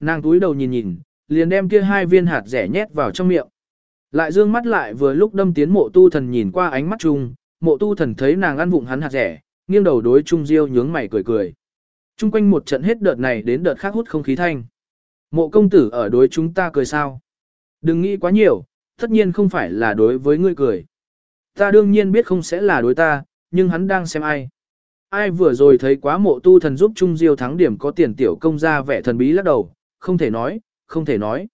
Nàng túi đầu nhìn nhìn, liền đem kia hai viên hạt rẻ nhét vào trong miệng. Lại dương mắt lại vừa lúc đâm tiến mộ tu thần nhìn qua ánh mắt chung, mộ tu thần thấy nàng ăn vụng hắn hạt rẻ, nghiêng đầu đối Trung Diêu nhướng mày cười cười. Trung quanh một trận hết đợt này đến đợt khác hút không khí thanh. Mộ công tử ở đối chúng ta cười sao? Đừng nghĩ quá nhiều, tất nhiên không phải là đối với ngươi cười. Ta đương nhiên biết không sẽ là đối ta, nhưng hắn đang xem ai. Ai vừa rồi thấy quá mộ tu thần giúp Trung Diêu thắng điểm có tiền tiểu công ra vẻ thần bí lắc đầu, không thể nói, không thể nói.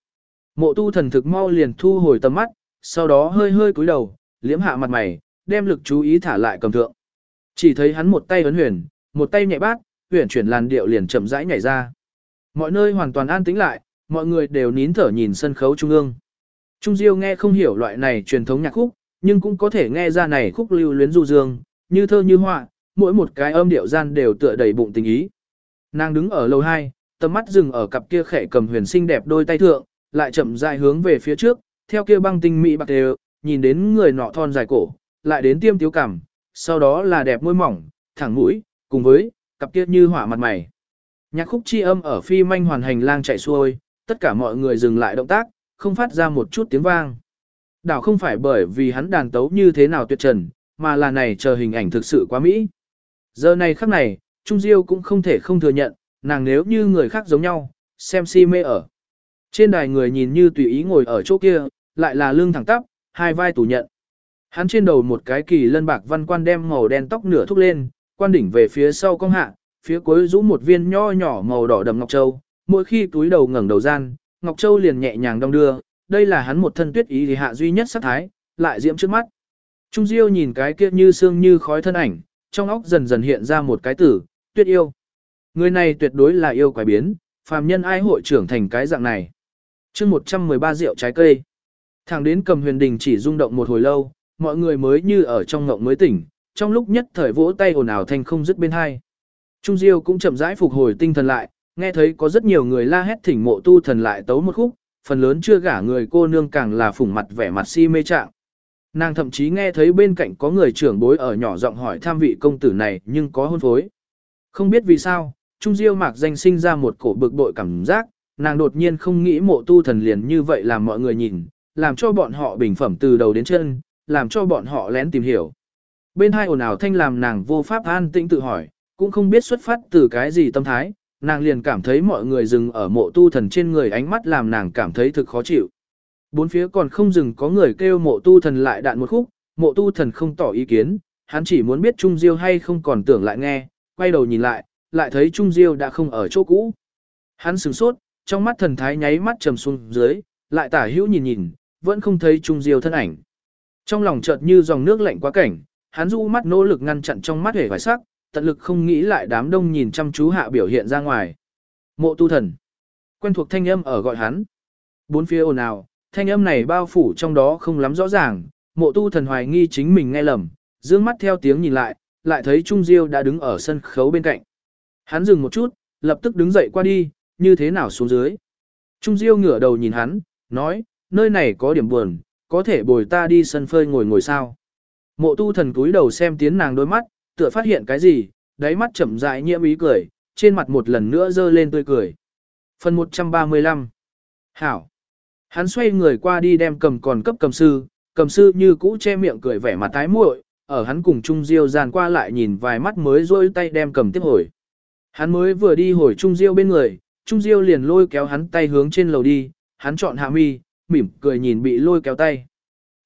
Mộ tu thần thực mau liền thu hồi tầm mắt, sau đó hơi hơi cúi đầu, liếm hạ mặt mày, đem lực chú ý thả lại cầm thượng. Chỉ thấy hắn một tay ấn huyền, một tay nhẹ bát, huyền chuyển làn điệu liền chậm rãi nhảy ra. Mọi nơi hoàn toàn an tĩnh lại, mọi người đều nín thở nhìn sân khấu trung ương. Trung Diêu nghe không hiểu loại này truyền thống nhạc khúc, nhưng cũng có thể nghe ra này khúc lưu luyến du dương, như thơ như họa, mỗi một cái âm điệu gian đều tựa đầy bụng tình ý. Nàng đứng ở lầu 2, tầm mắt dừng ở cặp kia khẽ cầm huyền xinh đẹp đôi tay thượng, lại chậm rãi hướng về phía trước, theo kia băng tinh mỹ bạc đều, nhìn đến người nọ thon dài cổ, lại đến tiêm tiếu cảm, sau đó là đẹp môi mỏng, thẳng mũi, cùng với cặp kia như hỏa mặt mày. Nhạc khúc chi âm ở phi manh hoàn hành lang chạy xuôi, tất cả mọi người dừng lại động tác, không phát ra một chút tiếng vang. Đảo không phải bởi vì hắn đàn tấu như thế nào tuyệt trần, mà là này chờ hình ảnh thực sự quá mỹ. Giờ này khắc này, Trung Diêu cũng không thể không thừa nhận, nàng nếu như người khác giống nhau, xem si mê ở. Trên đài người nhìn như tùy ý ngồi ở chỗ kia, lại là lưng thẳng tắp, hai vai tủ nhận. Hắn trên đầu một cái kỳ lân bạc văn quan đem màu đen tóc nửa thúc lên, quan đỉnh về phía sau cong hạ, phía cuối rũ một viên nho nhỏ màu đỏ đậm ngọc châu, mỗi khi túi đầu ngẩng đầu gian, ngọc châu liền nhẹ nhàng đong đưa, đây là hắn một thân tuyết ý thì hạ duy nhất sắc thái, lại diễm trước mắt. Trung Diêu nhìn cái kia như xương như khói thân ảnh, trong óc dần dần hiện ra một cái tử, tuyết yêu. Người này tuyệt đối là yêu quái biến, phàm nhân ai hội trưởng thành cái dạng này. chương 113 rượu trái cây. Thẳng đến cầm huyền đình chỉ rung động một hồi lâu, mọi người mới như ở trong ngộng mới tỉnh, trong lúc nhất thời vỗ tay ồn ào thành không dứt bên hai. Trung Diêu cũng chậm rãi phục hồi tinh thần lại, nghe thấy có rất nhiều người la hét thỉnh mộ tu thần lại tấu một khúc, phần lớn chưa gả người cô nương càng là phủng mặt vẻ mặt si mê trạng. Nàng thậm chí nghe thấy bên cạnh có người trưởng bối ở nhỏ giọng hỏi tham vị công tử này nhưng có hôn phối. Không biết vì sao, Trung Diêu mạc danh sinh ra một cổ bực bội cảm giác, nàng đột nhiên không nghĩ mộ tu thần liền như vậy làm mọi người nhìn, làm cho bọn họ bình phẩm từ đầu đến chân, làm cho bọn họ lén tìm hiểu. Bên hai ồn ào thanh làm nàng vô pháp an tĩnh tự hỏi, cũng không biết xuất phát từ cái gì tâm thái, nàng liền cảm thấy mọi người dừng ở mộ tu thần trên người ánh mắt làm nàng cảm thấy thực khó chịu. Bốn phía còn không dừng có người kêu mộ tu thần lại đạn một khúc, mộ tu thần không tỏ ý kiến, hắn chỉ muốn biết Trung Diêu hay không còn tưởng lại nghe, quay đầu nhìn lại, lại thấy Trung Diêu đã không ở chỗ cũ. Hắn sửng sốt, trong mắt thần thái nháy mắt trầm xuống dưới, lại tả hữu nhìn nhìn, vẫn không thấy Trung Diêu thân ảnh. Trong lòng chợt như dòng nước lạnh quá cảnh, hắn du mắt nỗ lực ngăn chặn trong mắt hề vài sắc, tận lực không nghĩ lại đám đông nhìn chăm chú hạ biểu hiện ra ngoài. Mộ tu thần. Quen thuộc thanh âm ở gọi hắn. Bốn phía ồn ào, thanh âm này bao phủ trong đó không lắm rõ ràng, mộ tu thần hoài nghi chính mình nghe lầm, dương mắt theo tiếng nhìn lại, lại thấy Trung Diêu đã đứng ở sân khấu bên cạnh. Hắn dừng một chút, lập tức đứng dậy qua đi, như thế nào xuống dưới. Trung Diêu ngửa đầu nhìn hắn, nói, nơi này có điểm buồn, có thể bồi ta đi sân phơi ngồi ngồi sao. Mộ tu thần cúi đầu xem tiến nàng đôi mắt, tựa phát hiện cái gì, đáy mắt chậm rãi nhiễm ý cười, trên mặt một lần nữa dơ lên tươi cười. Phần 135 Hảo Hắn xoay người qua đi đem cầm còn cấp cầm sư, cầm sư như cũ che miệng cười vẻ mặt tái muội, ở hắn cùng Trung Diêu dàn qua lại nhìn vài mắt mới rôi tay đem cầm tiếp hồi. Hắn mới vừa đi hồi Trung Diêu bên người, Trung Diêu liền lôi kéo hắn tay hướng trên lầu đi, hắn chọn hạ mi, mỉm cười nhìn bị lôi kéo tay.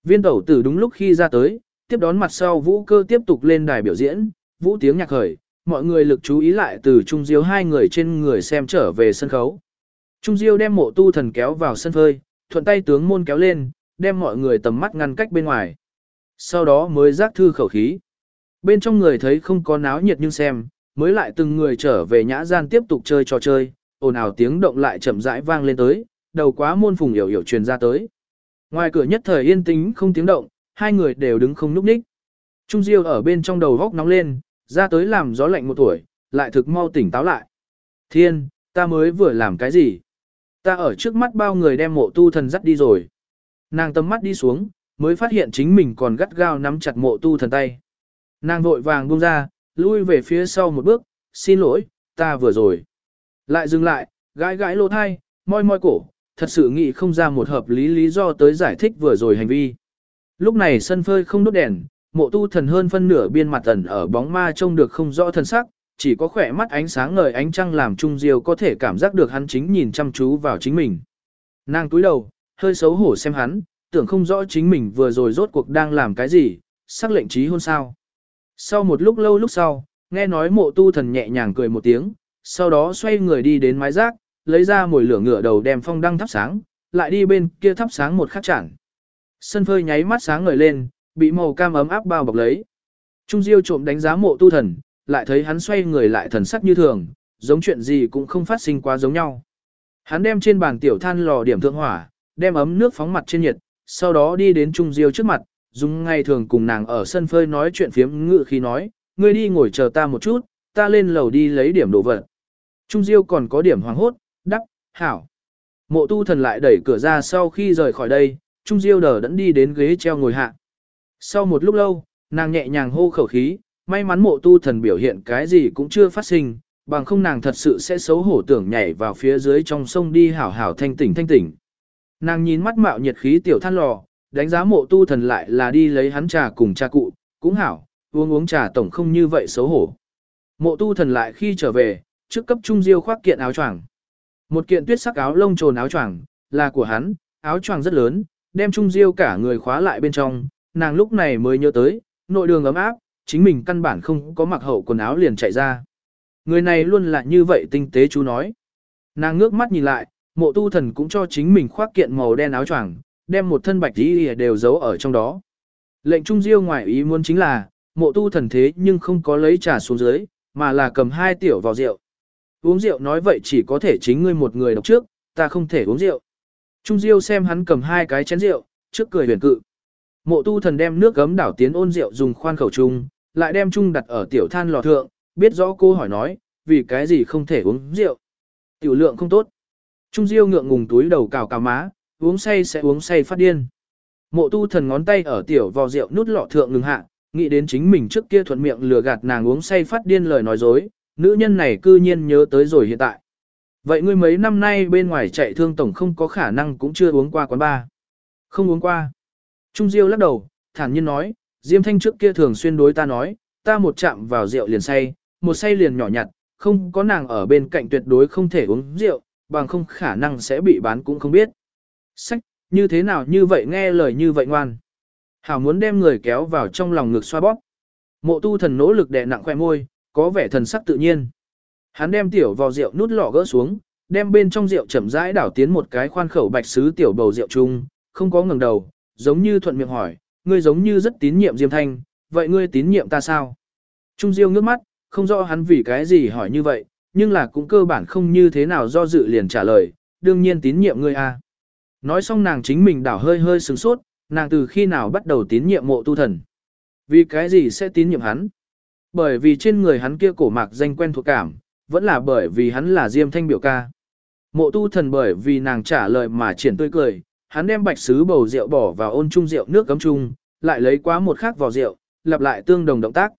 Viên tẩu tử đúng lúc khi ra tới, tiếp đón mặt sau vũ cơ tiếp tục lên đài biểu diễn, vũ tiếng nhạc khởi, mọi người lực chú ý lại từ Trung Diêu hai người trên người xem trở về sân khấu. Trung Diêu đem mộ tu thần kéo vào sân phơi, thuận tay tướng môn kéo lên, đem mọi người tầm mắt ngăn cách bên ngoài. Sau đó mới giác thư khẩu khí. Bên trong người thấy không có náo nhiệt nhưng xem, mới lại từng người trở về nhã gian tiếp tục chơi trò chơi, ồn ào tiếng động lại chậm rãi vang lên tới, đầu quá môn phùng hiểu hiểu truyền ra tới. Ngoài cửa nhất thời yên tĩnh không tiếng động, hai người đều đứng không núp ních. Trung Diêu ở bên trong đầu góc nóng lên, ra tới làm gió lạnh một tuổi, lại thực mau tỉnh táo lại. Thiên, ta mới vừa làm cái gì? Ta ở trước mắt bao người đem mộ tu thần dắt đi rồi. Nàng tầm mắt đi xuống, mới phát hiện chính mình còn gắt gao nắm chặt mộ tu thần tay. Nàng vội vàng buông ra, lui về phía sau một bước, xin lỗi, ta vừa rồi. Lại dừng lại, gãi gãi lỗ thai, moi moi cổ, thật sự nghĩ không ra một hợp lý lý do tới giải thích vừa rồi hành vi. Lúc này sân phơi không đốt đèn, mộ tu thần hơn phân nửa biên mặt ẩn ở bóng ma trông được không rõ thân sắc, chỉ có khỏe mắt ánh sáng ngời ánh trăng làm Trung Diêu có thể cảm giác được hắn chính nhìn chăm chú vào chính mình. Nàng túi đầu, hơi xấu hổ xem hắn, tưởng không rõ chính mình vừa rồi rốt cuộc đang làm cái gì, sắc lệnh trí hôn sao. Sau một lúc lâu lúc sau, nghe nói mộ tu thần nhẹ nhàng cười một tiếng, sau đó xoay người đi đến mái rác, lấy ra mồi lửa ngựa đầu đem phong đăng thắp sáng, lại đi bên kia thắp sáng một khắc chẳng. Sân phơi nháy mắt sáng ngời lên, bị màu cam ấm áp bao bọc lấy. Trung Diêu trộm đánh giá mộ tu thần, lại thấy hắn xoay người lại thần sắc như thường, giống chuyện gì cũng không phát sinh quá giống nhau. Hắn đem trên bàn tiểu than lò điểm thượng hỏa, đem ấm nước phóng mặt trên nhiệt, sau đó đi đến Trung Diêu trước mặt, dùng ngay thường cùng nàng ở sân phơi nói chuyện phiếm ngự khi nói, ngươi đi ngồi chờ ta một chút, ta lên lầu đi lấy điểm đồ vật. Trung Diêu còn có điểm hoàng hốt, đắc, hảo. Mộ tu thần lại đẩy cửa ra sau khi rời khỏi đây, Trung Diêu đờ đẫn đi đến ghế treo ngồi hạ. Sau một lúc lâu, nàng nhẹ nhàng hô khẩu khí, may mắn mộ tu thần biểu hiện cái gì cũng chưa phát sinh, bằng không nàng thật sự sẽ xấu hổ tưởng nhảy vào phía dưới trong sông đi hảo hảo thanh tỉnh thanh tỉnh. Nàng nhìn mắt mạo nhiệt khí tiểu than lò, đánh giá mộ tu thần lại là đi lấy hắn trà cùng cha cụ, cũng hảo, uống uống trà tổng không như vậy xấu hổ. Mộ tu thần lại khi trở về, trước cấp trung diêu khoác kiện áo choàng. Một kiện tuyết sắc áo lông trồn áo choàng, là của hắn, áo choàng rất lớn, đem trung diêu cả người khóa lại bên trong, nàng lúc này mới nhớ tới, nội đường ấm áp, chính mình căn bản không có mặc hậu quần áo liền chạy ra. Người này luôn là như vậy tinh tế chú nói. Nàng ngước mắt nhìn lại, mộ tu thần cũng cho chính mình khoác kiện màu đen áo choàng, đem một thân bạch y đều giấu ở trong đó. Lệnh trung diêu ngoài ý muốn chính là, mộ tu thần thế nhưng không có lấy trà xuống dưới, mà là cầm hai tiểu vào rượu. Uống rượu nói vậy chỉ có thể chính ngươi một người đọc trước, ta không thể uống rượu. Trung diêu xem hắn cầm hai cái chén rượu, trước cười huyền cự. Mộ tu thần đem nước gấm đảo tiến ôn rượu dùng khoan khẩu chung, lại đem chung đặt ở tiểu than lò thượng, biết rõ cô hỏi nói, vì cái gì không thể uống rượu. Tiểu lượng không tốt. Trung diêu ngượng ngùng túi đầu cào cào má, uống say sẽ uống say phát điên. Mộ tu thần ngón tay ở tiểu vò rượu nút lọ thượng ngừng hạ, nghĩ đến chính mình trước kia thuận miệng lừa gạt nàng uống say phát điên lời nói dối, nữ nhân này cư nhiên nhớ tới rồi hiện tại. Vậy ngươi mấy năm nay bên ngoài chạy thương tổng không có khả năng cũng chưa uống qua quán bar. Không uống qua. Trung Diêu lắc đầu, thản nhiên nói, Diêm Thanh trước kia thường xuyên đối ta nói, ta một chạm vào rượu liền say, một say liền nhỏ nhặt, không có nàng ở bên cạnh tuyệt đối không thể uống rượu, bằng không khả năng sẽ bị bán cũng không biết. Sách, như thế nào như vậy nghe lời như vậy ngoan. Hảo muốn đem người kéo vào trong lòng ngực xoa bóp. Mộ tu thần nỗ lực đè nặng khoe môi, có vẻ thần sắc tự nhiên. Hắn đem tiểu vào rượu nút lọ gỡ xuống, đem bên trong rượu chậm rãi đảo tiến một cái khoan khẩu bạch sứ tiểu bầu rượu chung, không có ngừng đầu, giống như thuận miệng hỏi, ngươi giống như rất tín nhiệm Diêm Thanh, vậy ngươi tín nhiệm ta sao? Trung Diêu ngước mắt, không rõ hắn vì cái gì hỏi như vậy, nhưng là cũng cơ bản không như thế nào do dự liền trả lời, đương nhiên tín nhiệm ngươi a. Nói xong nàng chính mình đảo hơi hơi sửng sốt, nàng từ khi nào bắt đầu tín nhiệm mộ tu thần. Vì cái gì sẽ tín nhiệm hắn? Bởi vì trên người hắn kia cổ mạc danh quen thuộc cảm, vẫn là bởi vì hắn là Diêm Thanh biểu ca. Mộ tu thần bởi vì nàng trả lời mà triển tươi cười, hắn đem bạch sứ bầu rượu bỏ vào ôn chung rượu nước cấm chung, lại lấy quá một khác vào rượu, lặp lại tương đồng động tác.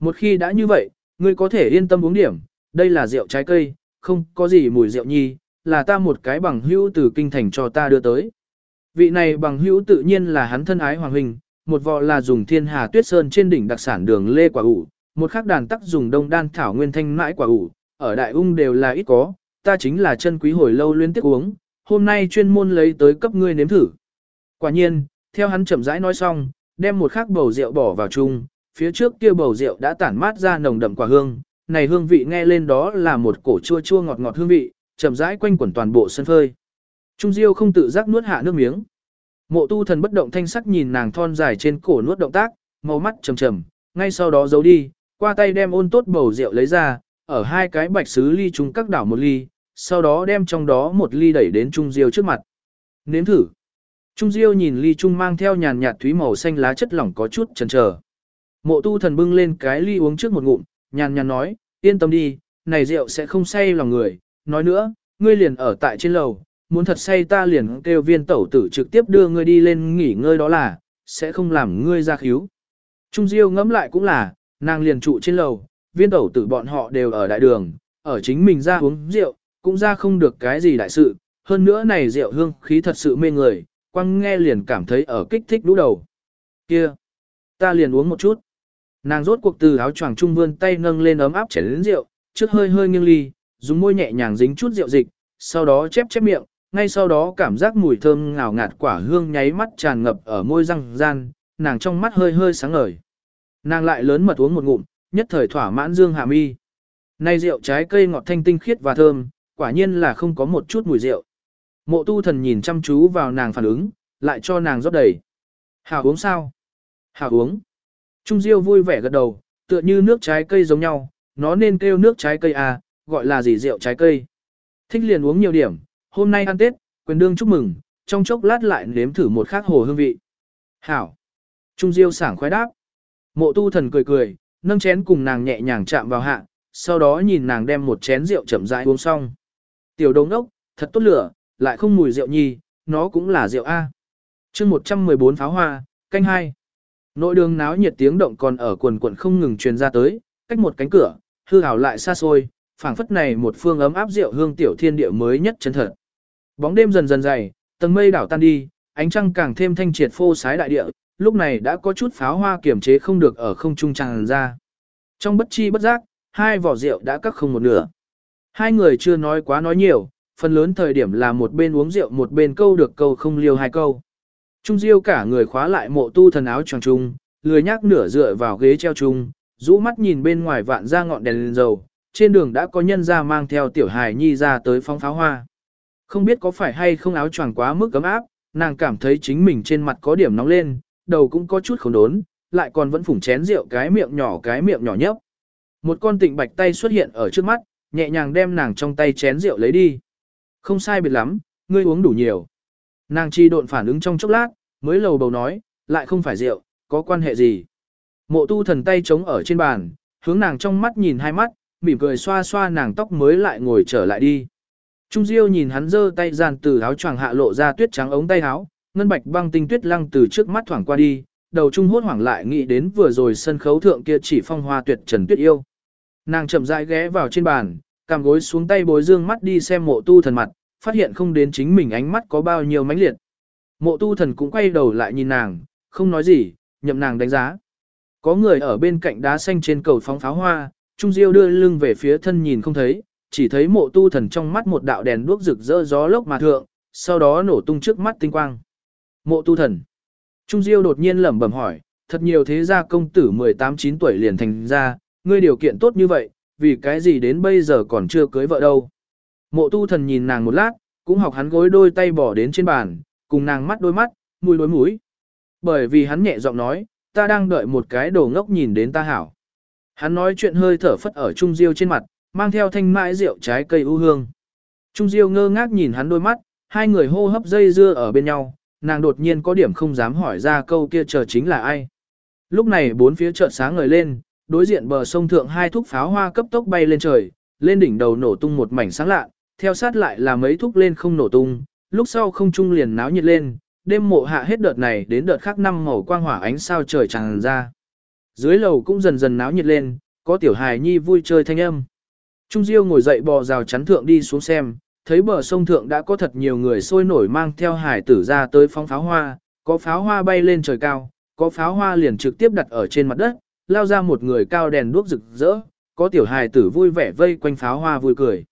Một khi đã như vậy, ngươi có thể yên tâm uống điểm, đây là rượu trái cây, không có gì mùi rượu nhi, là ta một cái bằng hữu từ kinh thành cho ta đưa tới. Vị này bằng hữu tự nhiên là hắn thân ái hoàng huynh, một vò là dùng thiên hà tuyết sơn trên đỉnh đặc sản đường lê quả ủ, một khác đàn tắc dùng đông đan thảo nguyên thanh mãi quả ủ, ở đại ung đều là ít có, ta chính là chân quý hồi lâu liên tiếp uống, hôm nay chuyên môn lấy tới cấp ngươi nếm thử. Quả nhiên, theo hắn chậm rãi nói xong, đem một khắc bầu rượu bỏ vào chung, phía trước kia bầu rượu đã tản mát ra nồng đậm quả hương, này hương vị nghe lên đó là một cổ chua chua ngọt ngọt hương vị, chậm rãi quanh quẩn toàn bộ sân phơi. Trung Diêu không tự giác nuốt hạ nước miếng. Mộ Tu Thần bất động thanh sắc nhìn nàng thon dài trên cổ nuốt động tác, màu mắt trầm trầm, ngay sau đó giấu đi, qua tay đem ôn tốt bầu rượu lấy ra, ở hai cái bạch sứ ly chúng các đảo một ly, sau đó đem trong đó một ly đẩy đến Trung Diêu trước mặt. Nếm thử. Trung Diêu nhìn ly trung mang theo nhàn nhạt thúy màu xanh lá chất lỏng có chút chần chờ. Mộ tu thần bưng lên cái ly uống trước một ngụm, nhàn nhạt nói, yên tâm đi, này rượu sẽ không say lòng người. Nói nữa, ngươi liền ở tại trên lầu, muốn thật say ta liền kêu viên tẩu tử trực tiếp đưa ngươi đi lên nghỉ ngơi đó là, sẽ không làm ngươi ra khíu. Trung Diêu ngẫm lại cũng là, nàng liền trụ trên lầu, viên tẩu tử bọn họ đều ở đại đường, ở chính mình ra uống rượu, cũng ra không được cái gì đại sự, hơn nữa này rượu hương khí thật sự mê người, quăng nghe liền cảm thấy ở kích thích đũ đầu. Kia, ta liền uống một chút. Nàng rốt cuộc từ áo choàng trung vươn tay nâng lên ấm áp chén lớn rượu, trước hơi hơi nghiêng ly, dùng môi nhẹ nhàng dính chút rượu dịch, sau đó chép chép miệng, ngay sau đó cảm giác mùi thơm ngào ngạt quả hương nháy mắt tràn ngập ở môi răng gian, nàng trong mắt hơi hơi sáng ngời. Nàng lại lớn mật uống một ngụm, nhất thời thỏa mãn dương hàm mi. nay rượu trái cây ngọt thanh tinh khiết và thơm, quả nhiên là không có một chút mùi rượu. Mộ tu thần nhìn chăm chú vào nàng phản ứng, lại cho nàng rót đầy. Hảo uống sao? Hảo uống. Trung Diêu vui vẻ gật đầu, tựa như nước trái cây giống nhau, nó nên kêu nước trái cây à, gọi là gì rượu trái cây. Thích liền uống nhiều điểm, hôm nay ăn Tết, quyền đương chúc mừng, trong chốc lát lại nếm thử một khác hồ hương vị. Hảo. Trung Diêu sảng khoái đáp. Mộ tu thần cười cười, nâng chén cùng nàng nhẹ nhàng chạm vào hạ, sau đó nhìn nàng đem một chén rượu chậm rãi uống xong. Tiểu đồng ốc, thật tốt lửa, lại không mùi rượu nhi, nó cũng là rượu A. chương 114 pháo hoa, canh hai. Nội đường náo nhiệt tiếng động còn ở quần quần không ngừng truyền ra tới, cách một cánh cửa, hư hảo lại xa xôi, phảng phất này một phương ấm áp rượu hương tiểu thiên địa mới nhất chân thật. Bóng đêm dần dần dày, tầng mây đảo tan đi, ánh trăng càng thêm thanh triệt phô sái đại địa, lúc này đã có chút pháo hoa kiểm chế không được ở không trung tràn ra. Trong bất chi bất giác, hai vỏ rượu đã cắt không một nửa. Hai người chưa nói quá nói nhiều, phần lớn thời điểm là một bên uống rượu một bên câu được câu không liêu hai câu. Trung Diêu cả người khóa lại mộ tu thần áo tròn trung, lười nhác nửa dựa vào ghế treo trung, rũ mắt nhìn bên ngoài vạn ra ngọn đèn lên dầu, trên đường đã có nhân ra mang theo tiểu hài nhi ra tới phóng pháo hoa. Không biết có phải hay không áo choàng quá mức cấm áp, nàng cảm thấy chính mình trên mặt có điểm nóng lên, đầu cũng có chút khổ đốn, lại còn vẫn phủng chén rượu cái miệng nhỏ cái miệng nhỏ nhấp. Một con tịnh bạch tay xuất hiện ở trước mắt, nhẹ nhàng đem nàng trong tay chén rượu lấy đi. Không sai biệt lắm, ngươi uống đủ nhiều. Nàng chi độn phản ứng trong chốc lát, mới lầu bầu nói, lại không phải rượu, có quan hệ gì. Mộ tu thần tay trống ở trên bàn, hướng nàng trong mắt nhìn hai mắt, mỉm cười xoa xoa nàng tóc mới lại ngồi trở lại đi. Trung Diêu nhìn hắn giơ tay giàn từ áo choàng hạ lộ ra tuyết trắng ống tay áo, ngân bạch băng tinh tuyết lăng từ trước mắt thoảng qua đi, đầu trung hốt hoảng lại nghĩ đến vừa rồi sân khấu thượng kia chỉ phong hoa tuyệt trần tuyết yêu. Nàng chậm rãi ghé vào trên bàn, cằm gối xuống tay bối dương mắt đi xem mộ tu thần mặt, phát hiện không đến chính mình ánh mắt có bao nhiêu mãnh liệt. Mộ tu thần cũng quay đầu lại nhìn nàng, không nói gì, nhậm nàng đánh giá. Có người ở bên cạnh đá xanh trên cầu phóng pháo hoa, Trung Diêu đưa lưng về phía thân nhìn không thấy, chỉ thấy mộ tu thần trong mắt một đạo đèn đuốc rực rỡ gió lốc mà thượng, sau đó nổ tung trước mắt tinh quang. Mộ tu thần. Trung Diêu đột nhiên lẩm bẩm hỏi, thật nhiều thế gia công tử 18-9 tuổi liền thành ra, ngươi điều kiện tốt như vậy, vì cái gì đến bây giờ còn chưa cưới vợ đâu. Mộ tu thần nhìn nàng một lát, cũng học hắn gối đôi tay bỏ đến trên bàn, cùng nàng mắt đôi mắt, mũi đối mũi. Bởi vì hắn nhẹ giọng nói, ta đang đợi một cái đồ ngốc nhìn đến ta hảo. Hắn nói chuyện hơi thở phất ở Trung Diêu trên mặt, mang theo thanh mãi rượu trái cây ưu hương. Trung Diêu ngơ ngác nhìn hắn đôi mắt, hai người hô hấp dây dưa ở bên nhau, nàng đột nhiên có điểm không dám hỏi ra câu kia chờ chính là ai. Lúc này bốn phía chợt sáng ngời lên, đối diện bờ sông thượng hai thúc pháo hoa cấp tốc bay lên trời, lên đỉnh đầu nổ tung một mảnh sáng lạ, theo sát lại là mấy thúc lên không nổ tung, lúc sau không trung liền náo nhiệt lên, đêm mộ hạ hết đợt này đến đợt khác năm màu quang hỏa ánh sao trời tràn ra. Dưới lầu cũng dần dần náo nhiệt lên, có tiểu hài nhi vui chơi thanh âm. Trung Diêu ngồi dậy bò rào chắn thượng đi xuống xem, thấy bờ sông thượng đã có thật nhiều người sôi nổi mang theo hải tử ra tới phóng pháo hoa, có pháo hoa bay lên trời cao, có pháo hoa liền trực tiếp đặt ở trên mặt đất, lao ra một người cao đèn đuốc rực rỡ, có tiểu hài tử vui vẻ vây quanh pháo hoa vui cười.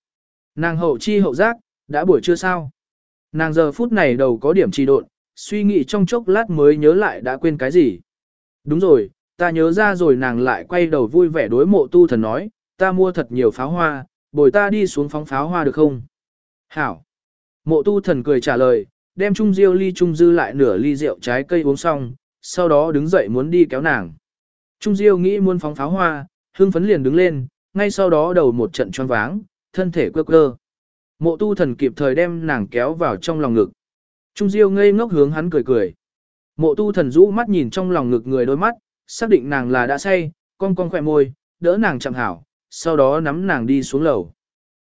Nàng hậu chi hậu giác, đã buổi trưa sao? Nàng giờ phút này đầu có điểm trì độn, suy nghĩ trong chốc lát mới nhớ lại đã quên cái gì. Đúng rồi, ta nhớ ra rồi nàng lại quay đầu vui vẻ đối mộ tu thần nói, ta mua thật nhiều pháo hoa, bồi ta đi xuống phóng pháo hoa được không? Hảo. Mộ tu thần cười trả lời, đem chung diêu ly chung dư lại nửa ly rượu trái cây uống xong, sau đó đứng dậy muốn đi kéo nàng. Trung diêu nghĩ muốn phóng pháo hoa, hương phấn liền đứng lên, ngay sau đó đầu một trận choáng váng, thân thể quơ quơ. Mộ tu thần kịp thời đem nàng kéo vào trong lòng ngực. Trung diêu ngây ngốc hướng hắn cười cười. Mộ tu thần rũ mắt nhìn trong lòng ngực người đôi mắt, xác định nàng là đã say, con con khỏe môi, đỡ nàng chậm hảo, sau đó nắm nàng đi xuống lầu.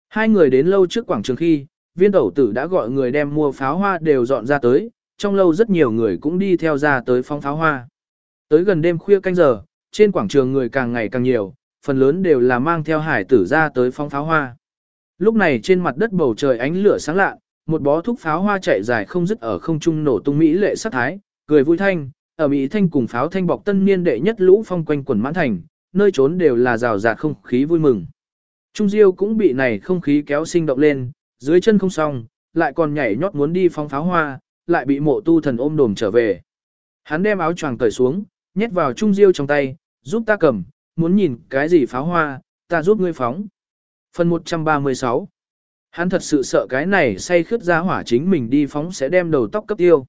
Hai người đến lâu trước quảng trường khi, viên tẩu tử đã gọi người đem mua pháo hoa đều dọn ra tới, trong lâu rất nhiều người cũng đi theo ra tới phong pháo hoa. Tới gần đêm khuya canh giờ, trên quảng trường người càng ngày càng nhiều, phần lớn đều là mang theo hải tử ra tới phong pháo hoa. Lúc này trên mặt đất bầu trời ánh lửa sáng lạ, một bó thúc pháo hoa chạy dài không dứt ở không trung nổ tung mỹ lệ sắc thái, cười vui thanh, ở mỹ thanh cùng pháo thanh bọc tân niên đệ nhất lũ phong quanh quần mãn thành, nơi trốn đều là rào rạt không khí vui mừng. Trung Diêu cũng bị này không khí kéo sinh động lên, dưới chân không xong, lại còn nhảy nhót muốn đi phong pháo hoa, lại bị mộ tu thần ôm đồm trở về. Hắn đem áo choàng cởi xuống, nhét vào Trung Diêu trong tay, giúp ta cầm, muốn nhìn cái gì pháo hoa, ta giúp ngươi phóng. Phần 136 Hắn thật sự sợ cái này say khướt ra hỏa chính mình đi phóng sẽ đem đầu tóc cấp tiêu.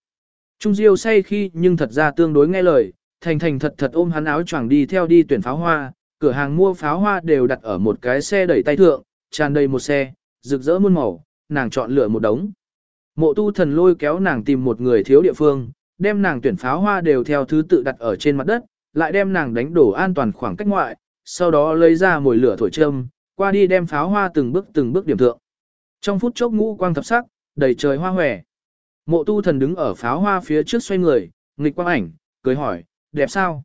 Trung Diêu say khi nhưng thật ra tương đối nghe lời, thành thành thật thật ôm hắn áo choàng đi theo đi tuyển pháo hoa, cửa hàng mua pháo hoa đều đặt ở một cái xe đẩy tay thượng, tràn đầy một xe, rực rỡ muôn màu, nàng chọn lựa một đống. Mộ tu thần lôi kéo nàng tìm một người thiếu địa phương, đem nàng tuyển pháo hoa đều theo thứ tự đặt ở trên mặt đất, lại đem nàng đánh đổ an toàn khoảng cách ngoại, sau đó lấy ra mồi lửa thổi châm, qua đi đem pháo hoa từng bước từng bước điểm thượng. Trong phút chốc ngũ quang thập sắc, đầy trời hoa hòe. Mộ tu thần đứng ở pháo hoa phía trước xoay người, nghịch quang ảnh, cười hỏi, đẹp sao?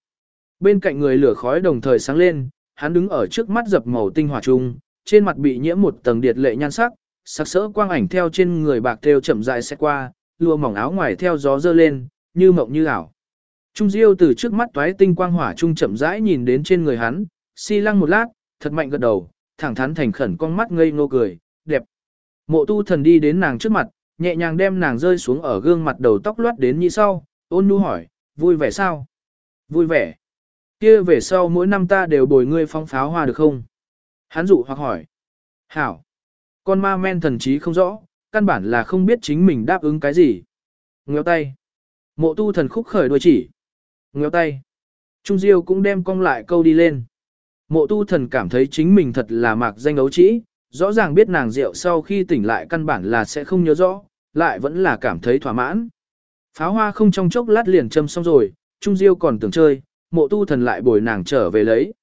Bên cạnh người lửa khói đồng thời sáng lên, hắn đứng ở trước mắt dập màu tinh hỏa trung, trên mặt bị nhiễm một tầng điệt lệ nhan sắc, sắc sỡ quang ảnh theo trên người bạc theo chậm rãi sẽ qua, lùa mỏng áo ngoài theo gió dơ lên, như mộng như ảo. Trung Diêu từ trước mắt toái tinh quang hỏa trung chậm rãi nhìn đến trên người hắn, si lăng một lát, thật mạnh gật đầu, thẳng thắn thành khẩn con mắt ngây ngô cười, đẹp. Mộ tu thần đi đến nàng trước mặt, nhẹ nhàng đem nàng rơi xuống ở gương mặt đầu tóc loát đến như sau, ôn nhu hỏi, vui vẻ sao? Vui vẻ. kia về sau mỗi năm ta đều bồi ngươi phong pháo hoa được không? Hắn dụ hoặc hỏi. Hảo. Con ma men thần trí không rõ, căn bản là không biết chính mình đáp ứng cái gì. Ngéo tay. Mộ tu thần khúc khởi đuôi chỉ. Ngéo tay. Trung Diêu cũng đem cong lại câu đi lên. Mộ tu thần cảm thấy chính mình thật là mạc danh ấu trĩ, rõ ràng biết nàng rượu sau khi tỉnh lại căn bản là sẽ không nhớ rõ, lại vẫn là cảm thấy thỏa mãn. Pháo hoa không trong chốc lát liền châm xong rồi, Trung Diêu còn tưởng chơi, mộ tu thần lại bồi nàng trở về lấy.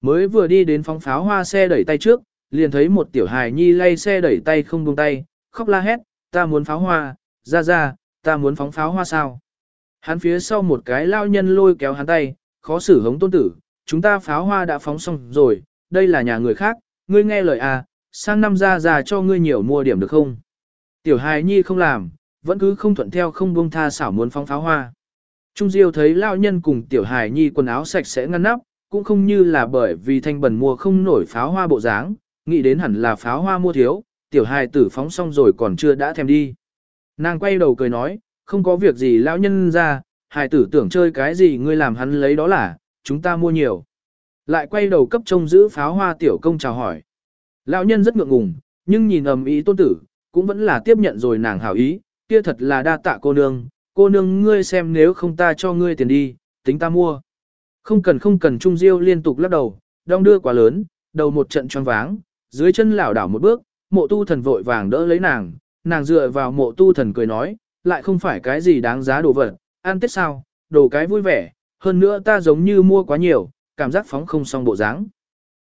Mới vừa đi đến phóng pháo hoa xe đẩy tay trước, liền thấy một tiểu hài nhi lay xe đẩy tay không buông tay, khóc la hét, ta muốn pháo hoa, ra ra, ta muốn phóng pháo hoa sao. Hắn phía sau một cái lao nhân lôi kéo hắn tay, khó xử hống tôn tử, chúng ta pháo hoa đã phóng xong rồi, đây là nhà người khác, ngươi nghe lời à, sang năm ra ra cho ngươi nhiều mua điểm được không? Tiểu hài nhi không làm, vẫn cứ không thuận theo không buông tha xảo muốn phóng pháo hoa. Trung Diêu thấy Lão nhân cùng tiểu hài nhi quần áo sạch sẽ ngăn nắp, cũng không như là bởi vì thanh bẩn mua không nổi pháo hoa bộ dáng, nghĩ đến hẳn là pháo hoa mua thiếu, tiểu hài tử phóng xong rồi còn chưa đã thèm đi. Nàng quay đầu cười nói, không có việc gì lão nhân ra, hài tử tưởng chơi cái gì ngươi làm hắn lấy đó là, chúng ta mua nhiều. Lại quay đầu cấp trông giữ pháo hoa tiểu công chào hỏi. Lão nhân rất ngượng ngùng, nhưng nhìn ầm ý tôn tử, cũng vẫn là tiếp nhận rồi nàng hảo ý, kia thật là đa tạ cô nương, cô nương ngươi xem nếu không ta cho ngươi tiền đi, tính ta mua. Không cần không cần Trung Diêu liên tục lắc đầu, đong đưa quá lớn, đầu một trận choáng váng, dưới chân lảo đảo một bước, mộ tu thần vội vàng đỡ lấy nàng, nàng dựa vào mộ tu thần cười nói, lại không phải cái gì đáng giá đồ vật, ăn tết sao, đồ cái vui vẻ, hơn nữa ta giống như mua quá nhiều, cảm giác phóng không xong bộ dáng.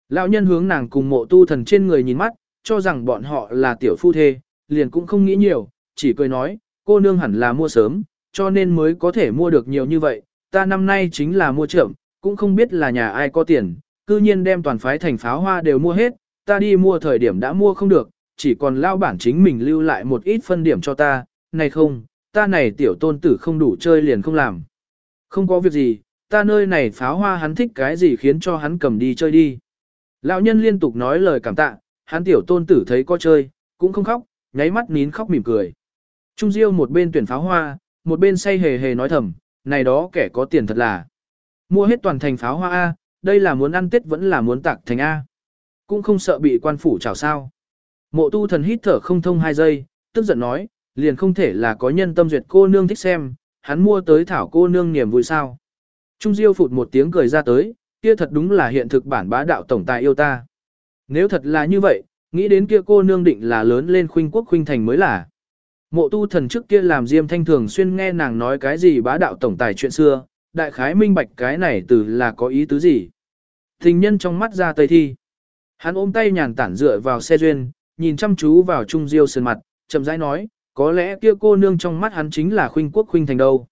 Lão nhân hướng nàng cùng mộ tu thần trên người nhìn mắt, cho rằng bọn họ là tiểu phu thê, liền cũng không nghĩ nhiều, chỉ cười nói, cô nương hẳn là mua sớm, cho nên mới có thể mua được nhiều như vậy, ta năm nay chính là mua trưởng, cũng không biết là nhà ai có tiền, cư nhiên đem toàn phái thành pháo hoa đều mua hết, ta đi mua thời điểm đã mua không được, chỉ còn lao bản chính mình lưu lại một ít phân điểm cho ta, này không, ta này tiểu tôn tử không đủ chơi liền không làm. Không có việc gì, ta nơi này pháo hoa hắn thích cái gì khiến cho hắn cầm đi chơi đi. Lão nhân liên tục nói lời cảm tạ, hắn tiểu tôn tử thấy có chơi, cũng không khóc, nháy mắt nín khóc mỉm cười. Trung Diêu một bên tuyển pháo hoa, một bên say hề hề nói thầm, này đó kẻ có tiền thật là. Mua hết toàn thành pháo hoa A, đây là muốn ăn tết vẫn là muốn tạc thành A. Cũng không sợ bị quan phủ chào sao. Mộ tu thần hít thở không thông hai giây, tức giận nói, liền không thể là có nhân tâm duyệt cô nương thích xem, hắn mua tới thảo cô nương niềm vui sao. Trung Diêu phụt một tiếng cười ra tới, kia thật đúng là hiện thực bản bá đạo tổng tài yêu ta. Nếu thật là như vậy, nghĩ đến kia cô nương định là lớn lên khuynh quốc khuynh thành mới là. Mộ tu thần trước kia làm Diêm Thanh thường xuyên nghe nàng nói cái gì bá đạo tổng tài chuyện xưa, đại khái minh bạch cái này từ là có ý tứ gì. Tình nhân trong mắt ra tây thi. Hắn ôm tay nhàn tản dựa vào xe duyên, nhìn chăm chú vào Trung Diêu sơn mặt, chậm rãi nói, có lẽ kia cô nương trong mắt hắn chính là khuynh quốc khuynh thành đâu.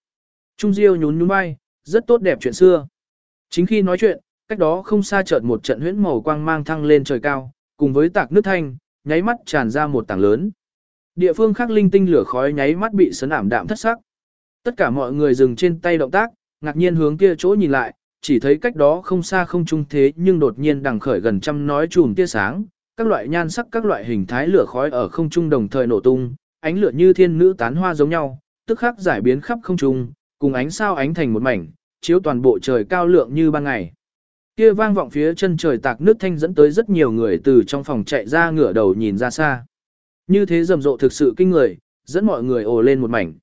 Trung Diêu nhún nhún vai, rất tốt đẹp chuyện xưa. Chính khi nói chuyện, cách đó không xa chợt một trận huyễn màu quang mang thăng lên trời cao, cùng với tạc nước thanh, nháy mắt tràn ra một tảng lớn. Địa phương khác linh tinh lửa khói nháy mắt bị sấn ảm đạm thất sắc. Tất cả mọi người dừng trên tay động tác, ngạc nhiên hướng kia chỗ nhìn lại, chỉ thấy cách đó không xa không trung thế nhưng đột nhiên đằng khởi gần trăm nói chùm tia sáng, các loại nhan sắc các loại hình thái lửa khói ở không trung đồng thời nổ tung, ánh lửa như thiên nữ tán hoa giống nhau, tức khắc giải biến khắp không trung, cùng ánh sao ánh thành một mảnh, chiếu toàn bộ trời cao lượng như ban ngày. Kia vang vọng phía chân trời tạc nước thanh dẫn tới rất nhiều người từ trong phòng chạy ra ngửa đầu nhìn ra xa. Như thế rầm rộ thực sự kinh người, dẫn mọi người ồ lên một mảnh.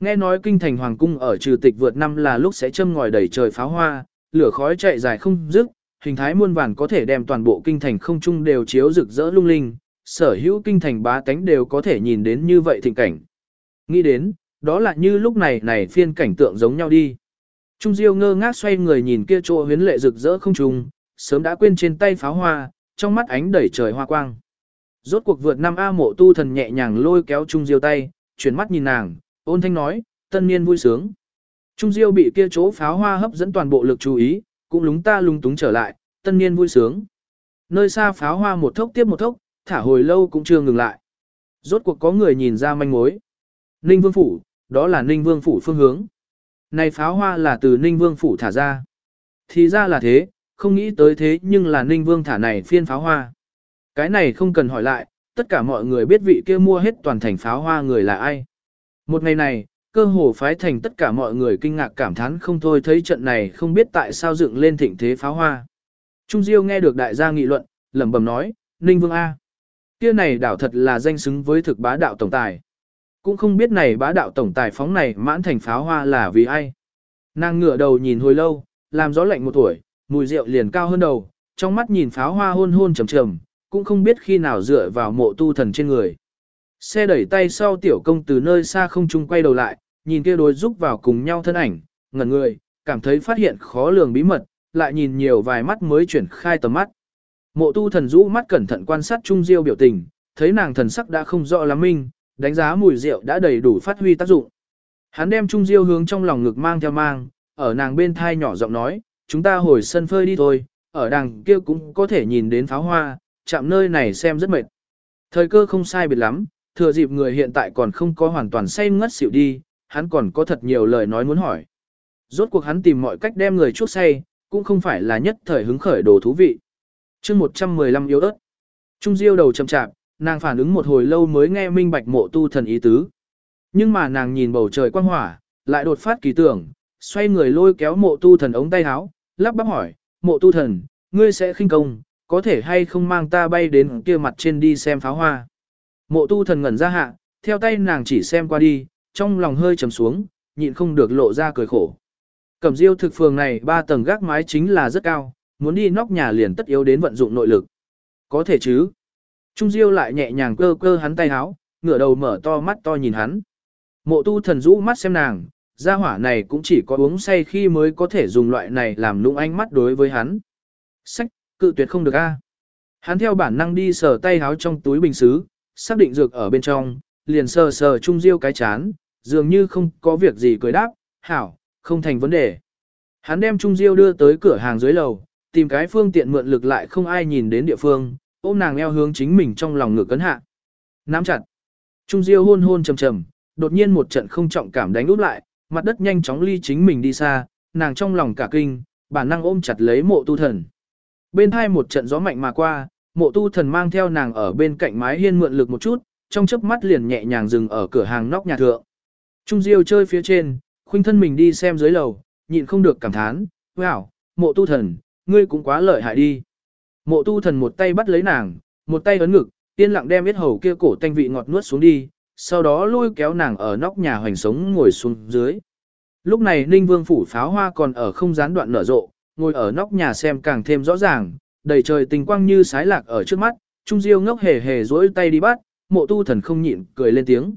Nghe nói kinh thành hoàng cung ở trừ tịch vượt năm là lúc sẽ châm ngòi đầy trời pháo hoa, lửa khói chạy dài không dứt, hình thái muôn vàn có thể đem toàn bộ kinh thành không trung đều chiếu rực rỡ lung linh, sở hữu kinh thành bá tánh đều có thể nhìn đến như vậy thịnh cảnh. Nghĩ đến, đó là như lúc này này phiên cảnh tượng giống nhau đi. Trung Diêu ngơ ngác xoay người nhìn kia chỗ huyến lệ rực rỡ không trung, sớm đã quên trên tay pháo hoa, trong mắt ánh đầy trời hoa quang. Rốt cuộc vượt năm A mộ tu thần nhẹ nhàng lôi kéo Trung Diêu tay, chuyển mắt nhìn nàng, ôn thanh nói, tân niên vui sướng. Trung Diêu bị kia chỗ pháo hoa hấp dẫn toàn bộ lực chú ý, cũng lúng ta lung túng trở lại, tân niên vui sướng. Nơi xa pháo hoa một thốc tiếp một thốc, thả hồi lâu cũng chưa ngừng lại. Rốt cuộc có người nhìn ra manh mối. Ninh Vương Phủ, đó là Ninh Vương Phủ phương hướng. Này pháo hoa là từ Ninh Vương Phủ thả ra. Thì ra là thế, không nghĩ tới thế nhưng là Ninh Vương thả này phiên pháo hoa. Cái này không cần hỏi lại, tất cả mọi người biết vị kia mua hết toàn thành pháo hoa người là ai. Một ngày này, cơ hồ phái thành tất cả mọi người kinh ngạc cảm thán không thôi thấy trận này không biết tại sao dựng lên thịnh thế pháo hoa. Trung Diêu nghe được đại gia nghị luận, lẩm bẩm nói, Ninh Vương A. Kia này đảo thật là danh xứng với thực bá đạo tổng tài. Cũng không biết này bá đạo tổng tài phóng này mãn thành pháo hoa là vì ai. Nàng ngửa đầu nhìn hồi lâu, làm gió lạnh một tuổi, mùi rượu liền cao hơn đầu, trong mắt nhìn pháo hoa hôn hôn trầm trầm, cũng không biết khi nào dựa vào mộ tu thần trên người. Xe đẩy tay sau tiểu công từ nơi xa không trung quay đầu lại, nhìn kia đối giúp vào cùng nhau thân ảnh, ngẩn người, cảm thấy phát hiện khó lường bí mật, lại nhìn nhiều vài mắt mới chuyển khai tầm mắt. Mộ tu thần rũ mắt cẩn thận quan sát Trung Diêu biểu tình, thấy nàng thần sắc đã không rõ lắm minh, đánh giá mùi rượu đã đầy đủ phát huy tác dụng. Hắn đem Trung Diêu hướng trong lòng ngực mang theo mang, ở nàng bên thai nhỏ giọng nói, chúng ta hồi sân phơi đi thôi, ở đằng kia cũng có thể nhìn đến pháo hoa, chạm nơi này xem rất mệt. Thời cơ không sai biệt lắm, thừa dịp người hiện tại còn không có hoàn toàn say ngất xỉu đi, hắn còn có thật nhiều lời nói muốn hỏi. Rốt cuộc hắn tìm mọi cách đem người chuốc say, cũng không phải là nhất thời hứng khởi đồ thú vị. chương 115 yếu ớt. Trung Diêu đầu chậm chạp, nàng phản ứng một hồi lâu mới nghe minh bạch mộ tu thần ý tứ. Nhưng mà nàng nhìn bầu trời quang hỏa, lại đột phát kỳ tưởng, xoay người lôi kéo mộ tu thần ống tay áo, lắp bắp hỏi, mộ tu thần, ngươi sẽ khinh công, có thể hay không mang ta bay đến kia mặt trên đi xem pháo hoa. Mộ tu thần ngẩn ra hạ, theo tay nàng chỉ xem qua đi, trong lòng hơi trầm xuống, nhịn không được lộ ra cười khổ. Cẩm diêu thực phường này ba tầng gác mái chính là rất cao, muốn đi nóc nhà liền tất yếu đến vận dụng nội lực. Có thể chứ. Trung diêu lại nhẹ nhàng cơ cơ hắn tay háo, ngửa đầu mở to mắt to nhìn hắn. Mộ tu thần rũ mắt xem nàng, gia hỏa này cũng chỉ có uống say khi mới có thể dùng loại này làm lung ánh mắt đối với hắn. Sách, cự tuyệt không được a. Hắn theo bản năng đi sờ tay háo trong túi bình xứ, xác định dược ở bên trong, liền sờ sờ Trung Diêu cái chán, dường như không có việc gì cười đáp, hảo, không thành vấn đề. Hắn đem Trung Diêu đưa tới cửa hàng dưới lầu, tìm cái phương tiện mượn lực lại không ai nhìn đến địa phương, ôm nàng eo hướng chính mình trong lòng ngực cấn hạ. Nắm chặt. Trung Diêu hôn hôn trầm trầm, đột nhiên một trận không trọng cảm đánh úp lại, mặt đất nhanh chóng ly chính mình đi xa, nàng trong lòng cả kinh, bản năng ôm chặt lấy mộ tu thần. Bên hai một trận gió mạnh mà qua, mộ tu thần mang theo nàng ở bên cạnh mái hiên mượn lực một chút, trong chớp mắt liền nhẹ nhàng dừng ở cửa hàng nóc nhà thượng. Trung Diêu chơi phía trên, khuynh thân mình đi xem dưới lầu, nhịn không được cảm thán, wow, mộ tu thần, ngươi cũng quá lợi hại đi. Mộ tu thần một tay bắt lấy nàng, một tay ấn ngực, yên lặng đem biết hầu kia cổ tanh vị ngọt nuốt xuống đi, sau đó lôi kéo nàng ở nóc nhà hoành sống ngồi xuống dưới. Lúc này Ninh Vương phủ pháo hoa còn ở không gián đoạn nở rộ, ngồi ở nóc nhà xem càng thêm rõ ràng, đầy trời tình quang như sái lạc ở trước mắt, Trung Diêu ngốc hề hề dối tay đi bắt, mộ tu thần không nhịn, cười lên tiếng.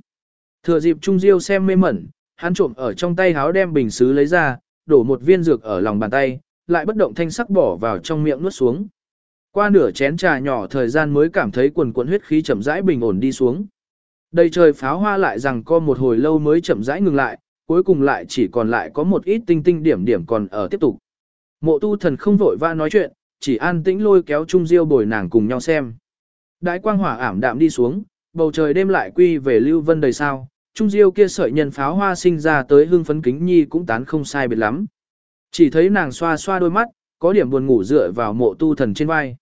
Thừa dịp Trung Diêu xem mê mẩn, hắn trộm ở trong tay háo đem bình sứ lấy ra, đổ một viên dược ở lòng bàn tay, lại bất động thanh sắc bỏ vào trong miệng nuốt xuống. Qua nửa chén trà nhỏ thời gian mới cảm thấy quần quần huyết khí chậm rãi bình ổn đi xuống. Đầy trời pháo hoa lại rằng co một hồi lâu mới chậm rãi ngừng lại, cuối cùng lại chỉ còn lại có một ít tinh tinh điểm điểm còn ở tiếp tục. Mộ tu thần không vội vã nói chuyện, chỉ an tĩnh lôi kéo Trung Diêu bồi nàng cùng nhau xem. Đại quang hỏa ảm đạm đi xuống, bầu trời đêm lại quy về lưu vân đầy sao, trung diêu kia sợi nhân pháo hoa sinh ra tới hương phấn kính nhi cũng tán không sai biệt lắm. Chỉ thấy nàng xoa xoa đôi mắt, có điểm buồn ngủ dựa vào mộ tu thần trên vai.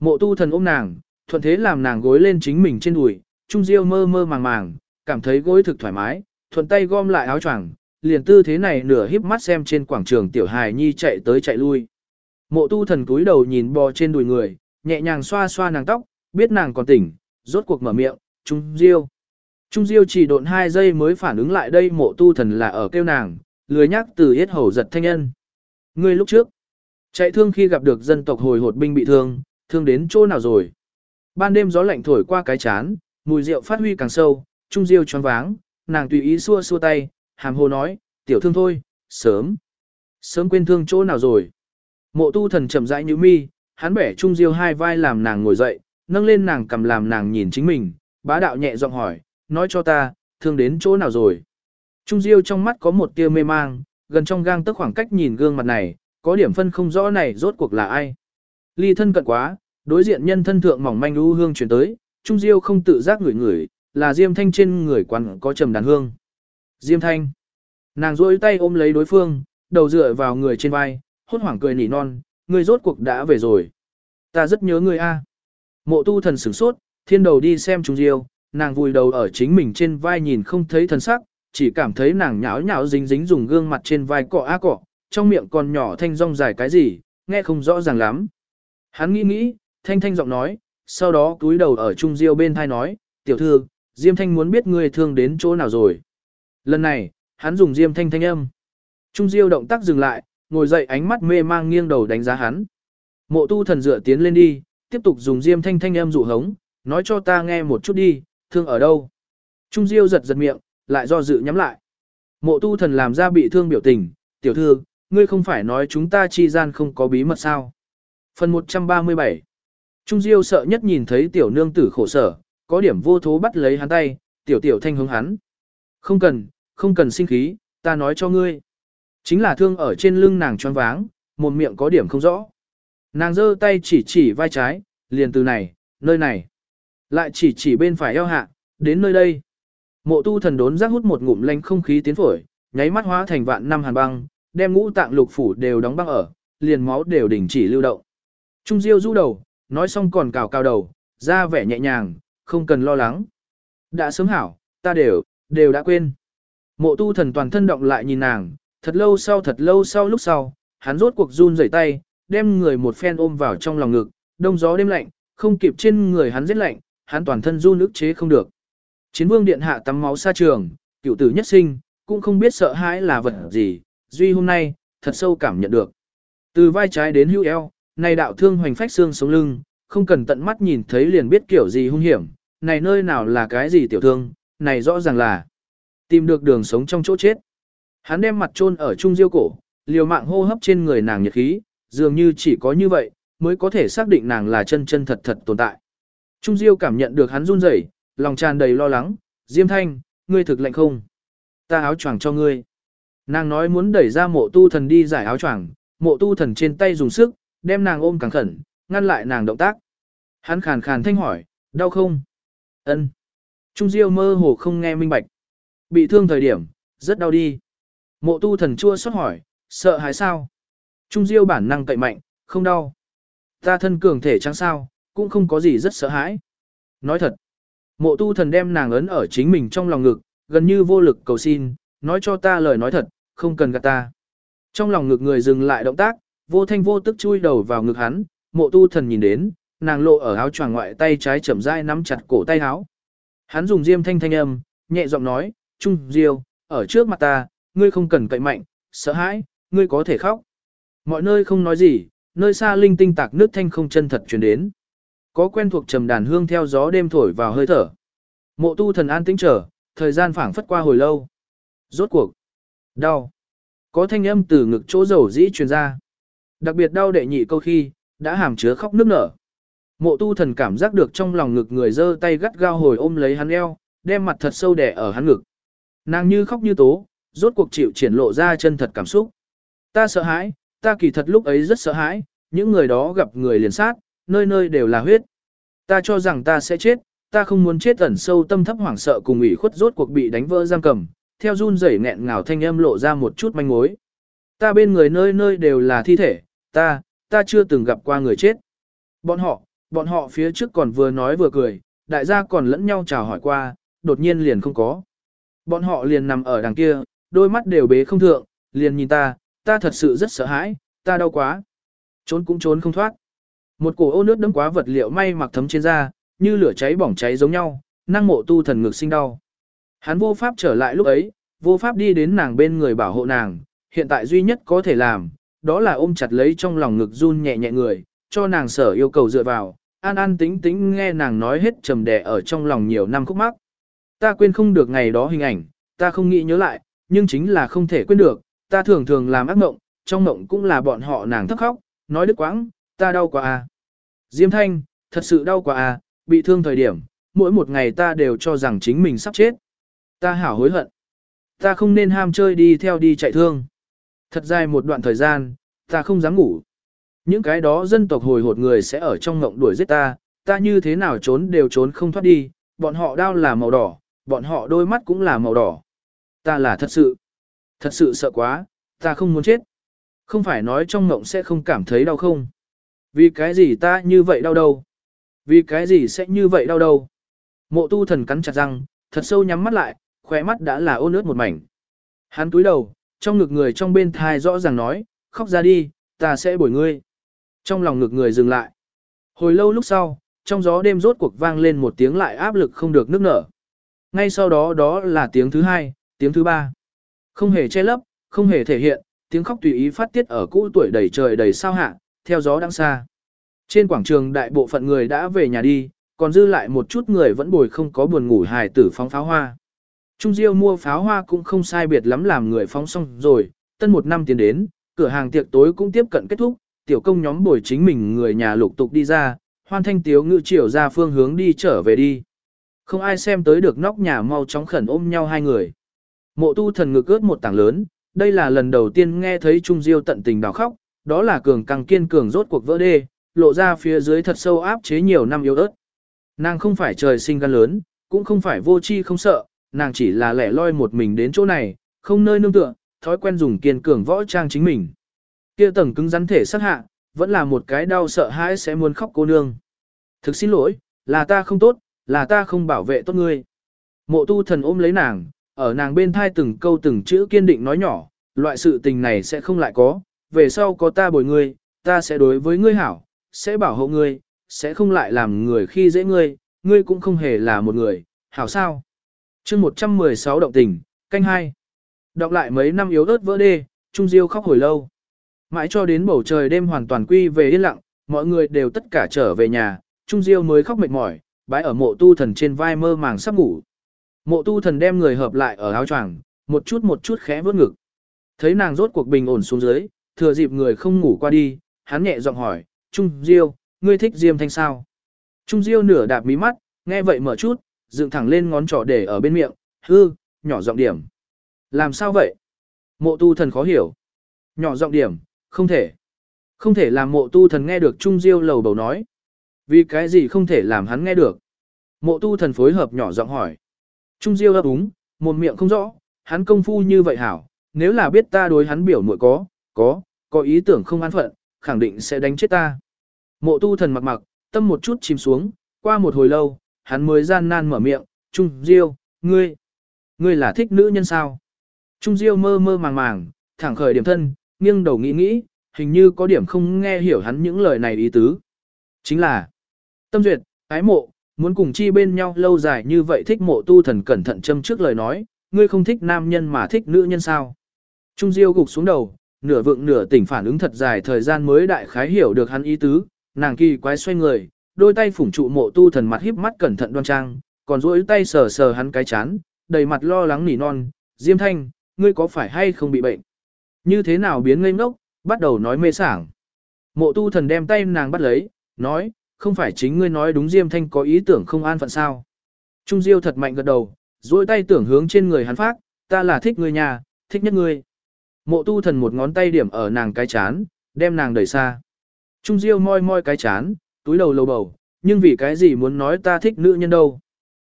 Mộ tu thần ôm nàng, thuận thế làm nàng gối lên chính mình trên đùi, trung diêu mơ mơ màng màng, cảm thấy gối thực thoải mái, thuận tay gom lại áo choàng, liền tư thế này nửa híp mắt xem trên quảng trường tiểu hài nhi chạy tới chạy lui. Mộ tu thần cúi đầu nhìn bò trên đùi người, nhẹ nhàng xoa xoa nàng tóc, biết nàng còn tỉnh, rốt cuộc mở miệng, Trung Diêu. Trung Diêu chỉ độn hai giây mới phản ứng lại đây mộ tu thần là ở kêu nàng, lười nhắc từ yết hầu giật thanh nhân. Ngươi lúc trước, chạy thương khi gặp được dân tộc hồi hột binh bị thương, thương đến chỗ nào rồi. Ban đêm gió lạnh thổi qua cái chán, mùi rượu phát huy càng sâu, Trung Diêu choáng váng, nàng tùy ý xua xua tay, hàm hồ nói, tiểu thương thôi, sớm. Sớm quên thương chỗ nào rồi. Mộ tu thần chậm rãi như mi, hắn bẻ Trung Diêu hai vai làm nàng ngồi dậy, nâng lên nàng cầm làm nàng nhìn chính mình, bá đạo nhẹ giọng hỏi, nói cho ta, thương đến chỗ nào rồi. Trung Diêu trong mắt có một tia mê mang, gần trong gang tức khoảng cách nhìn gương mặt này, có điểm phân không rõ này rốt cuộc là ai. Ly thân cận quá, đối diện nhân thân thượng mỏng manh u hương chuyển tới, Trung Diêu không tự giác ngửi ngửi, là Diêm Thanh trên người quán có trầm đàn hương. Diêm Thanh. Nàng rôi tay ôm lấy đối phương, đầu dựa vào người trên vai, hốt hoảng cười nỉ non, người rốt cuộc đã về rồi. Ta rất nhớ người a. Mộ tu thần sửng sốt, thiên đầu đi xem Trung Diêu, nàng vùi đầu ở chính mình trên vai nhìn không thấy thần sắc, chỉ cảm thấy nàng nháo nháo dính dính dùng gương mặt trên vai cọ á cọ, trong miệng còn nhỏ thanh rong dài cái gì, nghe không rõ ràng lắm. Hắn nghĩ nghĩ, thanh thanh giọng nói, sau đó cúi đầu ở Trung Diêu bên thai nói, tiểu thư, Diêm Thanh muốn biết ngươi thương đến chỗ nào rồi. Lần này, hắn dùng Diêm Thanh thanh âm. Trung Diêu động tác dừng lại, ngồi dậy ánh mắt mê mang nghiêng đầu đánh giá hắn. Mộ tu thần dựa tiến lên đi, tiếp tục dùng Diêm Thanh thanh âm dụ hống, nói cho ta nghe một chút đi, thương ở đâu. Trung Diêu giật giật miệng, lại do dự nhắm lại. Mộ tu thần làm ra bị thương biểu tình, tiểu thư, ngươi không phải nói chúng ta chi gian không có bí mật sao. Phần 137 Trung Diêu sợ nhất nhìn thấy tiểu nương tử khổ sở, có điểm vô thố bắt lấy hắn tay, tiểu tiểu thanh hướng hắn. Không cần, không cần sinh khí, ta nói cho ngươi. Chính là thương ở trên lưng nàng choáng váng, một miệng có điểm không rõ. Nàng giơ tay chỉ chỉ vai trái, liền từ này, nơi này. Lại chỉ chỉ bên phải eo hạ, đến nơi đây. Mộ tu thần đốn giác hút một ngụm lanh không khí tiến phổi, nháy mắt hóa thành vạn năm hàn băng, đem ngũ tạng lục phủ đều đóng băng ở, liền máu đều đình chỉ lưu động. Trung Diêu du đầu, nói xong còn cào cào đầu, ra vẻ nhẹ nhàng, không cần lo lắng. Đã sớm hảo, ta đều, đều đã quên. Mộ tu thần toàn thân động lại nhìn nàng, thật lâu sau thật lâu sau lúc sau, hắn rốt cuộc run rẩy tay, đem người một phen ôm vào trong lòng ngực, đông gió đêm lạnh, không kịp trên người hắn rất lạnh, hắn toàn thân run ức chế không được. Chiến vương điện hạ tắm máu xa trường, cựu tử nhất sinh, cũng không biết sợ hãi là vật gì, duy hôm nay, thật sâu cảm nhận được. Từ vai trái đến hữu eo, này đạo thương hoành phách xương sống lưng, không cần tận mắt nhìn thấy liền biết kiểu gì hung hiểm, này nơi nào là cái gì tiểu thương, này rõ ràng là tìm được đường sống trong chỗ chết. Hắn đem mặt chôn ở trung diêu cổ, liều mạng hô hấp trên người nàng nhiệt khí, dường như chỉ có như vậy, mới có thể xác định nàng là chân chân thật thật tồn tại. Trung diêu cảm nhận được hắn run rẩy, lòng tràn đầy lo lắng, Diêm Thanh, ngươi thực lạnh không? Ta áo choàng cho ngươi. Nàng nói muốn đẩy ra mộ tu thần đi giải áo choàng, mộ tu thần trên tay dùng sức, đem nàng ôm càng khẩn, ngăn lại nàng động tác. Hắn khàn khàn thanh hỏi, đau không? Ân. Trung Diêu mơ hồ không nghe minh bạch. Bị thương thời điểm, rất đau đi. Mộ tu thần chua xót hỏi, sợ hãi sao? Trung Diêu bản năng cậy mạnh, không đau. Ta thân cường thể trắng sao, cũng không có gì rất sợ hãi. Nói thật. Mộ tu thần đem nàng ấn ở chính mình trong lòng ngực, gần như vô lực cầu xin, nói cho ta lời nói thật, không cần gạt ta. Trong lòng ngực người dừng lại động tác, vô thanh vô tức chui đầu vào ngực hắn, mộ tu thần nhìn đến, nàng lộ ở áo choàng ngoại tay trái chậm rãi nắm chặt cổ tay áo. Hắn dùng diêm thanh thanh âm, nhẹ giọng nói, Trung Diêu, ở trước mặt ta, ngươi không cần cậy mạnh, sợ hãi, ngươi có thể khóc. Mọi nơi không nói gì, nơi xa linh tinh tạc nước thanh không chân thật truyền đến. Có quen thuộc trầm đàn hương theo gió đêm thổi vào hơi thở. Mộ tu thần an tĩnh trở, thời gian phảng phất qua hồi lâu. Rốt cuộc. Đau. Có thanh âm từ ngực chỗ dầu dĩ truyền ra. Đặc biệt đau đệ nhị câu khi, đã hàm chứa khóc nước nở. Mộ tu thần cảm giác được trong lòng ngực người giơ tay gắt gao hồi ôm lấy hắn eo, đem mặt thật sâu đẻ ở hắn ngực. Nàng như khóc như tố, rốt cuộc chịu triển lộ ra chân thật cảm xúc. Ta sợ hãi, ta kỳ thật lúc ấy rất sợ hãi, những người đó gặp người liền sát, nơi nơi đều là huyết. Ta cho rằng ta sẽ chết, ta không muốn chết ẩn sâu tâm thấp hoảng sợ cùng ủy khuất rốt cuộc bị đánh vỡ giam cầm, theo run rẩy nghẹn ngào thanh âm lộ ra một chút manh mối. Ta bên người nơi nơi đều là thi thể, ta, ta chưa từng gặp qua người chết. Bọn họ, bọn họ phía trước còn vừa nói vừa cười, đại gia còn lẫn nhau chào hỏi qua, đột nhiên liền không có. Bọn họ liền nằm ở đằng kia, đôi mắt đều bế không thượng, liền nhìn ta, ta thật sự rất sợ hãi, ta đau quá. Trốn cũng trốn không thoát. Một cổ ô nước đấm quá vật liệu may mặc thấm trên da, như lửa cháy bỏng cháy giống nhau, năng mộ tu thần ngực sinh đau. Hắn vô pháp trở lại lúc ấy, vô pháp đi đến nàng bên người bảo hộ nàng, hiện tại duy nhất có thể làm, đó là ôm chặt lấy trong lòng ngực run nhẹ nhẹ người, cho nàng sở yêu cầu dựa vào, an an tính tính nghe nàng nói hết trầm đẻ ở trong lòng nhiều năm khúc mắc. Ta quên không được ngày đó hình ảnh, ta không nghĩ nhớ lại, nhưng chính là không thể quên được, ta thường thường làm ác mộng, trong mộng cũng là bọn họ nàng thấp khóc, nói đứt quãng, ta đau quá à. Diêm thanh, thật sự đau quá à, bị thương thời điểm, mỗi một ngày ta đều cho rằng chính mình sắp chết. Ta hảo hối hận. Ta không nên ham chơi đi theo đi chạy thương. Thật dài một đoạn thời gian, ta không dám ngủ. Những cái đó dân tộc hồi hột người sẽ ở trong ngộng đuổi giết ta, ta như thế nào trốn đều trốn không thoát đi, bọn họ đau là màu đỏ, bọn họ đôi mắt cũng là màu đỏ. Ta là thật sự, thật sự sợ quá, ta không muốn chết. Không phải nói trong ngộng sẽ không cảm thấy đau không? Vì cái gì ta như vậy đau đâu? Vì cái gì sẽ như vậy đau đâu? Mộ tu thần cắn chặt răng, thật sâu nhắm mắt lại, khóe mắt đã là ôn ướt một mảnh. Hắn túi đầu, trong ngực người trong bên thai rõ ràng nói, khóc ra đi, ta sẽ bồi ngươi. Trong lòng ngực người dừng lại. Hồi lâu lúc sau, trong gió đêm rốt cuộc vang lên một tiếng lại áp lực không được nức nở. Ngay sau đó đó là tiếng thứ hai, tiếng thứ ba. Không hề che lấp, không hề thể hiện, tiếng khóc tùy ý phát tiết ở cũ tuổi đầy trời đầy sao hạ, theo gió đang xa. Trên quảng trường đại bộ phận người đã về nhà đi, còn dư lại một chút người vẫn bồi không có buồn ngủ hài tử phóng pháo hoa. Trung Diêu mua pháo hoa cũng không sai biệt lắm làm người phóng xong rồi, tân một năm tiến đến, cửa hàng tiệc tối cũng tiếp cận kết thúc, tiểu công nhóm bồi chính mình người nhà lục tục đi ra, hoan thanh tiếu ngự chiều ra phương hướng đi trở về đi. Không ai xem tới được nóc nhà mau chóng khẩn ôm nhau hai người. Mộ tu thần ngực ướt một tảng lớn, đây là lần đầu tiên nghe thấy Trung Diêu tận tình đào khóc, đó là cường càng kiên cường rốt cuộc vỡ đê, lộ ra phía dưới thật sâu áp chế nhiều năm yếu ớt. Nàng không phải trời sinh gan lớn, cũng không phải vô chi không sợ, nàng chỉ là lẻ loi một mình đến chỗ này, không nơi nương tựa, thói quen dùng kiên cường võ trang chính mình. Kia tầng cứng rắn thể sát hạ, vẫn là một cái đau sợ hãi sẽ muốn khóc cô nương. Thực xin lỗi, là ta không tốt, là ta không bảo vệ tốt ngươi. Mộ tu thần ôm lấy nàng, ở nàng bên thai từng câu từng chữ kiên định nói nhỏ, loại sự tình này sẽ không lại có, về sau có ta bồi ngươi, ta sẽ đối với ngươi hảo, sẽ bảo hộ ngươi, sẽ không lại làm người khi dễ ngươi, ngươi cũng không hề là một người, hảo sao chương 116 động tình, canh hai Đọc lại mấy năm yếu ớt vỡ đê, Trung Diêu khóc hồi lâu. Mãi cho đến bầu trời đêm hoàn toàn quy về yên lặng, mọi người đều tất cả trở về nhà, Trung Diêu mới khóc mệt mỏi, bãi ở mộ tu thần trên vai mơ màng sắp ngủ. Mộ tu thần đem người hợp lại ở áo choàng, một chút một chút khẽ vớt ngực. Thấy nàng rốt cuộc bình ổn xuống dưới, thừa dịp người không ngủ qua đi, hắn nhẹ giọng hỏi, Trung Diêu, ngươi thích Diêm Thanh sao? Trung Diêu nửa đạp mí mắt, nghe vậy mở chút, dựng thẳng lên ngón trỏ để ở bên miệng, hư, nhỏ giọng điểm. Làm sao vậy? Mộ tu thần khó hiểu. Nhỏ giọng điểm, không thể. Không thể làm mộ tu thần nghe được Trung Diêu lầu bầu nói. Vì cái gì không thể làm hắn nghe được? Mộ tu thần phối hợp nhỏ giọng hỏi. Trung Diêu ấp úng, một miệng không rõ, hắn công phu như vậy hảo, nếu là biết ta đối hắn biểu muội có, có, có ý tưởng không an phận, khẳng định sẽ đánh chết ta. Mộ tu thần mặc mặc, tâm một chút chìm xuống, qua một hồi lâu, hắn mới gian nan mở miệng, Trung Diêu, ngươi, ngươi là thích nữ nhân sao? Trung Diêu mơ mơ màng màng, thẳng khởi điểm thân, nghiêng đầu nghĩ nghĩ, hình như có điểm không nghe hiểu hắn những lời này ý tứ. Chính là, tâm duyệt, ái mộ, muốn cùng chi bên nhau lâu dài như vậy thích mộ tu thần cẩn thận châm trước lời nói, ngươi không thích nam nhân mà thích nữ nhân sao? Trung Diêu gục xuống đầu, nửa vượng nửa tỉnh phản ứng thật dài thời gian mới đại khái hiểu được hắn ý tứ, nàng kỳ quái xoay người, đôi tay phủng trụ mộ tu thần mặt híp mắt cẩn thận đoan trang, còn duỗi tay sờ sờ hắn cái chán, đầy mặt lo lắng nỉ non, Diêm Thanh, ngươi có phải hay không bị bệnh? Như thế nào biến ngây ngốc, bắt đầu nói mê sảng. Mộ tu thần đem tay nàng bắt lấy, nói, không phải chính ngươi nói đúng Diêm Thanh có ý tưởng không an phận sao. Trung Diêu thật mạnh gật đầu, duỗi tay tưởng hướng trên người hắn phát, ta là thích ngươi nhà, thích nhất ngươi. Mộ tu thần một ngón tay điểm ở nàng cái chán, đem nàng đẩy xa. Trung Diêu moi moi cái chán, túi đầu lầu bầu, nhưng vì cái gì muốn nói ta thích nữ nhân đâu.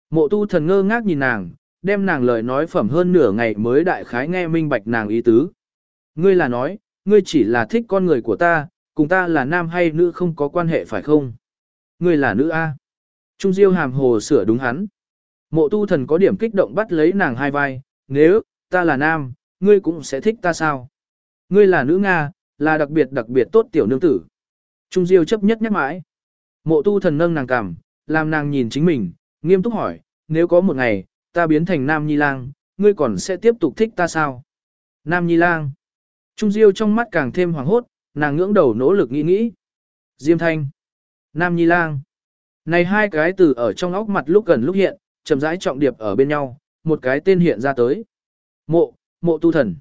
Mộ tu thần ngơ ngác nhìn nàng, đem nàng lời nói phẩm hơn nửa ngày mới đại khái nghe minh bạch nàng ý tứ. Ngươi là nói, ngươi chỉ là thích con người của ta, cùng ta là nam hay nữ không có quan hệ phải không? Ngươi là nữ A. Trung Diêu hàm hồ sửa đúng hắn. Mộ tu thần có điểm kích động bắt lấy nàng hai vai, nếu, ta là nam, ngươi cũng sẽ thích ta sao? Ngươi là nữ Nga, là đặc biệt đặc biệt tốt tiểu nương tử. Trung Diêu chấp nhất nhắc mãi. Mộ tu thần nâng nàng cằm, làm nàng nhìn chính mình, nghiêm túc hỏi, nếu có một ngày, ta biến thành nam nhi lang, ngươi còn sẽ tiếp tục thích ta sao? Nam nhi lang. Trung Diêu trong mắt càng thêm hoàng hốt, nàng ngưỡng đầu nỗ lực nghĩ nghĩ. Diêm thanh. Nam nhi lang. Này hai cái từ ở trong óc mặt lúc gần lúc hiện, chậm rãi trọng điệp ở bên nhau, một cái tên hiện ra tới. Mộ, mộ tu thần.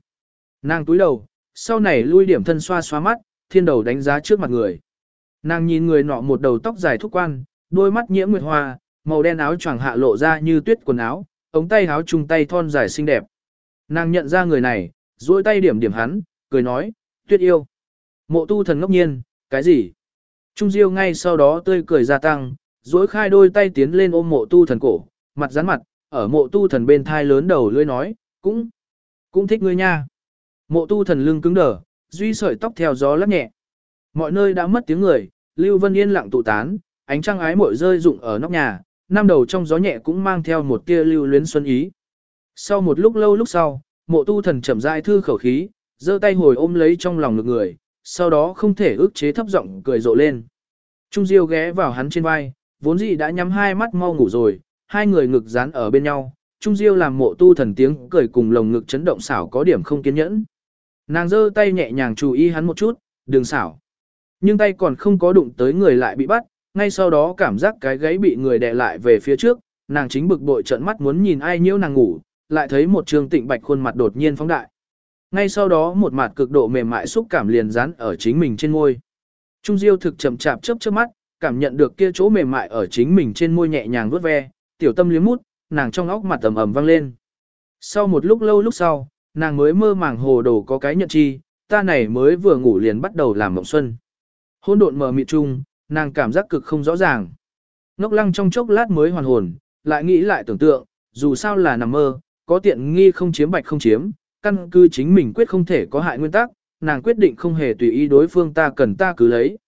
Nàng túi đầu, sau này lui điểm thân xoa xoa mắt, thiên đầu đánh giá trước mặt người. Nàng nhìn người nọ một đầu tóc dài thúc quan, đôi mắt nhiễm nguyệt hoa, màu đen áo choàng hạ lộ ra như tuyết quần áo, ống tay áo trùng tay thon dài xinh đẹp. Nàng nhận ra người này, duỗi tay điểm điểm hắn, cười nói, tuyết yêu. Mộ tu thần ngốc nhiên, cái gì? Trung Diêu ngay sau đó tươi cười gia tăng, duỗi khai đôi tay tiến lên ôm mộ tu thần cổ, mặt rắn mặt, ở mộ tu thần bên thai lớn đầu lưỡi nói, cũng, cũng thích ngươi nha. Mộ tu thần lưng cứng đờ, duy sợi tóc theo gió lắc nhẹ. Mọi nơi đã mất tiếng người, Lưu Vân yên lặng tụ tán, ánh trăng ái mội rơi rụng ở nóc nhà, năm đầu trong gió nhẹ cũng mang theo một tia lưu luyến xuân ý. Sau một lúc lâu lúc sau, mộ tu thần chậm rãi thư khẩu khí, giơ tay hồi ôm lấy trong lòng ngực người, sau đó không thể ức chế thấp giọng cười rộ lên. Trung Diêu ghé vào hắn trên vai, vốn dĩ đã nhắm hai mắt mau ngủ rồi, hai người ngực dán ở bên nhau, Trung Diêu làm mộ tu thần tiếng cười cùng lồng ngực chấn động xảo có điểm không kiên nhẫn. Nàng giơ tay nhẹ nhàng chú ý hắn một chút, đừng xảo. Nhưng tay còn không có đụng tới người lại bị bắt, ngay sau đó cảm giác cái gáy bị người đè lại về phía trước, nàng chính bực bội trợn mắt muốn nhìn ai nhiễu nàng ngủ, lại thấy một trường tịnh bạch khuôn mặt đột nhiên phóng đại. Ngay sau đó một mặt cực độ mềm mại xúc cảm liền dán ở chính mình trên môi. Trung Diêu thực chậm chạp chớp chớp mắt, cảm nhận được kia chỗ mềm mại ở chính mình trên môi nhẹ nhàng vuốt ve, tiểu tâm liếm mút, nàng trong óc mặt ầm ầm vang lên. Sau một lúc lâu lúc sau, nàng mới mơ màng hồ đồ có cái nhận chi, ta này mới vừa ngủ liền bắt đầu làm mộng xuân. Hôn độn mờ mịt chung, nàng cảm giác cực không rõ ràng. Ngốc lăng trong chốc lát mới hoàn hồn, lại nghĩ lại tưởng tượng, dù sao là nằm mơ, có tiện nghi không chiếm bạch không chiếm, căn cứ chính mình quyết không thể có hại nguyên tắc, nàng quyết định không hề tùy ý đối phương ta cần ta cứ lấy.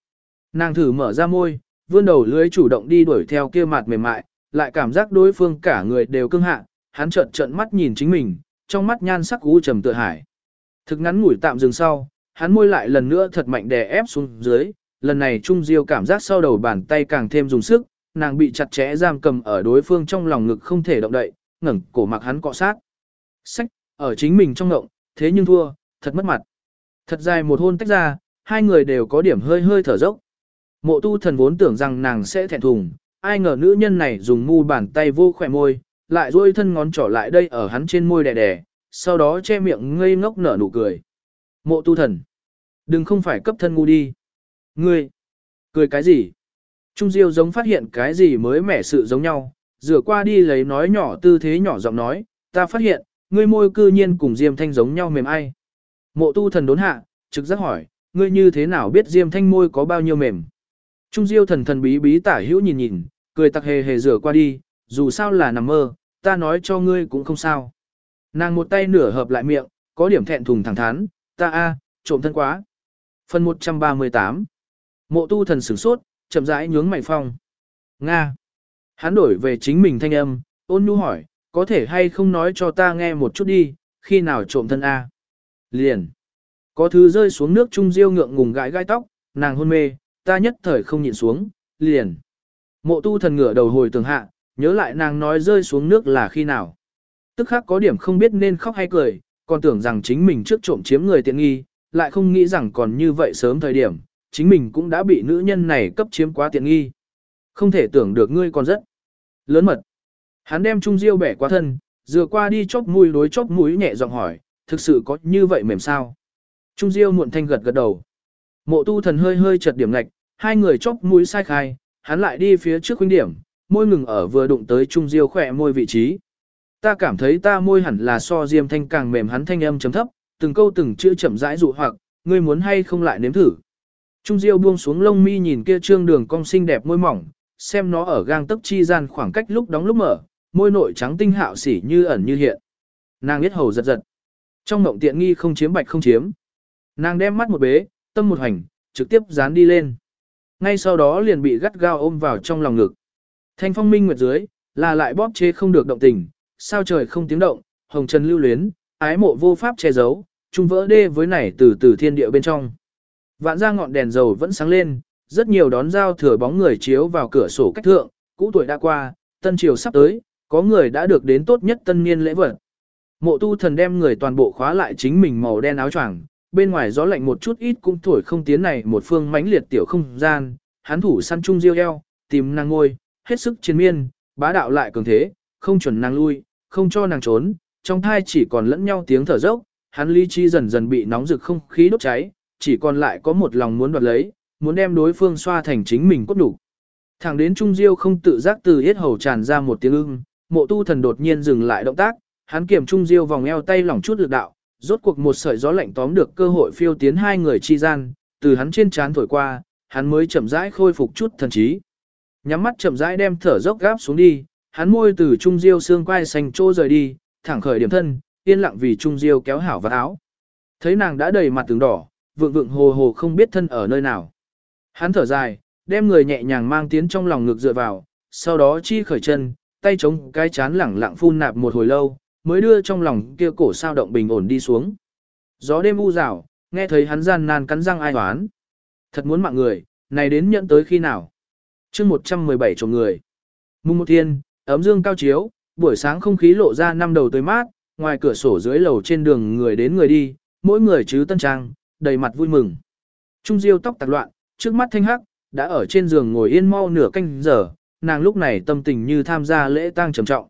Nàng thử mở ra môi, vươn đầu lưới chủ động đi đuổi theo kia mặt mềm mại, lại cảm giác đối phương cả người đều cưng hạ, hắn trợn trợn mắt nhìn chính mình, trong mắt nhan sắc u trầm tựa hải. Thực ngắn ngủi tạm dừng sau, hắn môi lại lần nữa thật mạnh đè ép xuống dưới, lần này Trung Diêu cảm giác sau đầu bàn tay càng thêm dùng sức, nàng bị chặt chẽ giam cầm ở đối phương trong lòng ngực không thể động đậy, ngẩng cổ mặc hắn cọ sát. Sách, ở chính mình trong ngộng, thế nhưng thua, thật mất mặt. Thật dài một hôn tách ra, hai người đều có điểm hơi hơi thở dốc. Mộ tu thần vốn tưởng rằng nàng sẽ thẹn thùng, ai ngờ nữ nhân này dùng mu bàn tay vô khỏe môi, lại duỗi thân ngón trỏ lại đây ở hắn trên môi đè đè, sau đó che miệng ngây ngốc nở nụ cười. Mộ tu thần, đừng không phải cấp thân ngu đi. Ngươi, cười cái gì? Trung Diêu giống phát hiện cái gì mới mẻ sự giống nhau, rửa qua đi lấy nói nhỏ tư thế nhỏ giọng nói, ta phát hiện, ngươi môi cư nhiên cùng Diêm Thanh giống nhau mềm ai. Mộ tu thần đốn hạ, trực giác hỏi, ngươi như thế nào biết Diêm Thanh môi có bao nhiêu mềm? Trung Diêu thần thần bí bí tả hữu nhìn nhìn, cười tặc hề hề rửa qua đi, dù sao là nằm mơ, ta nói cho ngươi cũng không sao. Nàng một tay nửa hợp lại miệng, có điểm thẹn thùng thẳng thắn, ta a, trộm thân quá. Phần 138 Mộ tu thần sửng sốt, chậm rãi nhướng mày phong. Nga. Hắn đổi về chính mình thanh âm, ôn nhu hỏi, có thể hay không nói cho ta nghe một chút đi, khi nào trộm thân A. Liền. Có thứ rơi xuống nước trung diêu ngượng ngùng gãi gai tóc, nàng hôn mê, ta nhất thời không nhịn xuống, liền. Mộ tu thần ngửa đầu hồi tường hạ, nhớ lại nàng nói rơi xuống nước là khi nào. Tức khắc có điểm không biết nên khóc hay cười, còn tưởng rằng chính mình trước trộm chiếm người tiện nghi, lại không nghĩ rằng còn như vậy sớm thời điểm, chính mình cũng đã bị nữ nhân này cấp chiếm quá tiện nghi. Không thể tưởng được ngươi còn rất lớn mật. Hắn đem Trung Diêu bẻ qua thân, dừa qua đi chóp mũi đối chóp mũi nhẹ giọng hỏi, thực sự có như vậy mềm sao? Trung Diêu muộn thanh gật gật đầu. Mộ tu thần hơi hơi chật điểm ngạch, hai người chóp mũi sai khai, hắn lại đi phía trước khuynh điểm, môi ngừng ở vừa đụng tới Trung Diêu khỏe môi vị trí. Ta cảm thấy ta môi hẳn là so diêm thanh càng mềm hắn thanh âm chấm thấp, từng câu từng chữ chậm rãi dụ hoặc, ngươi muốn hay không lại nếm thử. Trung Diêu buông xuống lông mi nhìn kia trương đường cong xinh đẹp môi mỏng, xem nó ở gang tấc chi gian khoảng cách lúc đóng lúc mở, môi nội trắng tinh hạo xỉ như ẩn như hiện. Nàng biết hầu giật giật. Trong mộng tiện nghi không chiếm bạch không chiếm. Nàng đem mắt một bế, tâm một hành, trực tiếp dán đi lên. Ngay sau đó liền bị gắt gao ôm vào trong lòng ngực. Thanh phong minh nguyệt dưới, là lại bóp chế không được động tình, sao trời không tiếng động, hồng trần lưu luyến, ái mộ vô pháp che giấu, trung vỡ đê với nảy từ từ thiên địa bên trong. Vạn ra ngọn đèn dầu vẫn sáng lên, rất nhiều đón giao thừa bóng người chiếu vào cửa sổ cách thượng, cũ tuổi đã qua, tân triều sắp tới, có người đã được đến tốt nhất tân niên lễ vật. Mộ tu thần đem người toàn bộ khóa lại chính mình màu đen áo choàng, bên ngoài gió lạnh một chút ít cũng thổi không tiến này một phương mãnh liệt tiểu không gian, hắn thủ săn chung diêu eo, tìm nàng ngôi, hết sức chiến miên, bá đạo lại cường thế, không chuẩn nàng lui, không cho nàng trốn, trong thai chỉ còn lẫn nhau tiếng thở dốc, hắn lý trí dần dần bị nóng rực không khí đốt cháy, chỉ còn lại có một lòng muốn đoạt lấy, muốn đem đối phương xoa thành chính mình cốt đủ. Thẳng đến Trung Diêu không tự giác từ hết hầu tràn ra một tiếng ưng, mộ tu thần đột nhiên dừng lại động tác, hắn kiểm Trung Diêu vòng eo tay lỏng chút lực đạo, rốt cuộc một sợi gió lạnh tóm được cơ hội phiêu tiến hai người chi gian, từ hắn trên trán thổi qua, hắn mới chậm rãi khôi phục chút thần trí. Nhắm mắt chậm rãi đem thở dốc gáp xuống đi, hắn môi từ Trung Diêu xương quai xanh trô rời đi, thẳng khởi điểm thân, yên lặng vì Trung Diêu kéo hảo vào áo. Thấy nàng đã đầy mặt tướng đỏ, vượng vượng hồ hồ không biết thân ở nơi nào. Hắn thở dài, đem người nhẹ nhàng mang tiến trong lòng ngực dựa vào, sau đó chi khởi chân, tay chống cái chán lẳng lặng phun nạp một hồi lâu, mới đưa trong lòng kia cổ sao động bình ổn đi xuống. Gió đêm u rào, nghe thấy hắn gian nan cắn răng ai hoán. Thật muốn mạng người, này đến nhận tới khi nào? chương 117 chồng người. Mùng một thiên, ấm dương cao chiếu, buổi sáng không khí lộ ra năm đầu tới mát, ngoài cửa sổ dưới lầu trên đường người đến người đi, mỗi người chứ tân trang, đầy mặt vui mừng. Trung diêu tóc tạc loạn, trước mắt thanh hắc, đã ở trên giường ngồi yên mau nửa canh giờ, nàng lúc này tâm tình như tham gia lễ tang trầm trọng.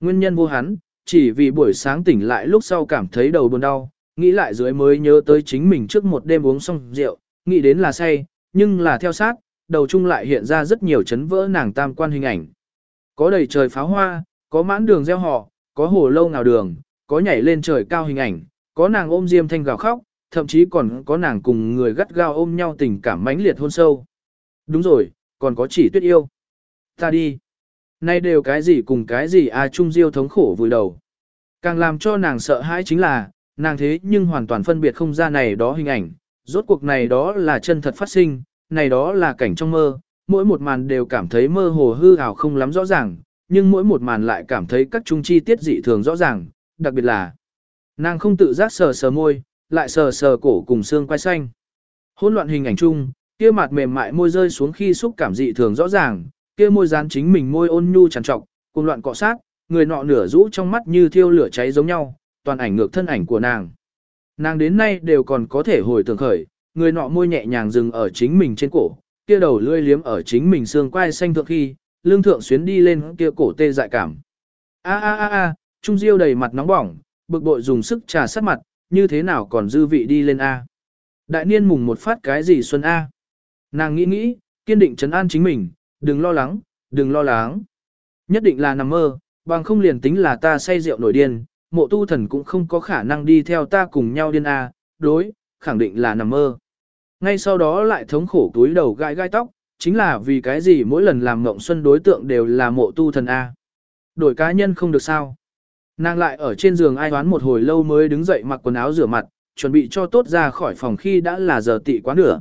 Nguyên nhân vô hắn, chỉ vì buổi sáng tỉnh lại lúc sau cảm thấy đầu buồn đau, nghĩ lại dưới mới nhớ tới chính mình trước một đêm uống xong rượu, nghĩ đến là say, nhưng là theo sát, đầu chung lại hiện ra rất nhiều chấn vỡ nàng tam quan hình ảnh. Có đầy trời pháo hoa, có mãn đường gieo họ, có hồ lâu nào đường, có nhảy lên trời cao hình ảnh, có nàng ôm diêm thanh gào khóc, thậm chí còn có nàng cùng người gắt gao ôm nhau tình cảm mãnh liệt hôn sâu. Đúng rồi, còn có chỉ tuyết yêu. Ta đi. Nay đều cái gì cùng cái gì à trung diêu thống khổ vùi đầu. Càng làm cho nàng sợ hãi chính là, nàng thế nhưng hoàn toàn phân biệt không ra này đó hình ảnh, rốt cuộc này đó là chân thật phát sinh, này đó là cảnh trong mơ, mỗi một màn đều cảm thấy mơ hồ hư ảo không lắm rõ ràng, nhưng mỗi một màn lại cảm thấy các trung chi tiết dị thường rõ ràng, đặc biệt là nàng không tự giác sờ sờ môi, lại sờ sờ cổ cùng xương quai xanh. Hỗn loạn hình ảnh chung, kia mặt mềm mại môi rơi xuống khi xúc cảm dị thường rõ ràng, kia môi dán chính mình môi ôn nhu trằn trọc, cùng loạn cọ sát, người nọ nửa rũ trong mắt như thiêu lửa cháy giống nhau, toàn ảnh ngược thân ảnh của nàng. Nàng đến nay đều còn có thể hồi tưởng khởi, người nọ môi nhẹ nhàng dừng ở chính mình trên cổ, kia đầu lưỡi liếm ở chính mình xương quai xanh thượng khi, lương thượng xuyến đi lên kia cổ tê dại cảm. A a a a, Trung Diêu đầy mặt nóng bỏng, bực bội dùng sức trà sát mặt, như thế nào còn dư vị đi lên A. Đại niên mùng một phát cái gì xuân A. Nàng nghĩ nghĩ, kiên định trấn an chính mình, đừng lo lắng, đừng lo lắng. Nhất định là nằm mơ, bằng không liền tính là ta say rượu nổi điên, mộ tu thần cũng không có khả năng đi theo ta cùng nhau điên A, đối, khẳng định là nằm mơ. Ngay sau đó lại thống khổ túi đầu gai gai tóc, chính là vì cái gì mỗi lần làm mộng xuân đối tượng đều là mộ tu thần A. Đổi cá nhân không được sao. Nàng lại ở trên giường ai đoán một hồi lâu mới đứng dậy mặc quần áo rửa mặt, chuẩn bị cho tốt ra khỏi phòng khi đã là giờ tị quá nửa.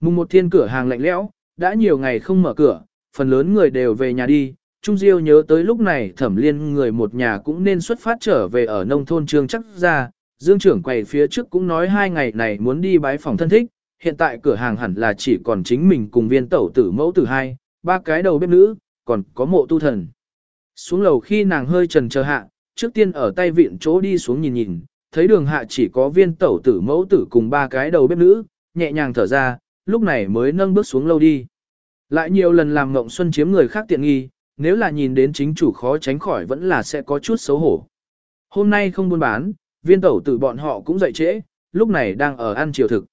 Mùng một thiên cửa hàng lạnh lẽo, đã nhiều ngày không mở cửa, phần lớn người đều về nhà đi. Trung Diêu nhớ tới lúc này thẩm liên người một nhà cũng nên xuất phát trở về ở nông thôn trương chắc ra. Dương trưởng quầy phía trước cũng nói hai ngày này muốn đi bái phòng thân thích, hiện tại cửa hàng hẳn là chỉ còn chính mình cùng viên tẩu tử mẫu tử hai, ba cái đầu bếp nữ, còn có mộ tu thần. Xuống lầu khi nàng hơi trần chờ hạ, trước tiên ở tay vịn chỗ đi xuống nhìn nhìn, thấy đường hạ chỉ có viên tẩu tử mẫu tử cùng ba cái đầu bếp nữ, nhẹ nhàng thở ra, lúc này mới nâng bước xuống lâu đi. Lại nhiều lần làm ngộng xuân chiếm người khác tiện nghi, nếu là nhìn đến chính chủ khó tránh khỏi vẫn là sẽ có chút xấu hổ. Hôm nay không buôn bán, viên tẩu tử bọn họ cũng dậy trễ, lúc này đang ở ăn chiều thực.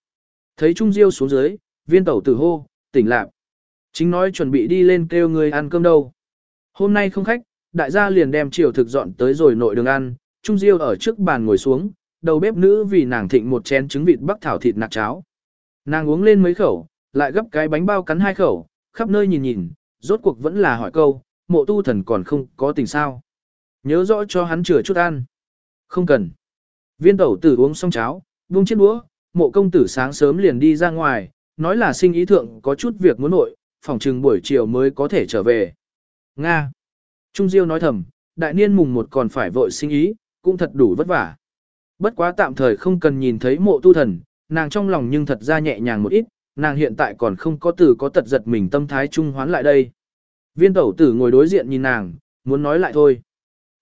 Thấy Trung Diêu xuống dưới, viên tẩu tử hô, tỉnh lạc. Chính nói chuẩn bị đi lên kêu người ăn cơm đâu. Hôm nay không khách, đại gia liền đem chiều thực dọn tới rồi nội đường ăn, Trung Diêu ở trước bàn ngồi xuống, đầu bếp nữ vì nàng thịnh một chén trứng vịt bắc thảo thịt nạc cháo. Nàng uống lên mấy khẩu, lại gấp cái bánh bao cắn hai khẩu, khắp nơi nhìn nhìn, rốt cuộc vẫn là hỏi câu, mộ tu thần còn không có tình sao. Nhớ rõ cho hắn chừa chút ăn. Không cần. Viên tẩu tử uống xong cháo, buông chiếc đũa, mộ công tử sáng sớm liền đi ra ngoài, nói là sinh ý thượng có chút việc muốn nội, phòng trừng buổi chiều mới có thể trở về. Nga. Trung Diêu nói thầm, đại niên mùng một còn phải vội sinh ý, cũng thật đủ vất vả. Bất quá tạm thời không cần nhìn thấy mộ tu thần, nàng trong lòng nhưng thật ra nhẹ nhàng một ít, nàng hiện tại còn không có từ có tật giật mình tâm thái trung hoán lại đây. Viên tẩu tử ngồi đối diện nhìn nàng, muốn nói lại thôi.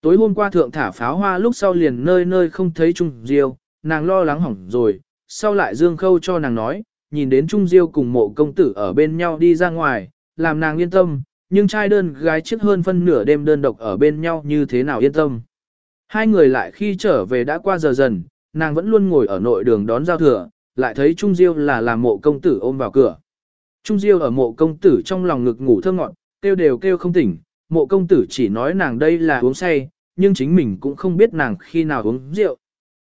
Tối hôm qua thượng thả pháo hoa lúc sau liền nơi nơi không thấy Trung Diêu, nàng lo lắng hỏng rồi, sau lại Dương Khâu cho nàng nói, nhìn đến Trung Diêu cùng mộ công tử ở bên nhau đi ra ngoài, làm nàng yên tâm, nhưng trai đơn gái chiếc hơn phân nửa đêm đơn độc ở bên nhau như thế nào yên tâm. Hai người lại khi trở về đã qua giờ dần, nàng vẫn luôn ngồi ở nội đường đón giao thừa, lại thấy Trung Diêu là làm mộ công tử ôm vào cửa. Trung Diêu ở mộ công tử trong lòng ngực ngủ thơ ngọn, kêu đều kêu không tỉnh, mộ công tử chỉ nói nàng đây là uống say, nhưng chính mình cũng không biết nàng khi nào uống rượu.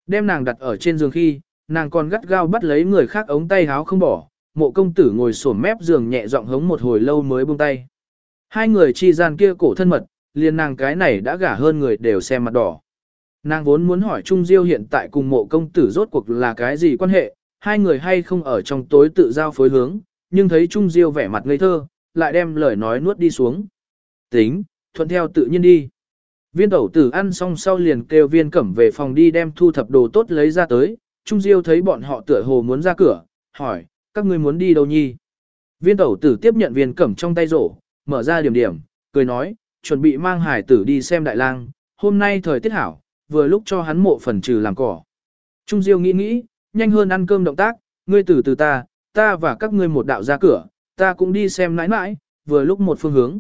Đem nàng đặt ở trên giường khi, nàng còn gắt gao bắt lấy người khác ống tay háo không bỏ, mộ công tử ngồi sổm mép giường nhẹ giọng hống một hồi lâu mới buông tay. Hai người chi gian kia cổ thân mật, liền nàng cái này đã gả hơn người đều xem mặt đỏ. Nàng vốn muốn hỏi Trung Diêu hiện tại cùng mộ công tử rốt cuộc là cái gì quan hệ, hai người hay không ở trong tối tự giao phối hướng, nhưng thấy Trung Diêu vẻ mặt ngây thơ, lại đem lời nói nuốt đi xuống. Tính, thuận theo tự nhiên đi. Viên tẩu tử ăn xong sau liền kêu viên cẩm về phòng đi đem thu thập đồ tốt lấy ra tới, Trung Diêu thấy bọn họ tựa hồ muốn ra cửa, hỏi, các ngươi muốn đi đâu nhi? Viên tẩu tử tiếp nhận viên cẩm trong tay rổ, mở ra điểm điểm, cười nói, chuẩn bị mang hải tử đi xem đại lang, hôm nay thời tiết hảo, vừa lúc cho hắn mộ phần trừ làm cỏ. Trung Diêu nghĩ nghĩ, nhanh hơn ăn cơm động tác, ngươi tử từ ta, ta và các ngươi một đạo ra cửa, ta cũng đi xem nãi nãi, vừa lúc một phương hướng.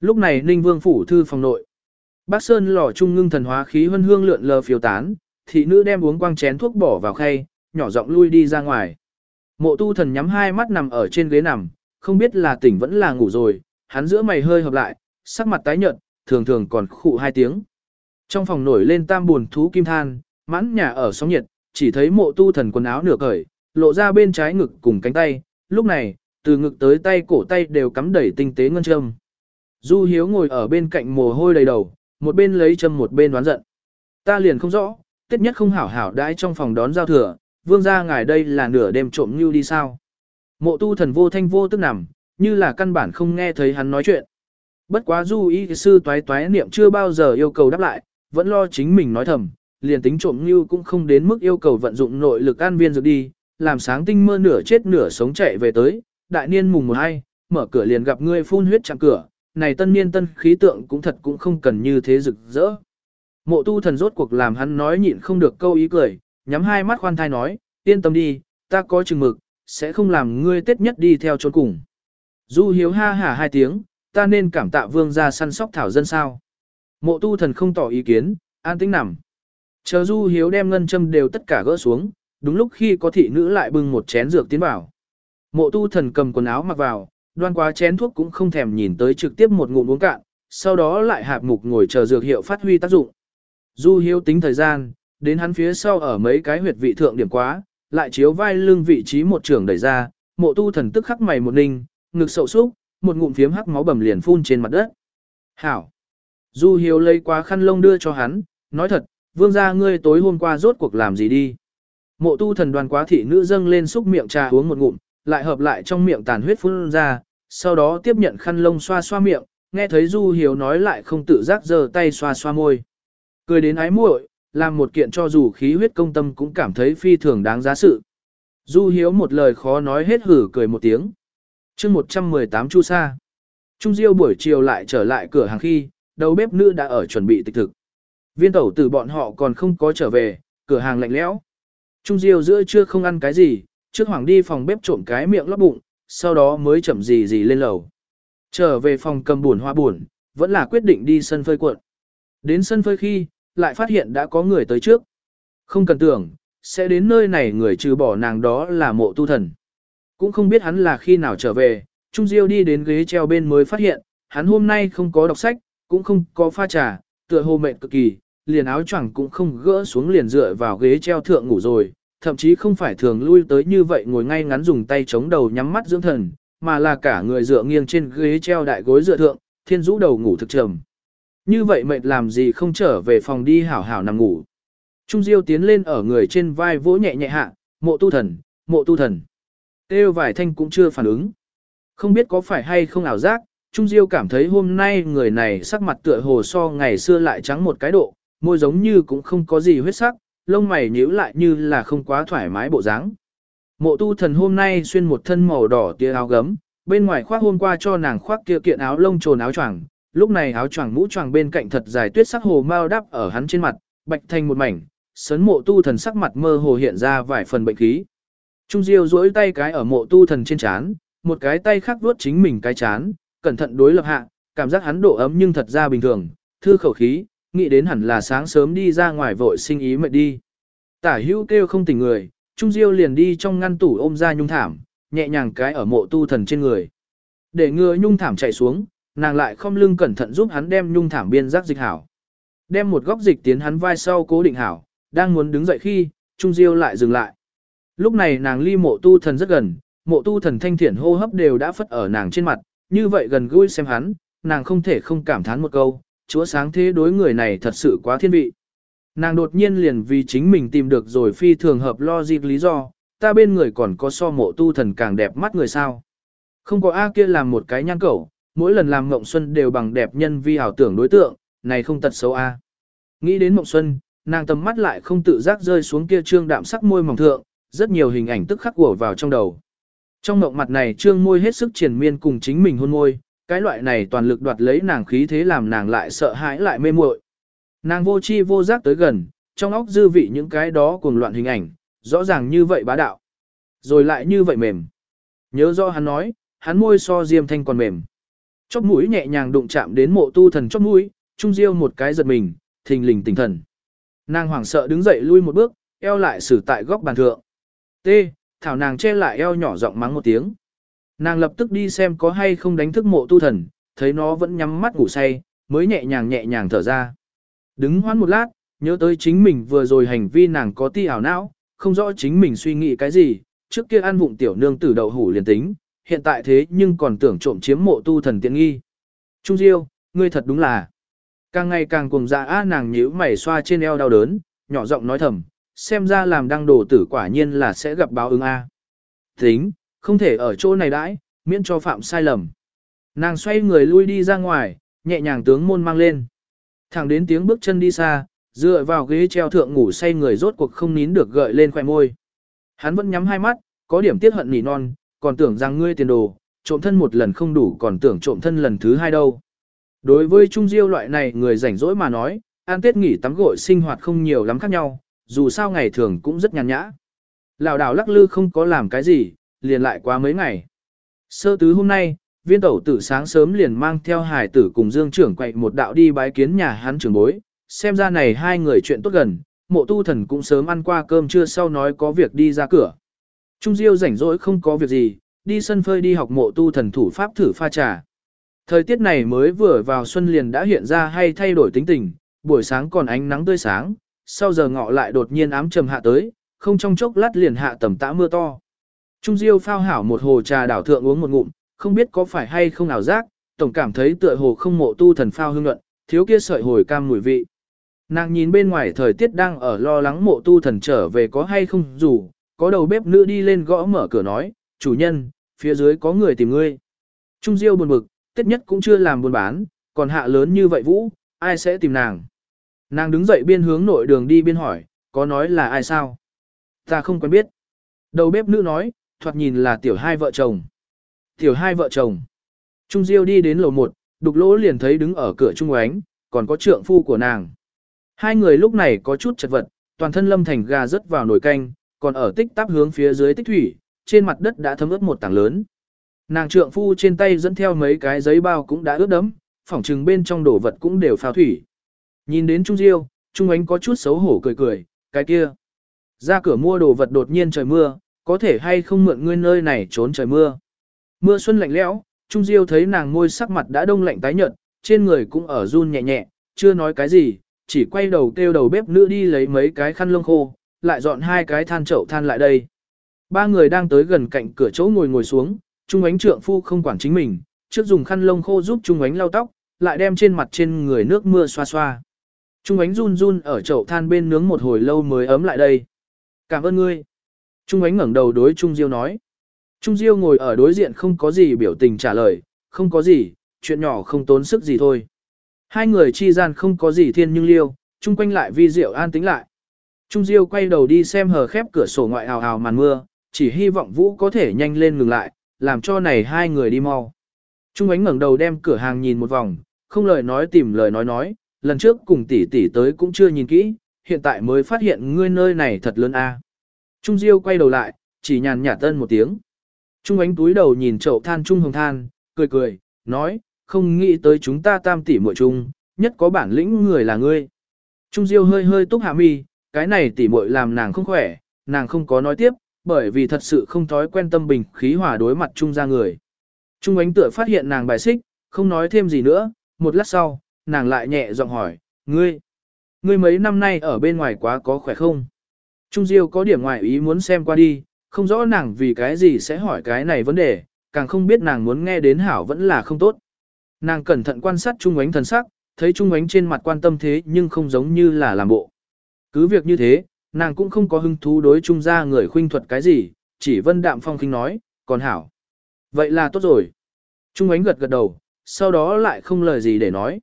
Lúc này Ninh Vương phủ thư phòng nội. Bác Sơn lò trung ngưng thần hóa khí hân hương lượn lờ phiêu tán, thị nữ đem uống quang chén thuốc bỏ vào khay, nhỏ giọng lui đi ra ngoài. Mộ tu thần nhắm hai mắt nằm ở trên ghế nằm, không biết là tỉnh vẫn là ngủ rồi, hắn giữa mày hơi hợp lại, sắc mặt tái nhợt, thường thường còn khụ hai tiếng. Trong phòng nổi lên tam buồn thú kim than, mãn nhà ở sóng nhiệt, chỉ thấy mộ tu thần quần áo nửa cởi, lộ ra bên trái ngực cùng cánh tay, lúc này, từ ngực tới tay cổ tay đều cắm đầy tinh tế ngân châm. Du Hiếu ngồi ở bên cạnh mồ hôi đầy đầu, một bên lấy châm một bên đoán giận. Ta liền không rõ, tiết nhất không hảo hảo đãi trong phòng đón giao thừa, vương gia ngài đây là nửa đêm trộm như đi sao. Mộ tu thần vô thanh vô tức nằm, như là căn bản không nghe thấy hắn nói chuyện. Bất quá du y sư toái toái niệm chưa bao giờ yêu cầu đáp lại, vẫn lo chính mình nói thầm, liền tính trộm như cũng không đến mức yêu cầu vận dụng nội lực an viên dược đi, làm sáng tinh mơ nửa chết nửa sống chạy về tới, đại niên mùng một hai, mở cửa liền gặp ngươi phun huyết chạm cửa, này tân niên tân khí tượng cũng thật cũng không cần như thế rực rỡ. Mộ tu thần rốt cuộc làm hắn nói nhịn không được câu ý cười, nhắm hai mắt khoan thai nói, yên tâm đi, ta có chừng mực, sẽ không làm ngươi tết nhất đi theo trốn cùng. Du hiếu ha hả hai tiếng, ta nên cảm tạ vương ra săn sóc thảo dân sao. Mộ tu thần không tỏ ý kiến, an tĩnh nằm. Chờ du hiếu đem ngân châm đều tất cả gỡ xuống, đúng lúc khi có thị nữ lại bưng một chén dược tiến vào. Mộ tu thần cầm quần áo mặc vào, đoan quá chén thuốc cũng không thèm nhìn tới trực tiếp một ngụm uống cạn, sau đó lại hạp mục ngồi chờ dược hiệu phát huy tác dụng. Du hiếu tính thời gian, đến hắn phía sau ở mấy cái huyệt vị thượng điểm quá, lại chiếu vai lưng vị trí một trường đẩy ra, mộ tu thần tức khắc mày một ninh, ngực sậu súc, một ngụm phiếm hắc máu bầm liền phun trên mặt đất. Hảo! Du hiếu lấy quá khăn lông đưa cho hắn, nói thật, vương gia ngươi tối hôm qua rốt cuộc làm gì đi. Mộ tu thần đoàn quá thị nữ dâng lên xúc miệng trà uống một ngụm, lại hợp lại trong miệng tàn huyết phun ra, sau đó tiếp nhận khăn lông xoa xoa miệng, nghe thấy Du Hiếu nói lại không tự giác giơ tay xoa xoa môi. Cười đến ái muội, làm một kiện cho dù khí huyết công tâm cũng cảm thấy phi thường đáng giá sự. Du Hiếu một lời khó nói hết hử cười một tiếng chương 118 Chu Sa. Trung Diêu buổi chiều lại trở lại cửa hàng khi, đầu bếp nữ đã ở chuẩn bị tịch thực. Viên tẩu từ bọn họ còn không có trở về, cửa hàng lạnh lẽo. Trung Diêu giữa trưa không ăn cái gì, trước hoàng đi phòng bếp trộm cái miệng lót bụng, sau đó mới chậm gì gì lên lầu. Trở về phòng cầm buồn hoa buồn, vẫn là quyết định đi sân phơi cuộn. Đến sân phơi khi, lại phát hiện đã có người tới trước. Không cần tưởng, sẽ đến nơi này người trừ bỏ nàng đó là mộ tu thần. Cũng không biết hắn là khi nào trở về, Trung Diêu đi đến ghế treo bên mới phát hiện, hắn hôm nay không có đọc sách, cũng không có pha trà, tựa hồ mệt cực kỳ, liền áo choàng cũng không gỡ xuống liền dựa vào ghế treo thượng ngủ rồi, thậm chí không phải thường lui tới như vậy ngồi ngay ngắn dùng tay chống đầu nhắm mắt dưỡng thần, mà là cả người dựa nghiêng trên ghế treo đại gối dựa thượng, thiên rũ đầu ngủ thực trầm. Như vậy mệt làm gì không trở về phòng đi hảo hảo nằm ngủ. Trung Diêu tiến lên ở người trên vai vỗ nhẹ nhẹ hạ, mộ tu thần, mộ tu thần. Têu vài thanh cũng chưa phản ứng. Không biết có phải hay không ảo giác, Trung Diêu cảm thấy hôm nay người này sắc mặt tựa hồ so ngày xưa lại trắng một cái độ, môi giống như cũng không có gì huyết sắc, lông mày nhíu lại như là không quá thoải mái bộ dáng. Mộ tu thần hôm nay xuyên một thân màu đỏ tia áo gấm, bên ngoài khoác hôm qua cho nàng khoác kia kiện áo lông trồn áo choàng, lúc này áo choàng mũ choàng bên cạnh thật dài tuyết sắc hồ mau đắp ở hắn trên mặt, bạch thành một mảnh, sấn mộ tu thần sắc mặt mơ hồ hiện ra vài phần bệnh khí. Trung Diêu duỗi tay cái ở mộ tu thần trên chán, một cái tay khác vuốt chính mình cái chán, cẩn thận đối lập hạ, cảm giác hắn độ ấm nhưng thật ra bình thường, thư khẩu khí, nghĩ đến hẳn là sáng sớm đi ra ngoài vội sinh ý mệt đi. Tả hữu kêu không tỉnh người, Trung Diêu liền đi trong ngăn tủ ôm ra nhung thảm, nhẹ nhàng cái ở mộ tu thần trên người. Để ngừa nhung thảm chạy xuống, nàng lại không lưng cẩn thận giúp hắn đem nhung thảm biên giác dịch hảo. Đem một góc dịch tiến hắn vai sau cố định hảo, đang muốn đứng dậy khi, Trung Diêu lại dừng lại. Lúc này nàng ly mộ tu thần rất gần, mộ tu thần thanh thiển hô hấp đều đã phất ở nàng trên mặt, như vậy gần gũi xem hắn, nàng không thể không cảm thán một câu, chúa sáng thế đối người này thật sự quá thiên vị. Nàng đột nhiên liền vì chính mình tìm được rồi phi thường hợp lo lý do, ta bên người còn có so mộ tu thần càng đẹp mắt người sao. Không có A kia làm một cái nhan cẩu, mỗi lần làm mộng xuân đều bằng đẹp nhân vi ảo tưởng đối tượng, này không tật xấu A. Nghĩ đến mộng xuân, nàng tầm mắt lại không tự giác rơi xuống kia trương đạm sắc môi mỏng thượng, rất nhiều hình ảnh tức khắc của vào trong đầu. Trong mộng mặt này trương môi hết sức triển miên cùng chính mình hôn môi, cái loại này toàn lực đoạt lấy nàng khí thế làm nàng lại sợ hãi lại mê muội. Nàng vô chi vô giác tới gần, trong óc dư vị những cái đó cuồng loạn hình ảnh, rõ ràng như vậy bá đạo. Rồi lại như vậy mềm. Nhớ rõ hắn nói, hắn môi so diêm thanh còn mềm. Chóp mũi nhẹ nhàng đụng chạm đến mộ tu thần chóp mũi, trung diêu một cái giật mình, thình lình tỉnh thần. Nàng hoảng sợ đứng dậy lui một bước, eo lại xử tại góc bàn thượng. T, thảo nàng che lại eo nhỏ giọng mắng một tiếng. Nàng lập tức đi xem có hay không đánh thức mộ tu thần, thấy nó vẫn nhắm mắt ngủ say, mới nhẹ nhàng nhẹ nhàng thở ra. Đứng hoãn một lát, nhớ tới chính mình vừa rồi hành vi nàng có ti ảo não, không rõ chính mình suy nghĩ cái gì, trước kia ăn vụng tiểu nương tử đậu hủ liền tính, hiện tại thế nhưng còn tưởng trộm chiếm mộ tu thần tiện nghi. Trung Diêu, ngươi thật đúng là. Càng ngày càng cuồng dạ á nàng nhíu mày xoa trên eo đau đớn, nhỏ giọng nói thầm, xem ra làm đăng đồ tử quả nhiên là sẽ gặp báo ứng A. Tính, không thể ở chỗ này đãi, miễn cho phạm sai lầm. Nàng xoay người lui đi ra ngoài, nhẹ nhàng tướng môn mang lên. Thẳng đến tiếng bước chân đi xa, dựa vào ghế treo thượng ngủ say người rốt cuộc không nín được gợi lên khoẻ môi. Hắn vẫn nhắm hai mắt, có điểm tiết hận nỉ non, còn tưởng rằng ngươi tiền đồ, trộm thân một lần không đủ còn tưởng trộm thân lần thứ hai đâu. Đối với Trung Diêu loại này người rảnh rỗi mà nói, an tết nghỉ tắm gội sinh hoạt không nhiều lắm khác nhau, dù sao ngày thường cũng rất nhàn nhã. Lào đảo lắc lư không có làm cái gì, liền lại quá mấy ngày. Sơ tứ hôm nay, viên tẩu tử sáng sớm liền mang theo hải tử cùng dương trưởng quậy một đạo đi bái kiến nhà hắn trưởng bối, xem ra này hai người chuyện tốt gần, mộ tu thần cũng sớm ăn qua cơm trưa sau nói có việc đi ra cửa. Trung Diêu rảnh rỗi không có việc gì, đi sân phơi đi học mộ tu thần thủ pháp thử pha trà. Thời tiết này mới vừa vào xuân liền đã hiện ra hay thay đổi tính tình, buổi sáng còn ánh nắng tươi sáng, sau giờ ngọ lại đột nhiên ám trầm hạ tới, không trong chốc lát liền hạ tầm tã mưa to. Trung Diêu phao hảo một hồ trà đảo thượng uống một ngụm, không biết có phải hay không ảo giác, tổng cảm thấy tựa hồ không mộ tu thần phao hương luận, thiếu kia sợi hồi cam mùi vị. Nàng nhìn bên ngoài thời tiết đang ở lo lắng mộ tu thần trở về có hay không dù, có đầu bếp nữ đi lên gõ mở cửa nói, chủ nhân, phía dưới có người tìm ngươi. Trung Diêu buồn bực, tết nhất cũng chưa làm buôn bán, còn hạ lớn như vậy vũ, ai sẽ tìm nàng. Nàng đứng dậy biên hướng nội đường đi biên hỏi, có nói là ai sao? Ta không quen biết. Đầu bếp nữ nói, thoạt nhìn là tiểu hai vợ chồng. Tiểu hai vợ chồng. Trung Diêu đi đến lầu một, đục lỗ liền thấy đứng ở cửa Trung Oánh, còn có trượng phu của nàng. Hai người lúc này có chút chật vật, toàn thân lâm thành gà rớt vào nồi canh, còn ở tích tắp hướng phía dưới tích thủy, trên mặt đất đã thấm ướt một tảng lớn. Nàng trượng phu trên tay dẫn theo mấy cái giấy bao cũng đã ướt đẫm, phỏng trừng bên trong đổ vật cũng đều phao thủy. Nhìn đến Trung Diêu, Trung Ánh có chút xấu hổ cười cười, cái kia. Ra cửa mua đồ vật đột nhiên trời mưa, có thể hay không mượn ngươi nơi này trốn trời mưa. Mưa xuân lạnh lẽo, Trung Diêu thấy nàng môi sắc mặt đã đông lạnh tái nhợt, trên người cũng ở run nhẹ nhẹ, chưa nói cái gì, chỉ quay đầu kêu đầu bếp nữ đi lấy mấy cái khăn lông khô, lại dọn hai cái than chậu than lại đây. Ba người đang tới gần cạnh cửa chỗ ngồi ngồi xuống, Trung ánh trượng phu không quản chính mình, trước dùng khăn lông khô giúp Trung ánh lau tóc, lại đem trên mặt trên người nước mưa xoa xoa. Trung ánh run run ở chậu than bên nướng một hồi lâu mới ấm lại đây. Cảm ơn ngươi. Trung ánh ngẩng đầu đối Trung Diêu nói. Trung Diêu ngồi ở đối diện không có gì biểu tình trả lời, không có gì, chuyện nhỏ không tốn sức gì thôi. Hai người chi gian không có gì thiên nhưng liêu, chung quanh lại vi diệu an tĩnh lại. Trung Diêu quay đầu đi xem hờ khép cửa sổ ngoại hào hào màn mưa, chỉ hy vọng Vũ có thể nhanh lên ngừng lại, làm cho này hai người đi mau. Trung ánh ngẩng đầu đem cửa hàng nhìn một vòng, không lời nói tìm lời nói nói, lần trước cùng tỷ tỷ tới cũng chưa nhìn kỹ, hiện tại mới phát hiện ngươi nơi này thật lớn a. Trung Diêu quay đầu lại, chỉ nhàn nhạt tân một tiếng. Trung ánh túi đầu nhìn chậu than Trung Hồng Than, cười cười, nói, không nghĩ tới chúng ta tam tỷ muội chung, nhất có bản lĩnh người là ngươi. Trung Diêu hơi hơi túc hạ mi, cái này tỷ muội làm nàng không khỏe, nàng không có nói tiếp, bởi vì thật sự không thói quen tâm bình khí hòa đối mặt Trung ra người. Trung ánh tựa phát hiện nàng bài xích, không nói thêm gì nữa, một lát sau, nàng lại nhẹ giọng hỏi, ngươi, ngươi mấy năm nay ở bên ngoài quá có khỏe không? Trung Diêu có điểm ngoại ý muốn xem qua đi, không rõ nàng vì cái gì sẽ hỏi cái này vấn đề, càng không biết nàng muốn nghe đến hảo vẫn là không tốt. Nàng cẩn thận quan sát Trung ánh thần sắc, thấy Trung ánh trên mặt quan tâm thế nhưng không giống như là làm bộ. Cứ việc như thế, nàng cũng không có hứng thú đối Trung ra người khuynh thuật cái gì, chỉ vân đạm phong khinh nói, còn hảo. Vậy là tốt rồi. Trung ánh gật gật đầu, sau đó lại không lời gì để nói.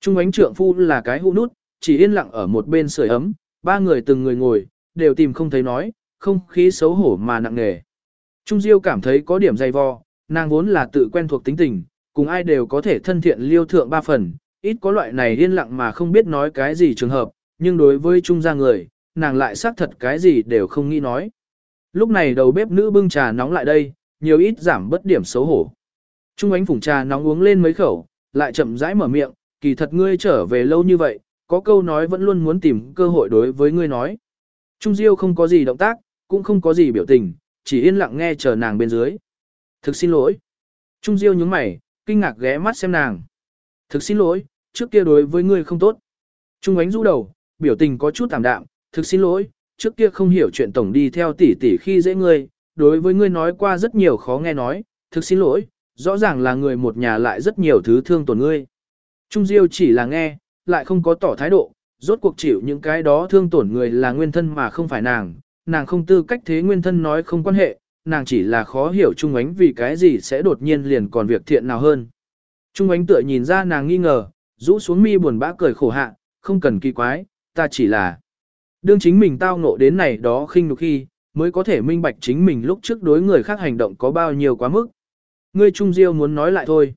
Trung ánh trượng phu là cái hũ nút, chỉ yên lặng ở một bên sưởi ấm, ba người từng người ngồi, đều tìm không thấy nói, không khí xấu hổ mà nặng nề. Trung Diêu cảm thấy có điểm dày vò, nàng vốn là tự quen thuộc tính tình, cùng ai đều có thể thân thiện liêu thượng ba phần, ít có loại này yên lặng mà không biết nói cái gì trường hợp, nhưng đối với Trung gia người, nàng lại xác thật cái gì đều không nghĩ nói. Lúc này đầu bếp nữ bưng trà nóng lại đây, nhiều ít giảm bất điểm xấu hổ. Trung ánh phủng trà nóng uống lên mấy khẩu, lại chậm rãi mở miệng, kỳ thật ngươi trở về lâu như vậy, có câu nói vẫn luôn muốn tìm cơ hội đối với ngươi nói. Trung Diêu không có gì động tác, cũng không có gì biểu tình, chỉ yên lặng nghe chờ nàng bên dưới. Thực xin lỗi. Trung Diêu nhướng mày, kinh ngạc ghé mắt xem nàng. Thực xin lỗi, trước kia đối với ngươi không tốt. Trung ánh rũ đầu, biểu tình có chút tạm đạm, thực xin lỗi, trước kia không hiểu chuyện tổng đi theo tỷ tỷ khi dễ ngươi, đối với ngươi nói qua rất nhiều khó nghe nói, thực xin lỗi, rõ ràng là người một nhà lại rất nhiều thứ thương tổn ngươi. Trung Diêu chỉ là nghe, lại không có tỏ thái độ, rốt cuộc chịu những cái đó thương tổn người là nguyên thân mà không phải nàng, nàng không tư cách thế nguyên thân nói không quan hệ, nàng chỉ là khó hiểu Trung Ánh vì cái gì sẽ đột nhiên liền còn việc thiện nào hơn. Trung Ánh tựa nhìn ra nàng nghi ngờ, rũ xuống mi buồn bã cười khổ hạ, không cần kỳ quái, ta chỉ là đương chính mình tao ngộ đến này đó khinh nhục khi, mới có thể minh bạch chính mình lúc trước đối người khác hành động có bao nhiêu quá mức. Ngươi Trung Diêu muốn nói lại thôi.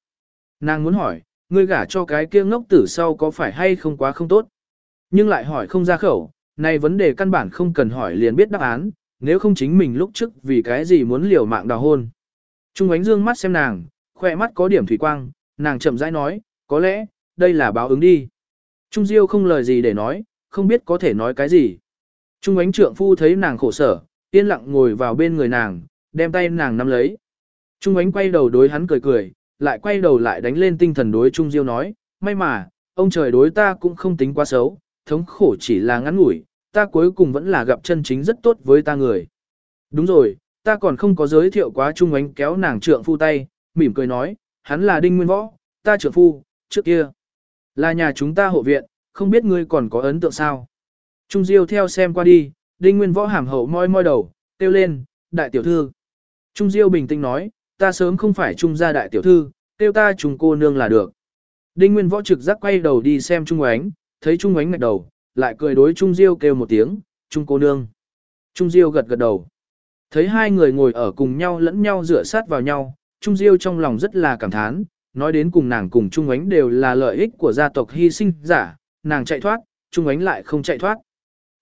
Nàng muốn hỏi, ngươi gả cho cái kia ngốc tử sau có phải hay không quá không tốt. Nhưng lại hỏi không ra khẩu, này vấn đề căn bản không cần hỏi liền biết đáp án, nếu không chính mình lúc trước vì cái gì muốn liều mạng đào hôn. Trung ánh dương mắt xem nàng, khoe mắt có điểm thủy quang, nàng chậm rãi nói, có lẽ, đây là báo ứng đi. Trung Diêu không lời gì để nói, không biết có thể nói cái gì. Trung ánh trượng phu thấy nàng khổ sở, yên lặng ngồi vào bên người nàng, đem tay nàng nắm lấy. Trung ánh quay đầu đối hắn cười cười, lại quay đầu lại đánh lên tinh thần đối Trung Diêu nói, may mà, ông trời đối ta cũng không tính quá xấu, thống khổ chỉ là ngắn ngủi, ta cuối cùng vẫn là gặp chân chính rất tốt với ta người. Đúng rồi, ta còn không có giới thiệu quá Trung ánh kéo nàng trượng phu tay, mỉm cười nói, hắn là Đinh Nguyên Võ, ta trượng phu, trước kia. Là nhà chúng ta hộ viện, không biết ngươi còn có ấn tượng sao. Trung Diêu theo xem qua đi, Đinh Nguyên Võ hàm hậu moi moi đầu, kêu lên, đại tiểu thư. Trung Diêu bình tĩnh nói, ta sớm không phải Trung gia đại tiểu thư, kêu ta trùng cô nương là được. Đinh Nguyên Võ trực giác quay đầu đi xem Trung Ánh, thấy Trung Ánh ngạch đầu, lại cười đối Trung Diêu kêu một tiếng, Trung cô nương. Trung Diêu gật gật đầu. Thấy hai người ngồi ở cùng nhau lẫn nhau dựa sát vào nhau, Trung Diêu trong lòng rất là cảm thán, nói đến cùng nàng cùng Trung Ánh đều là lợi ích của gia tộc hy sinh giả, nàng chạy thoát, Trung Ánh lại không chạy thoát.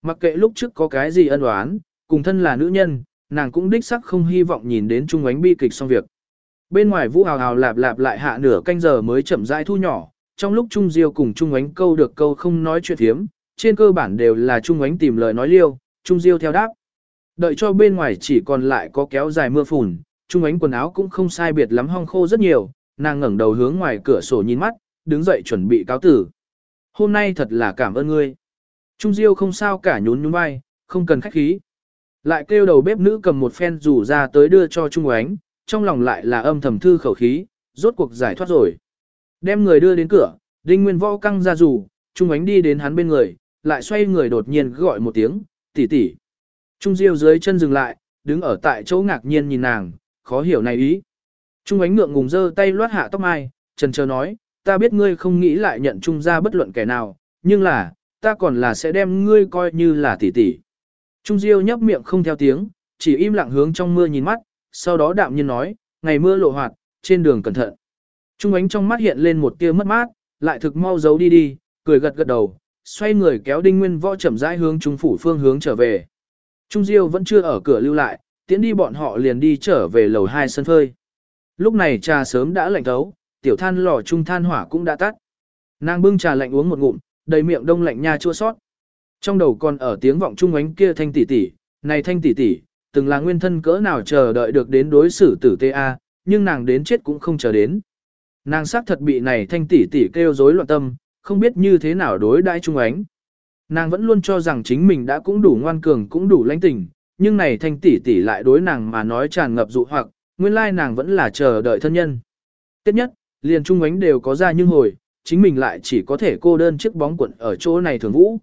Mặc kệ lúc trước có cái gì ân oán, cùng thân là nữ nhân, nàng cũng đích sắc không hy vọng nhìn đến Trung Ánh bi kịch xong việc. Bên ngoài vũ hào hào lạp lạp lại hạ nửa canh giờ mới chậm rãi thu nhỏ, trong lúc Trung Diêu cùng Trung Ánh câu được câu không nói chuyện thiếm, trên cơ bản đều là Trung Ánh tìm lời nói liêu, Trung Diêu theo đáp. Đợi cho bên ngoài chỉ còn lại có kéo dài mưa phùn, Trung Ánh quần áo cũng không sai biệt lắm hong khô rất nhiều, nàng ngẩng đầu hướng ngoài cửa sổ nhìn mắt, đứng dậy chuẩn bị cáo tử. Hôm nay thật là cảm ơn ngươi. Trung Diêu không sao cả nhún nhún vai, không cần khách khí. Lại kêu đầu bếp nữ cầm một phen rủ ra tới đưa cho Trung Ánh, trong lòng lại là âm thầm thư khẩu khí, rốt cuộc giải thoát rồi. Đem người đưa đến cửa, Đinh Nguyên Võ căng ra rủ, Trung Ánh đi đến hắn bên người, lại xoay người đột nhiên gọi một tiếng, tỷ tỷ. Trung Diêu dưới chân dừng lại, đứng ở tại chỗ ngạc nhiên nhìn nàng, khó hiểu này ý. Trung Ánh ngượng ngùng giơ tay loát hạ tóc mai, trần chờ nói, ta biết ngươi không nghĩ lại nhận Trung ra bất luận kẻ nào, nhưng là, ta còn là sẽ đem ngươi coi như là tỷ tỷ. Trung Diêu nhấp miệng không theo tiếng, chỉ im lặng hướng trong mưa nhìn mắt, sau đó đạm nhiên nói, ngày mưa lộ hoạt, trên đường cẩn thận. Trung ánh trong mắt hiện lên một tia mất mát, lại thực mau giấu đi đi, cười gật gật đầu, xoay người kéo đinh nguyên võ chậm rãi hướng trung phủ phương hướng trở về. Trung Diêu vẫn chưa ở cửa lưu lại, tiến đi bọn họ liền đi trở về lầu hai sân phơi. Lúc này trà sớm đã lạnh thấu, tiểu than lò trung than hỏa cũng đã tắt. Nàng bưng trà lạnh uống một ngụm, đầy miệng đông lạnh nha chua sót. Trong đầu còn ở tiếng vọng trung ánh kia thanh tỷ tỷ, này thanh tỷ tỷ, từng là nguyên thân cỡ nào chờ đợi được đến đối xử tử TA, nhưng nàng đến chết cũng không chờ đến. Nàng xác thật bị này thanh tỷ tỷ kêu rối loạn tâm, không biết như thế nào đối đãi trung ánh. Nàng vẫn luôn cho rằng chính mình đã cũng đủ ngoan cường cũng đủ lãnh tình, nhưng này thanh tỷ tỷ lại đối nàng mà nói tràn ngập dụ hoặc, nguyên lai nàng vẫn là chờ đợi thân nhân. Tiếp nhất, liền trung ánh đều có ra nhưng hồi, chính mình lại chỉ có thể cô đơn chiếc bóng quận ở chỗ này thường vũ.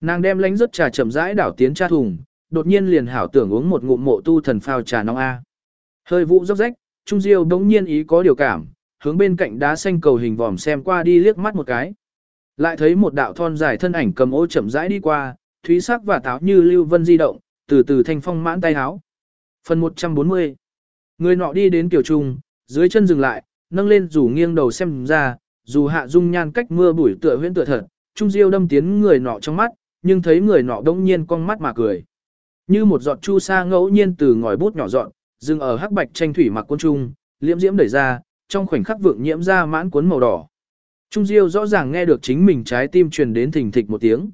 Nàng đem lánh rất trà chậm rãi đảo tiến cha thùng, đột nhiên liền hảo tưởng uống một ngụm mộ tu thần phao trà nóng A. Hơi vụ róc rách, Trung Diêu đống nhiên ý có điều cảm, hướng bên cạnh đá xanh cầu hình vòm xem qua đi liếc mắt một cái. Lại thấy một đạo thon dài thân ảnh cầm ô chậm rãi đi qua, thúy sắc và táo như lưu vân di động, từ từ thanh phong mãn tay háo. Phần 140 Người nọ đi đến tiểu trung, dưới chân dừng lại, nâng lên rủ nghiêng đầu xem ra, dù hạ dung nhan cách mưa bụi tựa huyễn tựa thật, Trung Diêu đâm tiến người nọ trong mắt, nhưng thấy người nọ đông nhiên cong mắt mà cười. Như một giọt chu sa ngẫu nhiên từ ngòi bút nhỏ dọn, dừng ở hắc bạch tranh thủy mặc quân trung, liễm diễm đẩy ra, trong khoảnh khắc vượng nhiễm ra mãn cuốn màu đỏ. Trung Diêu rõ ràng nghe được chính mình trái tim truyền đến thình thịch một tiếng.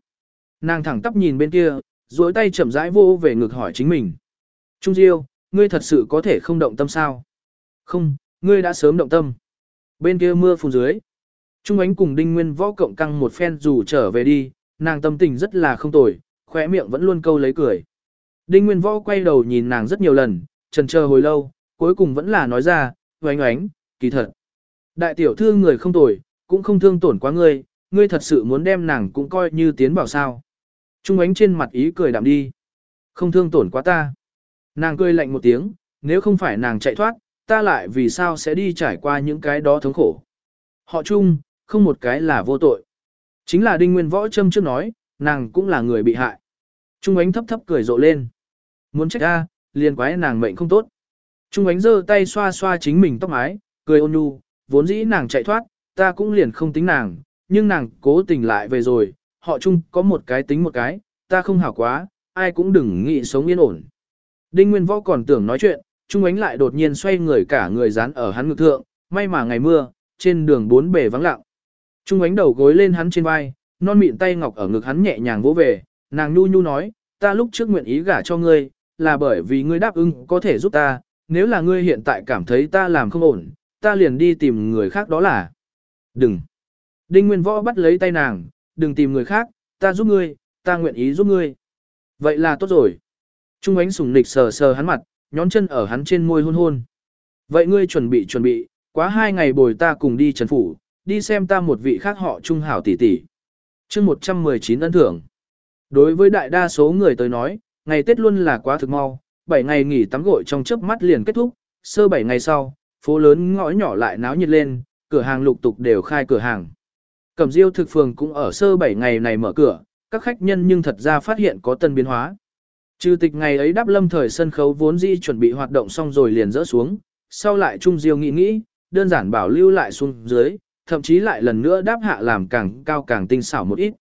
Nàng thẳng tắp nhìn bên kia, duỗi tay chậm rãi vô về ngực hỏi chính mình. Trung Diêu, ngươi thật sự có thể không động tâm sao? Không, ngươi đã sớm động tâm. Bên kia mưa phùn dưới. Trung ánh cùng đinh nguyên võ cộng căng một phen dù trở về đi, nàng tâm tình rất là không tồi, khóe miệng vẫn luôn câu lấy cười. Đinh nguyên võ quay đầu nhìn nàng rất nhiều lần, trần chờ hồi lâu, cuối cùng vẫn là nói ra, oánh oánh, kỳ thật. Đại tiểu thư người không tồi, cũng không thương tổn quá ngươi, ngươi thật sự muốn đem nàng cũng coi như tiến bảo sao. Trung ánh trên mặt ý cười đạm đi. Không thương tổn quá ta. Nàng cười lạnh một tiếng, nếu không phải nàng chạy thoát, ta lại vì sao sẽ đi trải qua những cái đó thống khổ. Họ chung, không một cái là vô tội. Chính là đinh nguyên võ trâm trước nói, nàng cũng là người bị hại. Trung ánh thấp thấp cười rộ lên. Muốn trách ra, liền quái nàng mệnh không tốt. Trung ánh giơ tay xoa xoa chính mình tóc mái, cười ôn nhu, vốn dĩ nàng chạy thoát, ta cũng liền không tính nàng, nhưng nàng cố tình lại về rồi, họ chung có một cái tính một cái, ta không hảo quá, ai cũng đừng nghĩ sống yên ổn. Đinh Nguyên Võ còn tưởng nói chuyện, Trung ánh lại đột nhiên xoay người cả người dán ở hắn ngực thượng, may mà ngày mưa, trên đường bốn bề vắng lặng. Trung ánh đầu gối lên hắn trên vai, non mịn tay ngọc ở ngực hắn nhẹ nhàng vỗ về, nàng nhu nhu nói, ta lúc trước nguyện ý gả cho ngươi, là bởi vì ngươi đáp ứng có thể giúp ta, nếu là ngươi hiện tại cảm thấy ta làm không ổn, ta liền đi tìm người khác đó là. Đừng. Đinh Nguyên Võ bắt lấy tay nàng, đừng tìm người khác, ta giúp ngươi, ta nguyện ý giúp ngươi. Vậy là tốt rồi. Trung ánh sùng nịch sờ sờ hắn mặt, nhón chân ở hắn trên môi hôn hôn. Vậy ngươi chuẩn bị chuẩn bị, quá hai ngày bồi ta cùng đi trần phủ, đi xem ta một vị khác họ trung hảo tỷ tỷ. chương 119 ân thưởng. Đối với đại đa số người tới nói, ngày Tết luôn là quá thực mau, 7 ngày nghỉ tắm gội trong chớp mắt liền kết thúc, sơ 7 ngày sau, phố lớn ngõ nhỏ lại náo nhiệt lên, cửa hàng lục tục đều khai cửa hàng. Cẩm diêu thực phường cũng ở sơ 7 ngày này mở cửa, các khách nhân nhưng thật ra phát hiện có tân biến hóa. Trừ tịch ngày ấy đáp lâm thời sân khấu vốn dĩ chuẩn bị hoạt động xong rồi liền rỡ xuống, sau lại Trung Diêu nghĩ nghĩ, đơn giản bảo lưu lại xuống dưới, thậm chí lại lần nữa đáp hạ làm càng cao càng tinh xảo một ít.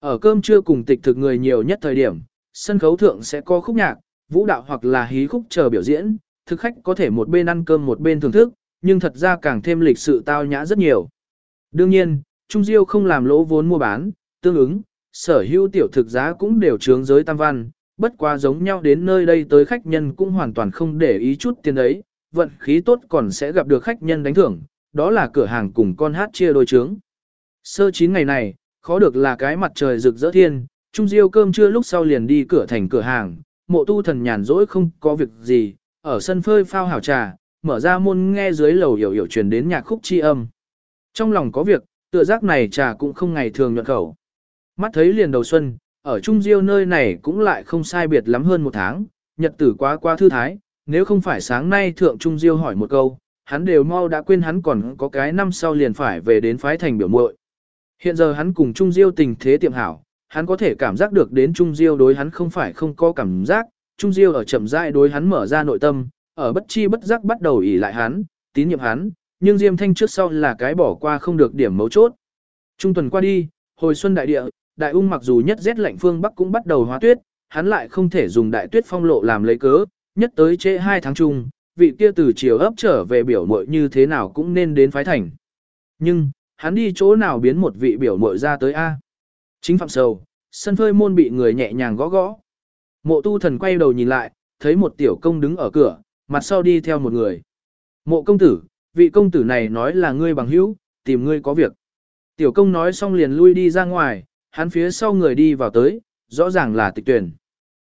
Ở cơm trưa cùng tịch thực người nhiều nhất thời điểm, sân khấu thượng sẽ có khúc nhạc, vũ đạo hoặc là hí khúc chờ biểu diễn, thực khách có thể một bên ăn cơm một bên thưởng thức, nhưng thật ra càng thêm lịch sự tao nhã rất nhiều. Đương nhiên, Trung Diêu không làm lỗ vốn mua bán, tương ứng, sở hữu tiểu thực giá cũng đều trướng giới tam văn, bất quá giống nhau đến nơi đây tới khách nhân cũng hoàn toàn không để ý chút tiền ấy, vận khí tốt còn sẽ gặp được khách nhân đánh thưởng, đó là cửa hàng cùng con hát chia đôi trướng. Sơ chín ngày này, khó được là cái mặt trời rực rỡ thiên, Trung Diêu cơm trưa lúc sau liền đi cửa thành cửa hàng, mộ tu thần nhàn rỗi không có việc gì, ở sân phơi phao hảo trà, mở ra môn nghe dưới lầu hiểu hiểu truyền đến nhạc khúc chi âm. Trong lòng có việc, tựa giác này trà cũng không ngày thường nhuận khẩu. Mắt thấy liền đầu xuân, ở Trung Diêu nơi này cũng lại không sai biệt lắm hơn một tháng, nhật tử quá qua thư thái, nếu không phải sáng nay thượng Trung Diêu hỏi một câu, hắn đều mau đã quên hắn còn có cái năm sau liền phải về đến phái thành biểu muội. Hiện giờ hắn cùng Trung Diêu tình thế tiệm hảo, hắn có thể cảm giác được đến Trung Diêu đối hắn không phải không có cảm giác, Trung Diêu ở chậm rãi đối hắn mở ra nội tâm, ở bất chi bất giác bắt đầu ỉ lại hắn, tín nhiệm hắn, nhưng Diêm Thanh trước sau là cái bỏ qua không được điểm mấu chốt. Trung tuần qua đi, hồi xuân đại địa, đại ung mặc dù nhất rét lạnh phương Bắc cũng bắt đầu hóa tuyết, hắn lại không thể dùng đại tuyết phong lộ làm lấy cớ, nhất tới trễ hai tháng chung, vị kia từ chiều ấp trở về biểu muội như thế nào cũng nên đến phái thành. Nhưng, hắn đi chỗ nào biến một vị biểu muội ra tới A. Chính phạm sầu, sân phơi môn bị người nhẹ nhàng gõ gõ. Mộ tu thần quay đầu nhìn lại, thấy một tiểu công đứng ở cửa, mặt sau đi theo một người. Mộ công tử, vị công tử này nói là ngươi bằng hữu, tìm ngươi có việc. Tiểu công nói xong liền lui đi ra ngoài, hắn phía sau người đi vào tới, rõ ràng là tịch tuyển.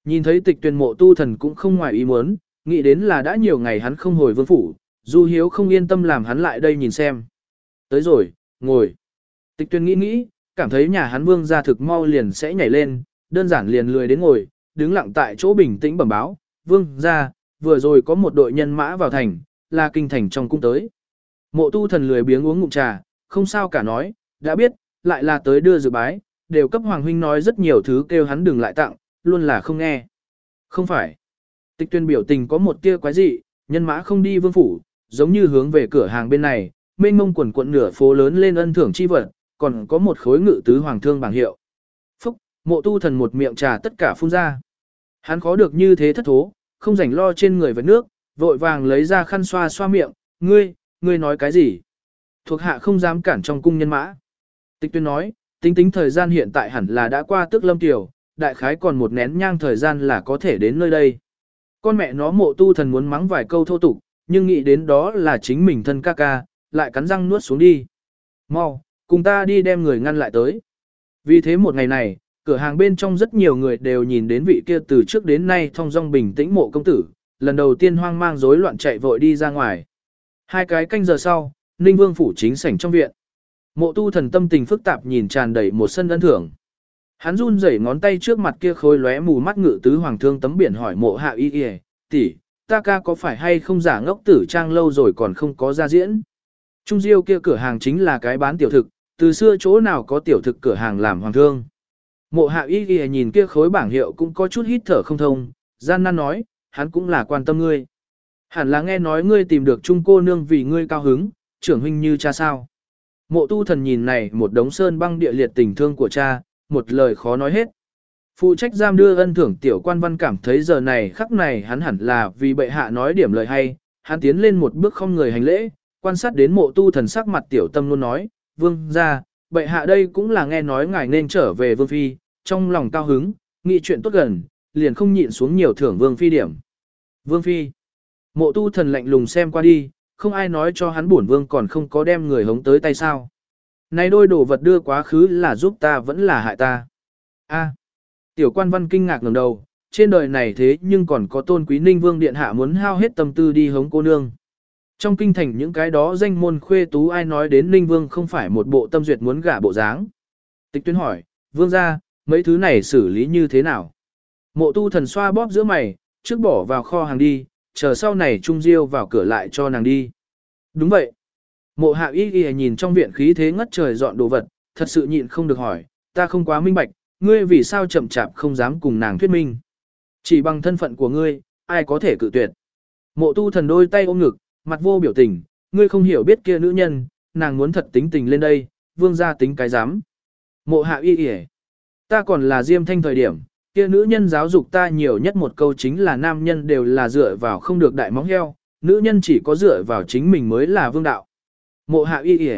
Nhìn thấy tịch tuyển mộ tu thần cũng không ngoài ý muốn, nghĩ đến là đã nhiều ngày hắn không hồi vương phủ, du hiếu không yên tâm làm hắn lại đây nhìn xem. Tới rồi, ngồi. Tịch tuyên nghĩ nghĩ, cảm thấy nhà hắn vương ra thực mau liền sẽ nhảy lên, đơn giản liền lười đến ngồi, đứng lặng tại chỗ bình tĩnh bẩm báo, vương ra, vừa rồi có một đội nhân mã vào thành, là kinh thành trong cung tới. Mộ tu thần lười biếng uống ngụm trà, không sao cả nói, đã biết, lại là tới đưa dự bái, đều cấp Hoàng Huynh nói rất nhiều thứ kêu hắn đừng lại tặng, luôn là không nghe. Không phải. Tịch tuyên biểu tình có một tia quái dị, nhân mã không đi vương phủ, giống như hướng về cửa hàng bên này, mênh mông quần quận nửa phố lớn lên ân thưởng chi vật, còn có một khối ngự tứ hoàng thương bảng hiệu. Phúc, mộ tu thần một miệng trà tất cả phun ra. Hắn khó được như thế thất thố, không rảnh lo trên người với nước, vội vàng lấy ra khăn xoa xoa miệng, ngươi, ngươi nói cái gì? Thuộc hạ không dám cản trong cung nhân mã. Tịch tuyên nói, tính tính thời gian hiện tại hẳn là đã qua tức lâm tiểu, đại khái còn một nén nhang thời gian là có thể đến nơi đây. Con mẹ nó mộ tu thần muốn mắng vài câu thô tục, nhưng nghĩ đến đó là chính mình thân ca ca, lại cắn răng nuốt xuống đi. Mau, cùng ta đi đem người ngăn lại tới. Vì thế một ngày này, cửa hàng bên trong rất nhiều người đều nhìn đến vị kia từ trước đến nay thong dong bình tĩnh mộ công tử, lần đầu tiên hoang mang rối loạn chạy vội đi ra ngoài. Hai cái canh giờ sau, Ninh Vương phủ chính sảnh trong viện. Mộ tu thần tâm tình phức tạp nhìn tràn đầy một sân ân thưởng. Hắn run rẩy ngón tay trước mặt kia khôi lóe mù mắt ngự tứ hoàng thương tấm biển hỏi mộ hạ y y, tỷ, ta ca có phải hay không giả ngốc tử trang lâu rồi còn không có ra diễn. Trung diêu kia cửa hàng chính là cái bán tiểu thực, từ xưa chỗ nào có tiểu thực cửa hàng làm hoàng thương. Mộ hạ y y nhìn kia khối bảng hiệu cũng có chút hít thở không thông, gian nan nói, hắn cũng là quan tâm ngươi. Hẳn là nghe nói ngươi tìm được trung cô nương vì ngươi cao hứng, trưởng huynh như cha sao. Mộ tu thần nhìn này một đống sơn băng địa liệt tình thương của cha, một lời khó nói hết. Phụ trách giam đưa ân thưởng tiểu quan văn cảm thấy giờ này khắc này hắn hẳn là vì bệ hạ nói điểm lời hay, hắn tiến lên một bước không người hành lễ, quan sát đến mộ tu thần sắc mặt tiểu tâm luôn nói, vương ra, bệ hạ đây cũng là nghe nói ngài nên trở về vương phi, trong lòng cao hứng, nghị chuyện tốt gần, liền không nhịn xuống nhiều thưởng vương phi điểm. Vương phi, mộ tu thần lạnh lùng xem qua đi, không ai nói cho hắn bổn vương còn không có đem người hống tới tay sao. Này đôi đồ vật đưa quá khứ là giúp ta vẫn là hại ta. A. tiểu quan văn kinh ngạc ngẩng đầu, trên đời này thế nhưng còn có tôn quý ninh vương điện hạ muốn hao hết tâm tư đi hống cô nương. Trong kinh thành những cái đó danh môn khuê tú ai nói đến ninh vương không phải một bộ tâm duyệt muốn gả bộ dáng. Tịch tuyên hỏi, vương ra, mấy thứ này xử lý như thế nào? Mộ tu thần xoa bóp giữa mày, trước bỏ vào kho hàng đi, chờ sau này Trung Diêu vào cửa lại cho nàng đi. Đúng vậy. Mộ hạ y ghi nhìn trong viện khí thế ngất trời dọn đồ vật, thật sự nhịn không được hỏi, ta không quá minh bạch, ngươi vì sao chậm chạp không dám cùng nàng thuyết minh. Chỉ bằng thân phận của ngươi, ai có thể cự tuyệt. Mộ tu thần đôi tay ôm ngực, mặt vô biểu tình, ngươi không hiểu biết kia nữ nhân, nàng muốn thật tính tình lên đây, vương gia tính cái dám. Mộ hạ y ghi ta còn là diêm thanh thời điểm, kia nữ nhân giáo dục ta nhiều nhất một câu chính là nam nhân đều là dựa vào không được đại móng heo, nữ nhân chỉ có dựa vào chính mình mới là vương đạo. Mộ hạ y y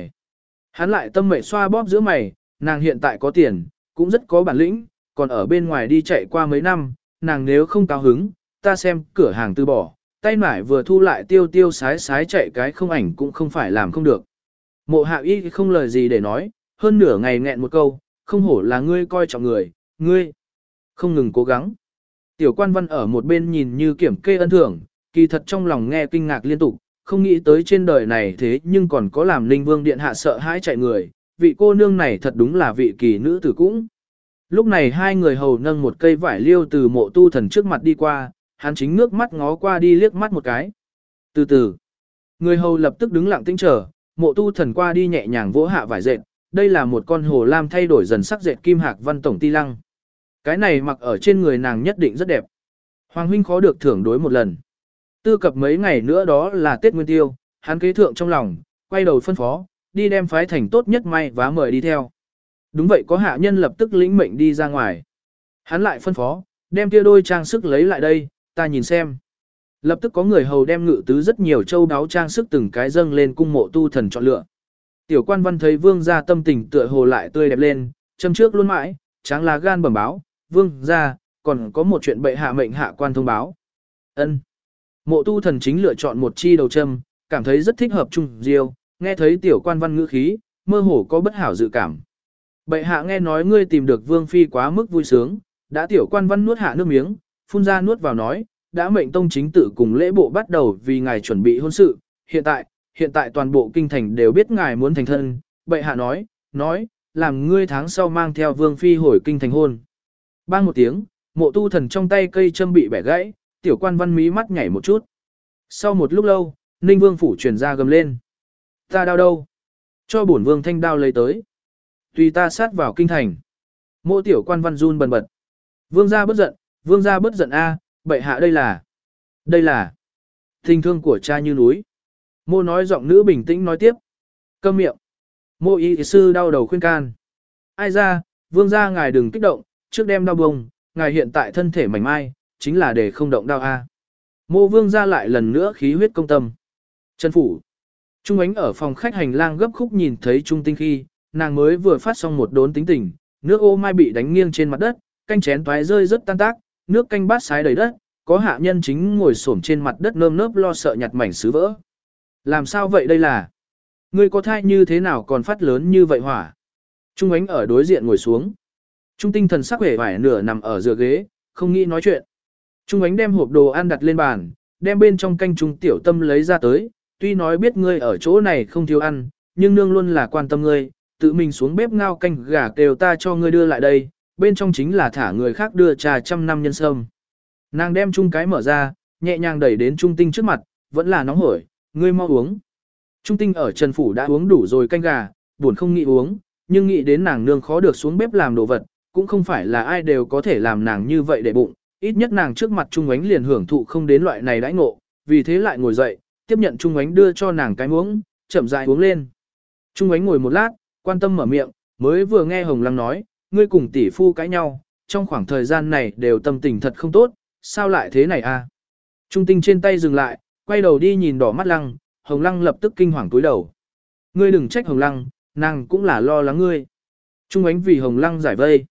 Hắn lại tâm mệnh xoa bóp giữa mày, nàng hiện tại có tiền, cũng rất có bản lĩnh, còn ở bên ngoài đi chạy qua mấy năm, nàng nếu không cao hứng, ta xem cửa hàng từ bỏ, tay mải vừa thu lại tiêu tiêu sái sái chạy cái không ảnh cũng không phải làm không được. Mộ hạ y không lời gì để nói, hơn nửa ngày nghẹn một câu, không hổ là ngươi coi trọng người, ngươi không ngừng cố gắng. Tiểu quan văn ở một bên nhìn như kiểm kê ân thưởng, kỳ thật trong lòng nghe kinh ngạc liên tục, không nghĩ tới trên đời này thế nhưng còn có làm Ninh Vương Điện hạ sợ hãi chạy người, vị cô nương này thật đúng là vị kỳ nữ tử cũng. Lúc này hai người hầu nâng một cây vải liêu từ mộ tu thần trước mặt đi qua, hắn chính ngước mắt ngó qua đi liếc mắt một cái. Từ từ, người hầu lập tức đứng lặng tĩnh chờ, mộ tu thần qua đi nhẹ nhàng vỗ hạ vải dệt, đây là một con hồ lam thay đổi dần sắc dệt kim hạc văn tổng ti lăng. Cái này mặc ở trên người nàng nhất định rất đẹp. Hoàng huynh khó được thưởng đối một lần. Tư cập mấy ngày nữa đó là Tết Nguyên Tiêu, hắn kế thượng trong lòng, quay đầu phân phó, đi đem phái thành tốt nhất may và mời đi theo. Đúng vậy có hạ nhân lập tức lĩnh mệnh đi ra ngoài. Hắn lại phân phó, đem kia đôi trang sức lấy lại đây, ta nhìn xem. Lập tức có người hầu đem ngự tứ rất nhiều châu đáo trang sức từng cái dâng lên cung mộ tu thần chọn lựa. Tiểu quan văn thấy vương gia tâm tình tựa hồ lại tươi đẹp lên, châm trước luôn mãi, tráng lá gan bẩm báo, vương gia, còn có một chuyện bệ hạ mệnh hạ quan thông báo. ân Mộ tu thần chính lựa chọn một chi đầu châm, cảm thấy rất thích hợp chung diêu, nghe thấy tiểu quan văn ngữ khí, mơ hồ có bất hảo dự cảm. Bệ hạ nghe nói ngươi tìm được vương phi quá mức vui sướng, đã tiểu quan văn nuốt hạ nước miếng, phun ra nuốt vào nói, đã mệnh tông chính tự cùng lễ bộ bắt đầu vì ngài chuẩn bị hôn sự, hiện tại, hiện tại toàn bộ kinh thành đều biết ngài muốn thành thân, bệ hạ nói, nói, làm ngươi tháng sau mang theo vương phi hồi kinh thành hôn. Bang một tiếng, mộ tu thần trong tay cây châm bị bẻ gãy, tiểu quan văn mí mắt nhảy một chút. Sau một lúc lâu, ninh vương phủ truyền ra gầm lên. Ta đau đâu? Cho bổn vương thanh đao lấy tới. Tùy ta sát vào kinh thành. Mộ tiểu quan văn run bần bật. Vương gia bất giận, vương gia bất giận a, bệ hạ đây là. Đây là. Tình thương của cha như núi. Mô nói giọng nữ bình tĩnh nói tiếp. Câm miệng. Mô y sư đau đầu khuyên can. Ai ra, vương gia ngài đừng kích động, trước đem đau bông, ngài hiện tại thân thể mảnh mai, chính là để không động đao a. Mô vương ra lại lần nữa khí huyết công tâm. Trần phủ. Trung ánh ở phòng khách hành lang gấp khúc nhìn thấy Trung tinh khi, nàng mới vừa phát xong một đốn tính tình, nước ô mai bị đánh nghiêng trên mặt đất, canh chén toái rơi rất tan tác, nước canh bát sái đầy đất, có hạ nhân chính ngồi xổm trên mặt đất nơm nớp lo sợ nhặt mảnh sứ vỡ. Làm sao vậy đây là? Ngươi có thai như thế nào còn phát lớn như vậy hỏa? Trung ánh ở đối diện ngồi xuống. Trung tinh thần sắc vẻ vải nửa nằm ở giữa ghế, không nghĩ nói chuyện. Trung ánh đem hộp đồ ăn đặt lên bàn, đem bên trong canh trung tiểu tâm lấy ra tới, tuy nói biết ngươi ở chỗ này không thiếu ăn, nhưng nương luôn là quan tâm ngươi, tự mình xuống bếp ngao canh gà kêu ta cho ngươi đưa lại đây, bên trong chính là thả người khác đưa trà trăm năm nhân sâm. Nàng đem chung cái mở ra, nhẹ nhàng đẩy đến trung tinh trước mặt, vẫn là nóng hổi, ngươi mau uống. Trung tinh ở Trần Phủ đã uống đủ rồi canh gà, buồn không nghĩ uống, nhưng nghĩ đến nàng nương khó được xuống bếp làm đồ vật, cũng không phải là ai đều có thể làm nàng như vậy để bụng, ít nhất nàng trước mặt Trung Ánh liền hưởng thụ không đến loại này đãi ngộ, vì thế lại ngồi dậy, tiếp nhận Trung Ánh đưa cho nàng cái muỗng, chậm rãi uống lên. Trung Ánh ngồi một lát, quan tâm mở miệng, mới vừa nghe Hồng Lăng nói, ngươi cùng tỷ phu cãi nhau, trong khoảng thời gian này đều tâm tình thật không tốt, sao lại thế này à? Trung tinh trên tay dừng lại, quay đầu đi nhìn đỏ mắt lăng, Hồng Lăng lập tức kinh hoàng túi đầu. Ngươi đừng trách Hồng Lăng, nàng cũng là lo lắng ngươi. Trung ánh vì Hồng Lăng giải vây.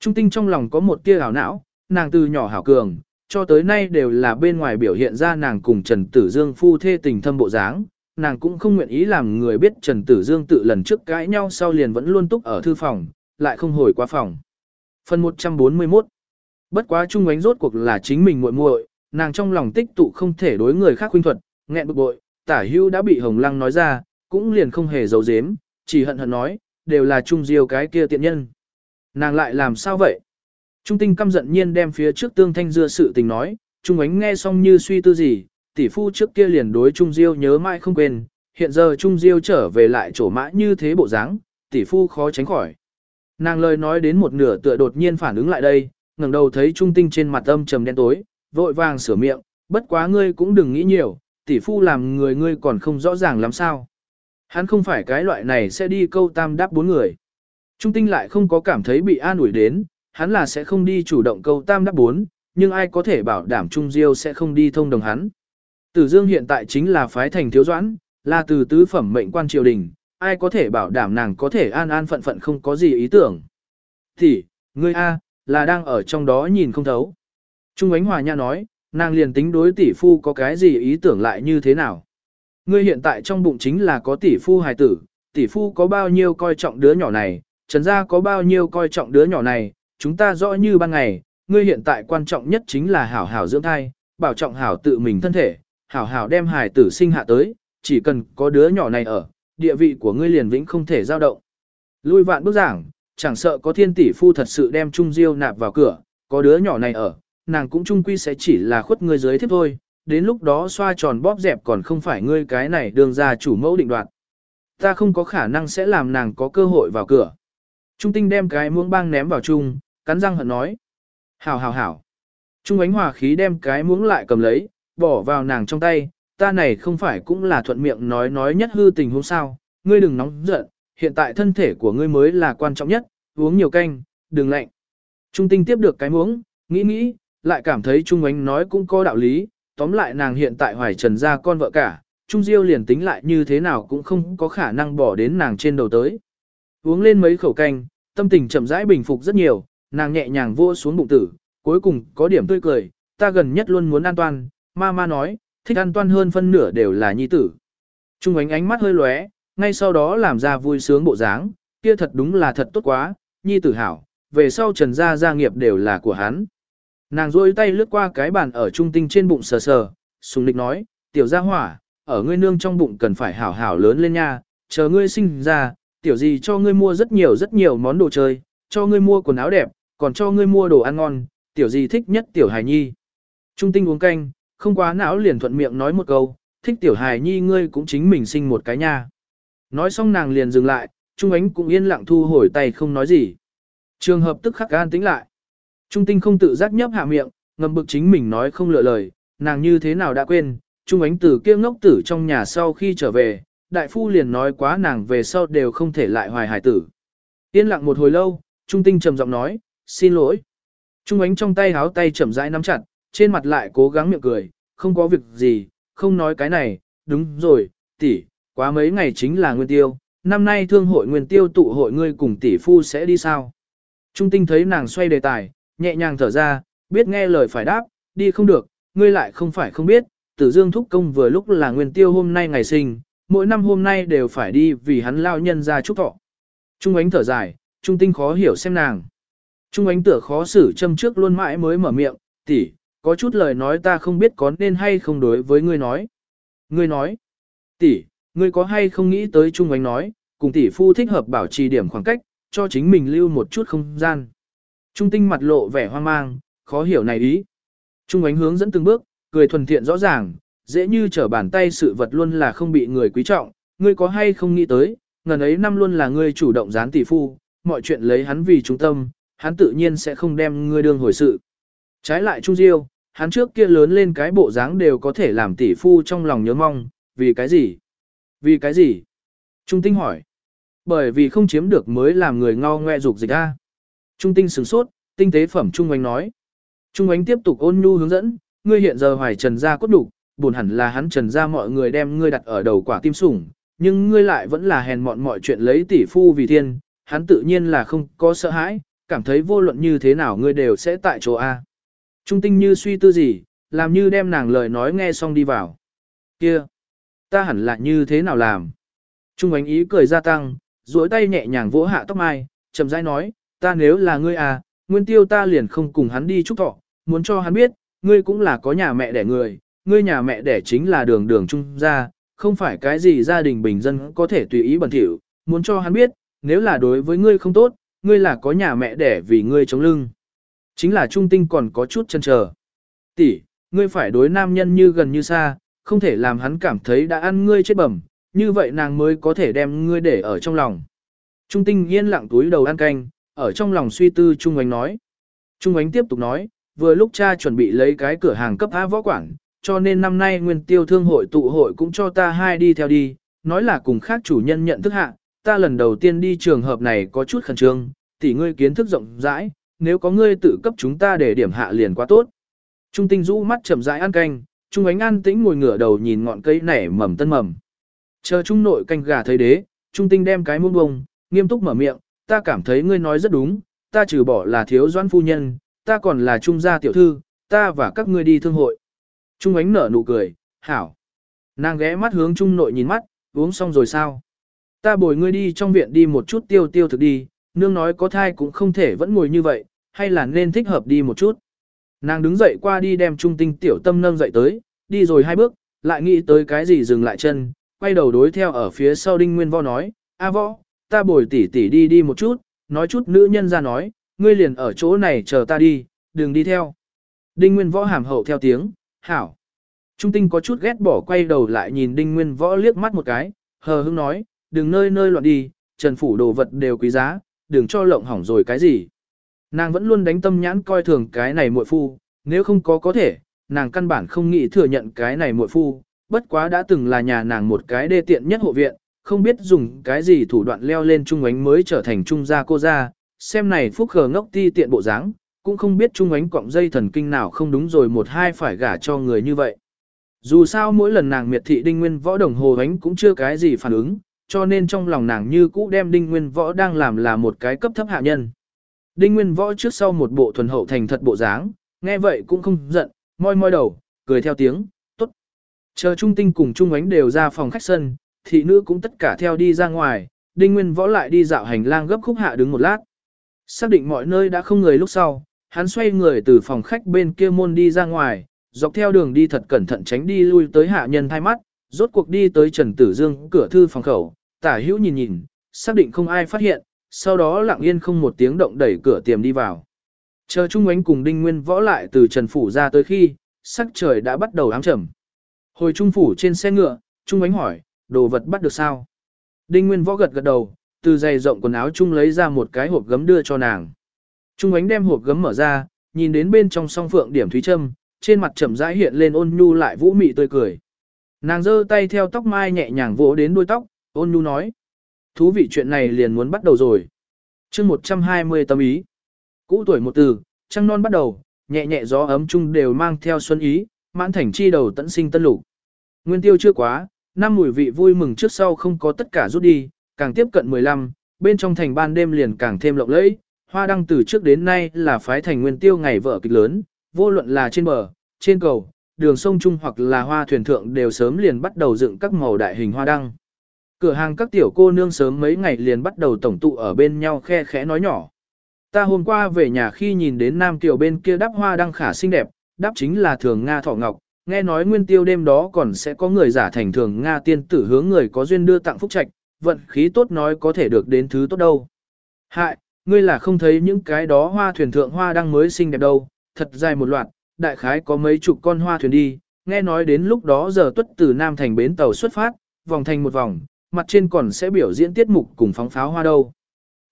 Trung tinh trong lòng có một tia ảo não, nàng từ nhỏ hảo cường, cho tới nay đều là bên ngoài biểu hiện ra nàng cùng Trần Tử Dương phu thê tình thâm bộ dáng, nàng cũng không nguyện ý làm người biết Trần Tử Dương tự lần trước cãi nhau sau liền vẫn luôn túc ở thư phòng, lại không hồi qua phòng. Phần 141 Bất quá Trung ánh rốt cuộc là chính mình muội muội, nàng trong lòng tích tụ không thể đối người khác khuyên thuật, nghẹn bực bội, tả hưu đã bị Hồng Lăng nói ra, cũng liền không hề giấu giếm, chỉ hận hận nói, đều là Trung Diêu cái kia tiện nhân. Nàng lại làm sao vậy? Trung tinh căm giận nhiên đem phía trước tương thanh dưa sự tình nói, Trung ánh nghe xong như suy tư gì, tỷ phu trước kia liền đối Trung Diêu nhớ mãi không quên, hiện giờ Trung Diêu trở về lại chỗ mã như thế bộ dáng, tỷ phu khó tránh khỏi. Nàng lời nói đến một nửa tựa đột nhiên phản ứng lại đây, ngẩng đầu thấy Trung tinh trên mặt âm trầm đen tối, vội vàng sửa miệng, bất quá ngươi cũng đừng nghĩ nhiều, tỷ phu làm người ngươi còn không rõ ràng làm sao. Hắn không phải cái loại này sẽ đi câu tam đáp bốn người. Trung tinh lại không có cảm thấy bị an ủi đến, hắn là sẽ không đi chủ động câu tam đáp bốn, nhưng ai có thể bảo đảm Trung Diêu sẽ không đi thông đồng hắn. Tử Dương hiện tại chính là phái thành thiếu doãn, là từ tứ phẩm mệnh quan triều đình, ai có thể bảo đảm nàng có thể an an phận phận không có gì ý tưởng. Thì, ngươi A, là đang ở trong đó nhìn không thấu. Trung Ánh Hòa Nha nói, nàng liền tính đối tỷ phu có cái gì ý tưởng lại như thế nào. Ngươi hiện tại trong bụng chính là có tỷ phu hài tử, tỷ phu có bao nhiêu coi trọng đứa nhỏ này, trần gia có bao nhiêu coi trọng đứa nhỏ này, chúng ta rõ như ban ngày, ngươi hiện tại quan trọng nhất chính là hảo hảo dưỡng thai, bảo trọng hảo tự mình thân thể, hảo hảo đem hài tử sinh hạ tới, chỉ cần có đứa nhỏ này ở, địa vị của ngươi liền vĩnh không thể dao động. Lui vạn bước giảng, chẳng sợ có thiên tỷ phu thật sự đem Trung Diêu nạp vào cửa, có đứa nhỏ này ở, nàng cũng trung quy sẽ chỉ là khuất ngươi dưới thiếp thôi, đến lúc đó xoa tròn bóp dẹp còn không phải ngươi cái này đường ra chủ mẫu định đoạt. Ta không có khả năng sẽ làm nàng có cơ hội vào cửa. Trung tinh đem cái muỗng băng ném vào chung, cắn răng hận nói. Hảo hảo hảo. Trung ánh hòa khí đem cái muỗng lại cầm lấy, bỏ vào nàng trong tay, ta này không phải cũng là thuận miệng nói nói nhất hư tình hôm sao, ngươi đừng nóng giận, hiện tại thân thể của ngươi mới là quan trọng nhất, uống nhiều canh, đừng lạnh. Trung tinh tiếp được cái muỗng, nghĩ nghĩ, lại cảm thấy Trung ánh nói cũng có đạo lý, tóm lại nàng hiện tại hoài trần ra con vợ cả, Trung Diêu liền tính lại như thế nào cũng không có khả năng bỏ đến nàng trên đầu tới. Uống lên mấy khẩu canh, tâm tình chậm rãi bình phục rất nhiều, nàng nhẹ nhàng vô xuống bụng tử, cuối cùng có điểm tươi cười, ta gần nhất luôn muốn an toàn, ma ma nói, thích an toàn hơn phân nửa đều là nhi tử. Trung ánh ánh mắt hơi lóe, ngay sau đó làm ra vui sướng bộ dáng, kia thật đúng là thật tốt quá, nhi tử hảo, về sau trần gia gia nghiệp đều là của hắn. Nàng rôi tay lướt qua cái bàn ở trung tinh trên bụng sờ sờ, sùng lịch nói, tiểu gia hỏa, ở ngươi nương trong bụng cần phải hảo hảo lớn lên nha, chờ ngươi sinh ra, tiểu gì cho ngươi mua rất nhiều rất nhiều món đồ chơi, cho ngươi mua quần áo đẹp, còn cho ngươi mua đồ ăn ngon, tiểu gì thích nhất tiểu hài nhi. Trung tinh uống canh, không quá não liền thuận miệng nói một câu, thích tiểu hài nhi ngươi cũng chính mình sinh một cái nha. Nói xong nàng liền dừng lại, Trung ánh cũng yên lặng thu hồi tay không nói gì. Trường hợp tức khắc gan tính lại. Trung tinh không tự giác nhấp hạ miệng, ngầm bực chính mình nói không lựa lời, nàng như thế nào đã quên, Trung ánh tử kia ngốc tử trong nhà sau khi trở về, đại phu liền nói quá nàng về sau đều không thể lại hoài hải tử. Yên lặng một hồi lâu, Trung tinh trầm giọng nói, xin lỗi. Trung ánh trong tay háo tay chậm rãi nắm chặt, trên mặt lại cố gắng miệng cười, không có việc gì, không nói cái này, đúng rồi, tỷ, quá mấy ngày chính là nguyên tiêu, năm nay thương hội nguyên tiêu tụ hội ngươi cùng tỷ phu sẽ đi sao? Trung tinh thấy nàng xoay đề tài, nhẹ nhàng thở ra, biết nghe lời phải đáp, đi không được, ngươi lại không phải không biết, tử dương thúc công vừa lúc là nguyên tiêu hôm nay ngày sinh, mỗi năm hôm nay đều phải đi vì hắn lao nhân ra chúc thọ. Trung ánh thở dài, trung tinh khó hiểu xem nàng. Trung ánh tựa khó xử châm trước luôn mãi mới mở miệng, tỷ, có chút lời nói ta không biết có nên hay không đối với ngươi nói. Ngươi nói, tỷ, ngươi có hay không nghĩ tới Trung ánh nói, cùng tỷ phu thích hợp bảo trì điểm khoảng cách, cho chính mình lưu một chút không gian. Trung tinh mặt lộ vẻ hoang mang, khó hiểu này ý. Trung ánh hướng dẫn từng bước, cười thuần thiện rõ ràng, dễ như trở bàn tay sự vật luôn là không bị người quý trọng, ngươi có hay không nghĩ tới, ngần ấy năm luôn là ngươi chủ động gián tỷ phu, mọi chuyện lấy hắn vì trung tâm, hắn tự nhiên sẽ không đem ngươi đương hồi sự. Trái lại Trung Diêu, hắn trước kia lớn lên cái bộ dáng đều có thể làm tỷ phu trong lòng nhớ mong, vì cái gì? Vì cái gì? Trung Tinh hỏi. Bởi vì không chiếm được mới làm người ngao ngoe dục dịch a. Trung Tinh sửng sốt, tinh tế phẩm Trung Oánh nói. Trung Oánh tiếp tục ôn nhu hướng dẫn, ngươi hiện giờ hoài trần gia cốt đủ, buồn hẳn là hắn trần gia mọi người đem ngươi đặt ở đầu quả tim sủng, nhưng ngươi lại vẫn là hèn mọn mọi chuyện lấy tỷ phu vì thiên, hắn tự nhiên là không có sợ hãi, cảm thấy vô luận như thế nào ngươi đều sẽ tại chỗ A. Trung tinh như suy tư gì, làm như đem nàng lời nói nghe xong đi vào. Kia, ta hẳn là như thế nào làm? Trung ánh ý cười gia tăng, duỗi tay nhẹ nhàng vỗ hạ tóc mai, chậm rãi nói, ta nếu là ngươi à, nguyên tiêu ta liền không cùng hắn đi chúc thọ, muốn cho hắn biết, ngươi cũng là có nhà mẹ đẻ người, ngươi nhà mẹ đẻ chính là đường đường trung gia, không phải cái gì gia đình bình dân có thể tùy ý bẩn thỉu, muốn cho hắn biết, nếu là đối với ngươi không tốt, ngươi là có nhà mẹ đẻ vì ngươi chống lưng. Chính là trung tinh còn có chút chân chờ. Tỷ, ngươi phải đối nam nhân như gần như xa, không thể làm hắn cảm thấy đã ăn ngươi chết bẩm, như vậy nàng mới có thể đem ngươi để ở trong lòng. Trung tinh yên lặng túi đầu ăn canh, ở trong lòng suy tư Trung Ánh nói. Trung Ánh tiếp tục nói, vừa lúc cha chuẩn bị lấy cái cửa hàng cấp A võ quản, cho nên năm nay nguyên tiêu thương hội tụ hội cũng cho ta hai đi theo đi, nói là cùng khác chủ nhân nhận thức hạ, ta lần đầu tiên đi trường hợp này có chút khẩn trương, tỷ ngươi kiến thức rộng rãi, nếu có ngươi tự cấp chúng ta để điểm hạ liền quá tốt. Trung tinh rũ mắt chậm rãi ăn canh, Trung ánh an tĩnh ngồi ngửa đầu nhìn ngọn cây nảy mầm tân mầm. Chờ Trung nội canh gà thấy đế, Trung tinh đem cái muôn bông, nghiêm túc mở miệng, ta cảm thấy ngươi nói rất đúng, ta trừ bỏ là thiếu doãn phu nhân, ta còn là trung gia tiểu thư, ta và các ngươi đi thương hội. Trung ánh nở nụ cười, hảo. Nàng ghé mắt hướng Trung nội nhìn mắt, uống xong rồi sao? Ta bồi ngươi đi trong viện đi một chút tiêu tiêu thực đi, nương nói có thai cũng không thể vẫn ngồi như vậy, hay là nên thích hợp đi một chút. Nàng đứng dậy qua đi đem trung tinh tiểu tâm nâng dậy tới, đi rồi hai bước, lại nghĩ tới cái gì dừng lại chân, quay đầu đối theo ở phía sau Đinh Nguyên Võ nói, A Võ, ta bồi tỷ tỷ đi đi một chút, nói chút nữ nhân ra nói, ngươi liền ở chỗ này chờ ta đi, đừng đi theo. Đinh Nguyên Võ hàm hậu theo tiếng, hảo. Trung tinh có chút ghét bỏ quay đầu lại nhìn Đinh Nguyên Võ liếc mắt một cái, hờ hững nói, đừng nơi nơi loạn đi, trần phủ đồ vật đều quý giá, đừng cho lộng hỏng rồi cái gì. Nàng vẫn luôn đánh tâm nhãn coi thường cái này muội phu, nếu không có có thể, nàng căn bản không nghĩ thừa nhận cái này muội phu, bất quá đã từng là nhà nàng một cái đê tiện nhất hộ viện, không biết dùng cái gì thủ đoạn leo lên trung ánh mới trở thành trung gia cô gia, xem này phúc khờ ngốc ti tiện bộ dáng, cũng không biết trung ánh cọng dây thần kinh nào không đúng rồi một hai phải gả cho người như vậy. Dù sao mỗi lần nàng miệt thị đinh nguyên võ đồng hồ ánh cũng chưa cái gì phản ứng, cho nên trong lòng nàng như cũ đem đinh nguyên võ đang làm là một cái cấp thấp hạ nhân. Đinh nguyên võ trước sau một bộ thuần hậu thành thật bộ dáng, nghe vậy cũng không giận, môi môi đầu, cười theo tiếng, tốt. Chờ trung tinh cùng trung ánh đều ra phòng khách sân, thị nữ cũng tất cả theo đi ra ngoài, đinh nguyên võ lại đi dạo hành lang gấp khúc hạ đứng một lát. Xác định mọi nơi đã không người lúc sau, hắn xoay người từ phòng khách bên kia môn đi ra ngoài, dọc theo đường đi thật cẩn thận tránh đi lui tới hạ nhân thay mắt, rốt cuộc đi tới Trần Tử Dương cửa thư phòng khẩu, tả hữu nhìn nhìn, xác định không ai phát hiện, sau đó lặng yên không một tiếng động đẩy cửa tiềm đi vào. Chờ Trung Ánh cùng Đinh Nguyên võ lại từ Trần Phủ ra tới khi, sắc trời đã bắt đầu ám trầm. Hồi Trung Phủ trên xe ngựa, Trung Ánh hỏi, đồ vật bắt được sao? Đinh Nguyên võ gật gật đầu, từ giày rộng quần áo Trung lấy ra một cái hộp gấm đưa cho nàng. Trung Ánh đem hộp gấm mở ra, nhìn đến bên trong song phượng điểm thúy châm, trên mặt trầm rãi hiện lên ôn nhu lại vũ mị tươi cười. Nàng giơ tay theo tóc mai nhẹ nhàng vỗ đến đuôi tóc, ôn nhu nói. Thú vị chuyện này liền muốn bắt đầu rồi. chương 120 tâm ý. Cũ tuổi một từ, trăng non bắt đầu, nhẹ nhẹ gió ấm chung đều mang theo xuân ý, mãn thành chi đầu tận sinh tân lục. Nguyên tiêu chưa quá, năm mùi vị vui mừng trước sau không có tất cả rút đi, càng tiếp cận 15, bên trong thành ban đêm liền càng thêm lộng lẫy. Hoa đăng từ trước đến nay là phái thành nguyên tiêu ngày vợ kịch lớn, vô luận là trên bờ, trên cầu, đường sông Trung hoặc là hoa thuyền thượng đều sớm liền bắt đầu dựng các màu đại hình hoa đăng. Cửa hàng các tiểu cô nương sớm mấy ngày liền bắt đầu tổng tụ ở bên nhau khe khẽ nói nhỏ. Ta hôm qua về nhà khi nhìn đến nam tiểu bên kia đắp hoa đăng khả xinh đẹp, đắp chính là thường Nga thọ ngọc, nghe nói nguyên tiêu đêm đó còn sẽ có người giả thành thường Nga tiên tử hướng người có duyên đưa tặng phúc trạch, vận khí tốt nói có thể được đến thứ tốt đâu. Hại, ngươi là không thấy những cái đó hoa thuyền thượng hoa đăng mới xinh đẹp đâu, thật dài một loạt, đại khái có mấy chục con hoa thuyền đi, nghe nói đến lúc đó giờ tuất từ Nam thành bến tàu xuất phát, vòng thành một vòng, mặt trên còn sẽ biểu diễn tiết mục cùng phóng pháo hoa đâu.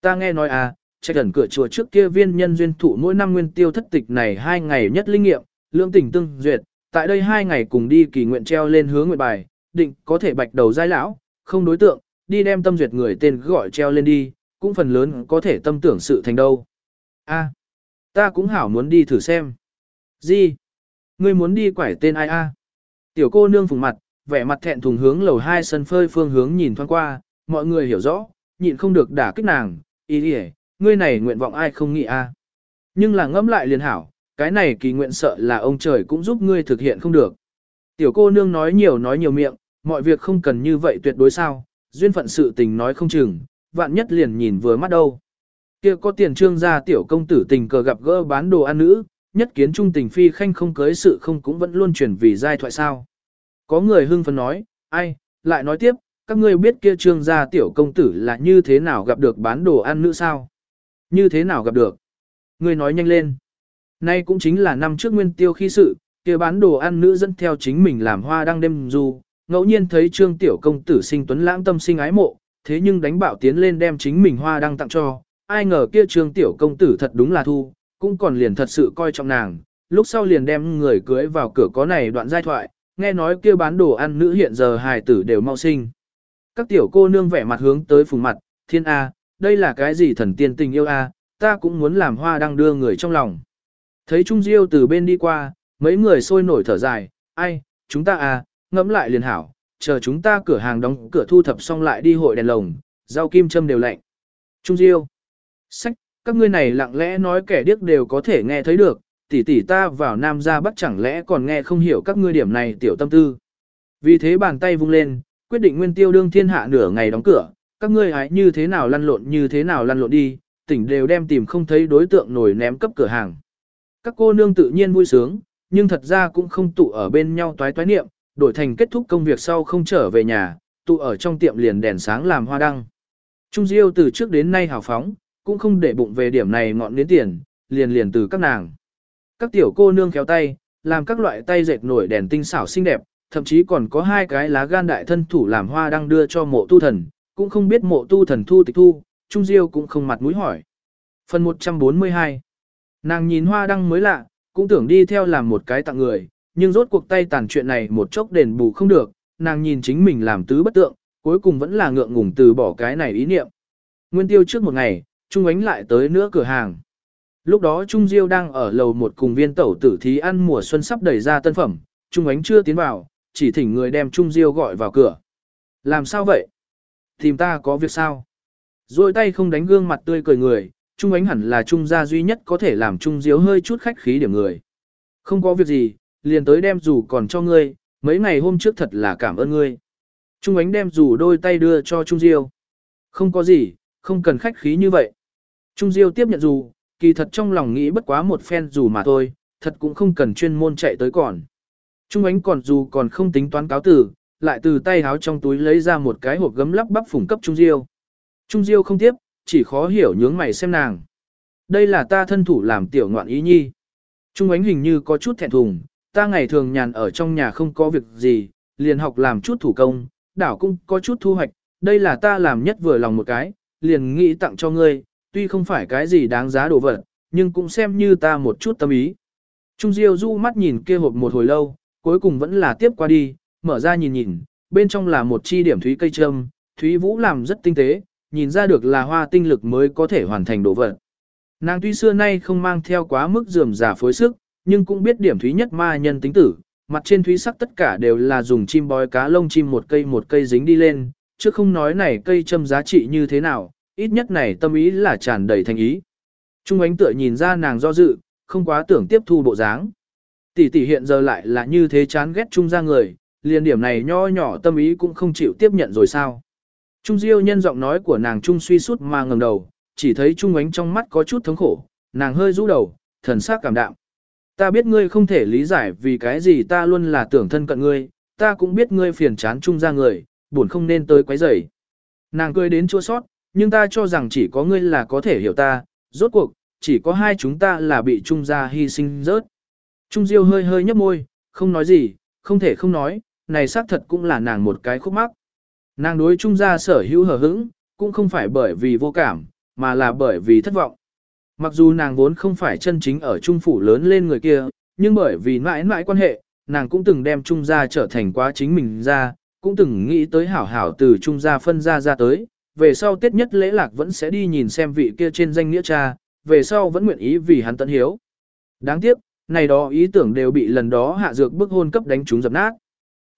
Ta nghe nói à, trạch gần cửa chùa trước kia viên nhân duyên thụ mỗi năm nguyên tiêu thất tịch này hai ngày nhất linh nghiệm, lương tỉnh tương duyệt, tại đây hai ngày cùng đi kỳ nguyện treo lên hướng nguyện bài, định có thể bạch đầu giai lão, không đối tượng, đi đem tâm duyệt người tên gọi treo lên đi, cũng phần lớn có thể tâm tưởng sự thành đâu. A, ta cũng hảo muốn đi thử xem. Gì? Ngươi muốn đi quải tên ai a? Tiểu cô nương phùng mặt, vẻ mặt thẹn thùng hướng lầu hai sân phơi phương hướng nhìn thoáng qua, mọi người hiểu rõ, nhịn không được đả kích nàng, ý đi ngươi này nguyện vọng ai không nghĩ a? Nhưng là ngẫm lại liền hảo, cái này kỳ nguyện sợ là ông trời cũng giúp ngươi thực hiện không được. Tiểu cô nương nói nhiều nói nhiều miệng, mọi việc không cần như vậy tuyệt đối sao, duyên phận sự tình nói không chừng, vạn nhất liền nhìn vừa mắt đâu. Kia có tiền trương gia tiểu công tử tình cờ gặp gỡ bán đồ ăn nữ, nhất kiến trung tình phi khanh không cưới sự không cũng vẫn luôn truyền vì giai thoại sao. Có người hưng phấn nói, ai, lại nói tiếp, các ngươi biết kia trương gia tiểu công tử là như thế nào gặp được bán đồ ăn nữ sao? Như thế nào gặp được? Ngươi nói nhanh lên. Nay cũng chính là năm trước nguyên tiêu khi sự, kia bán đồ ăn nữ dẫn theo chính mình làm hoa đang đêm du, ngẫu nhiên thấy trương tiểu công tử sinh tuấn lãng tâm sinh ái mộ, thế nhưng đánh bạo tiến lên đem chính mình hoa đang tặng cho, ai ngờ kia trương tiểu công tử thật đúng là thu, cũng còn liền thật sự coi trọng nàng, lúc sau liền đem người cưới vào cửa có này đoạn giai thoại, nghe nói kia bán đồ ăn nữ hiện giờ hài tử đều mau sinh. Các tiểu cô nương vẻ mặt hướng tới phùng mặt, thiên A, đây là cái gì thần tiên tình yêu A, ta cũng muốn làm hoa đang đưa người trong lòng. Thấy Trung Diêu từ bên đi qua, mấy người sôi nổi thở dài, ai, chúng ta à, ngẫm lại liền hảo, chờ chúng ta cửa hàng đóng cửa thu thập xong lại đi hội đèn lồng, rau kim châm đều lạnh. Trung Diêu, sách, các ngươi này lặng lẽ nói kẻ điếc đều có thể nghe thấy được, tỷ tỷ ta vào Nam ra bắt chẳng lẽ còn nghe không hiểu các ngươi điểm này tiểu tâm tư. Vì thế bàn tay vung lên, quyết định nguyên tiêu đương thiên hạ nửa ngày đóng cửa, các ngươi hãy như thế nào lăn lộn như thế nào lăn lộn đi, tỉnh đều đem tìm không thấy đối tượng nổi ném cấp cửa hàng. Các cô nương tự nhiên vui sướng, nhưng thật ra cũng không tụ ở bên nhau toái toái niệm, đổi thành kết thúc công việc sau không trở về nhà, tụ ở trong tiệm liền đèn sáng làm hoa đăng. Trung Diêu từ trước đến nay hào phóng, cũng không để bụng về điểm này ngọn đến tiền, liền liền từ các nàng. Các tiểu cô nương khéo tay, làm các loại tay dệt nổi đèn tinh xảo xinh đẹp, thậm chí còn có hai cái lá gan đại thân thủ làm hoa đang đưa cho mộ tu thần, cũng không biết mộ tu thần thu tịch thu, Trung Diêu cũng không mặt mũi hỏi. Phần 142 Nàng nhìn hoa đăng mới lạ, cũng tưởng đi theo làm một cái tặng người, nhưng rốt cuộc tay tàn chuyện này một chốc đền bù không được, nàng nhìn chính mình làm tứ bất tượng, cuối cùng vẫn là ngượng ngùng từ bỏ cái này ý niệm. Nguyên tiêu trước một ngày, Trung ánh lại tới nữa cửa hàng. Lúc đó Trung Diêu đang ở lầu một cùng viên tẩu tử thí ăn mùa xuân sắp đẩy ra tân phẩm, Trung ánh chưa tiến vào, chỉ thỉnh người đem Trung Diêu gọi vào cửa. Làm sao vậy? Tìm ta có việc sao? Rồi tay không đánh gương mặt tươi cười người, Trung ánh hẳn là Trung gia duy nhất có thể làm Trung Diêu hơi chút khách khí điểm người. Không có việc gì, liền tới đem dù còn cho ngươi, mấy ngày hôm trước thật là cảm ơn ngươi. Trung ánh đem dù đôi tay đưa cho Trung Diêu. Không có gì, không cần khách khí như vậy. Trung Diêu tiếp nhận dù, kỳ thật trong lòng nghĩ bất quá một phen dù mà thôi, thật cũng không cần chuyên môn chạy tới còn. Trung ánh còn dù còn không tính toán cáo tử, lại từ tay háo trong túi lấy ra một cái hộp gấm lắp bắp phủng cấp Trung Diêu. Trung Diêu không tiếp, chỉ khó hiểu nhướng mày xem nàng. Đây là ta thân thủ làm tiểu ngoạn ý nhi. Trung ánh hình như có chút thẹn thùng, ta ngày thường nhàn ở trong nhà không có việc gì, liền học làm chút thủ công, đảo cũng có chút thu hoạch, đây là ta làm nhất vừa lòng một cái, liền nghĩ tặng cho ngươi, tuy không phải cái gì đáng giá đồ vật, nhưng cũng xem như ta một chút tâm ý. Trung Diêu du mắt nhìn kia hộp một hồi lâu, cuối cùng vẫn là tiếp qua đi, mở ra nhìn nhìn, bên trong là một chi điểm thúy cây trâm, thúy vũ làm rất tinh tế, nhìn ra được là hoa tinh lực mới có thể hoàn thành đồ vật. Nàng tuy xưa nay không mang theo quá mức dườm giả phối sức, nhưng cũng biết điểm thúy nhất ma nhân tính tử, mặt trên thúy sắc tất cả đều là dùng chim bói cá lông chim một cây một cây dính đi lên, chứ không nói này cây châm giá trị như thế nào, ít nhất này tâm ý là tràn đầy thành ý. Trung ánh tựa nhìn ra nàng do dự, không quá tưởng tiếp thu bộ dáng. Tỷ tỷ hiện giờ lại là như thế chán ghét Trung ra người, liền điểm này nho nhỏ tâm ý cũng không chịu tiếp nhận rồi sao. Trung Diêu nhân giọng nói của nàng Trung suy sút mà ngầm đầu, chỉ thấy Trung ánh trong mắt có chút thống khổ, nàng hơi rũ đầu, thần sắc cảm đạm. Ta biết ngươi không thể lý giải vì cái gì ta luôn là tưởng thân cận ngươi, ta cũng biết ngươi phiền chán Trung ra người, buồn không nên tới quấy rầy. Nàng cười đến chua sót, nhưng ta cho rằng chỉ có ngươi là có thể hiểu ta, rốt cuộc, chỉ có hai chúng ta là bị Trung gia hy sinh rớt. Trung Diêu hơi hơi nhấp môi, không nói gì, không thể không nói, này xác thật cũng là nàng một cái khúc mắc. Nàng đối Trung gia sở hữu hờ hững, cũng không phải bởi vì vô cảm, mà là bởi vì thất vọng. Mặc dù nàng vốn không phải chân chính ở Trung phủ lớn lên người kia, nhưng bởi vì mãi mãi quan hệ, nàng cũng từng đem Trung gia trở thành quá chính mình ra, cũng từng nghĩ tới hảo hảo từ Trung gia phân ra ra tới, về sau Tết nhất lễ lạc vẫn sẽ đi nhìn xem vị kia trên danh nghĩa cha, về sau vẫn nguyện ý vì hắn tận hiếu. Đáng tiếc, này đó ý tưởng đều bị lần đó hạ dược bức hôn cấp đánh chúng dập nát.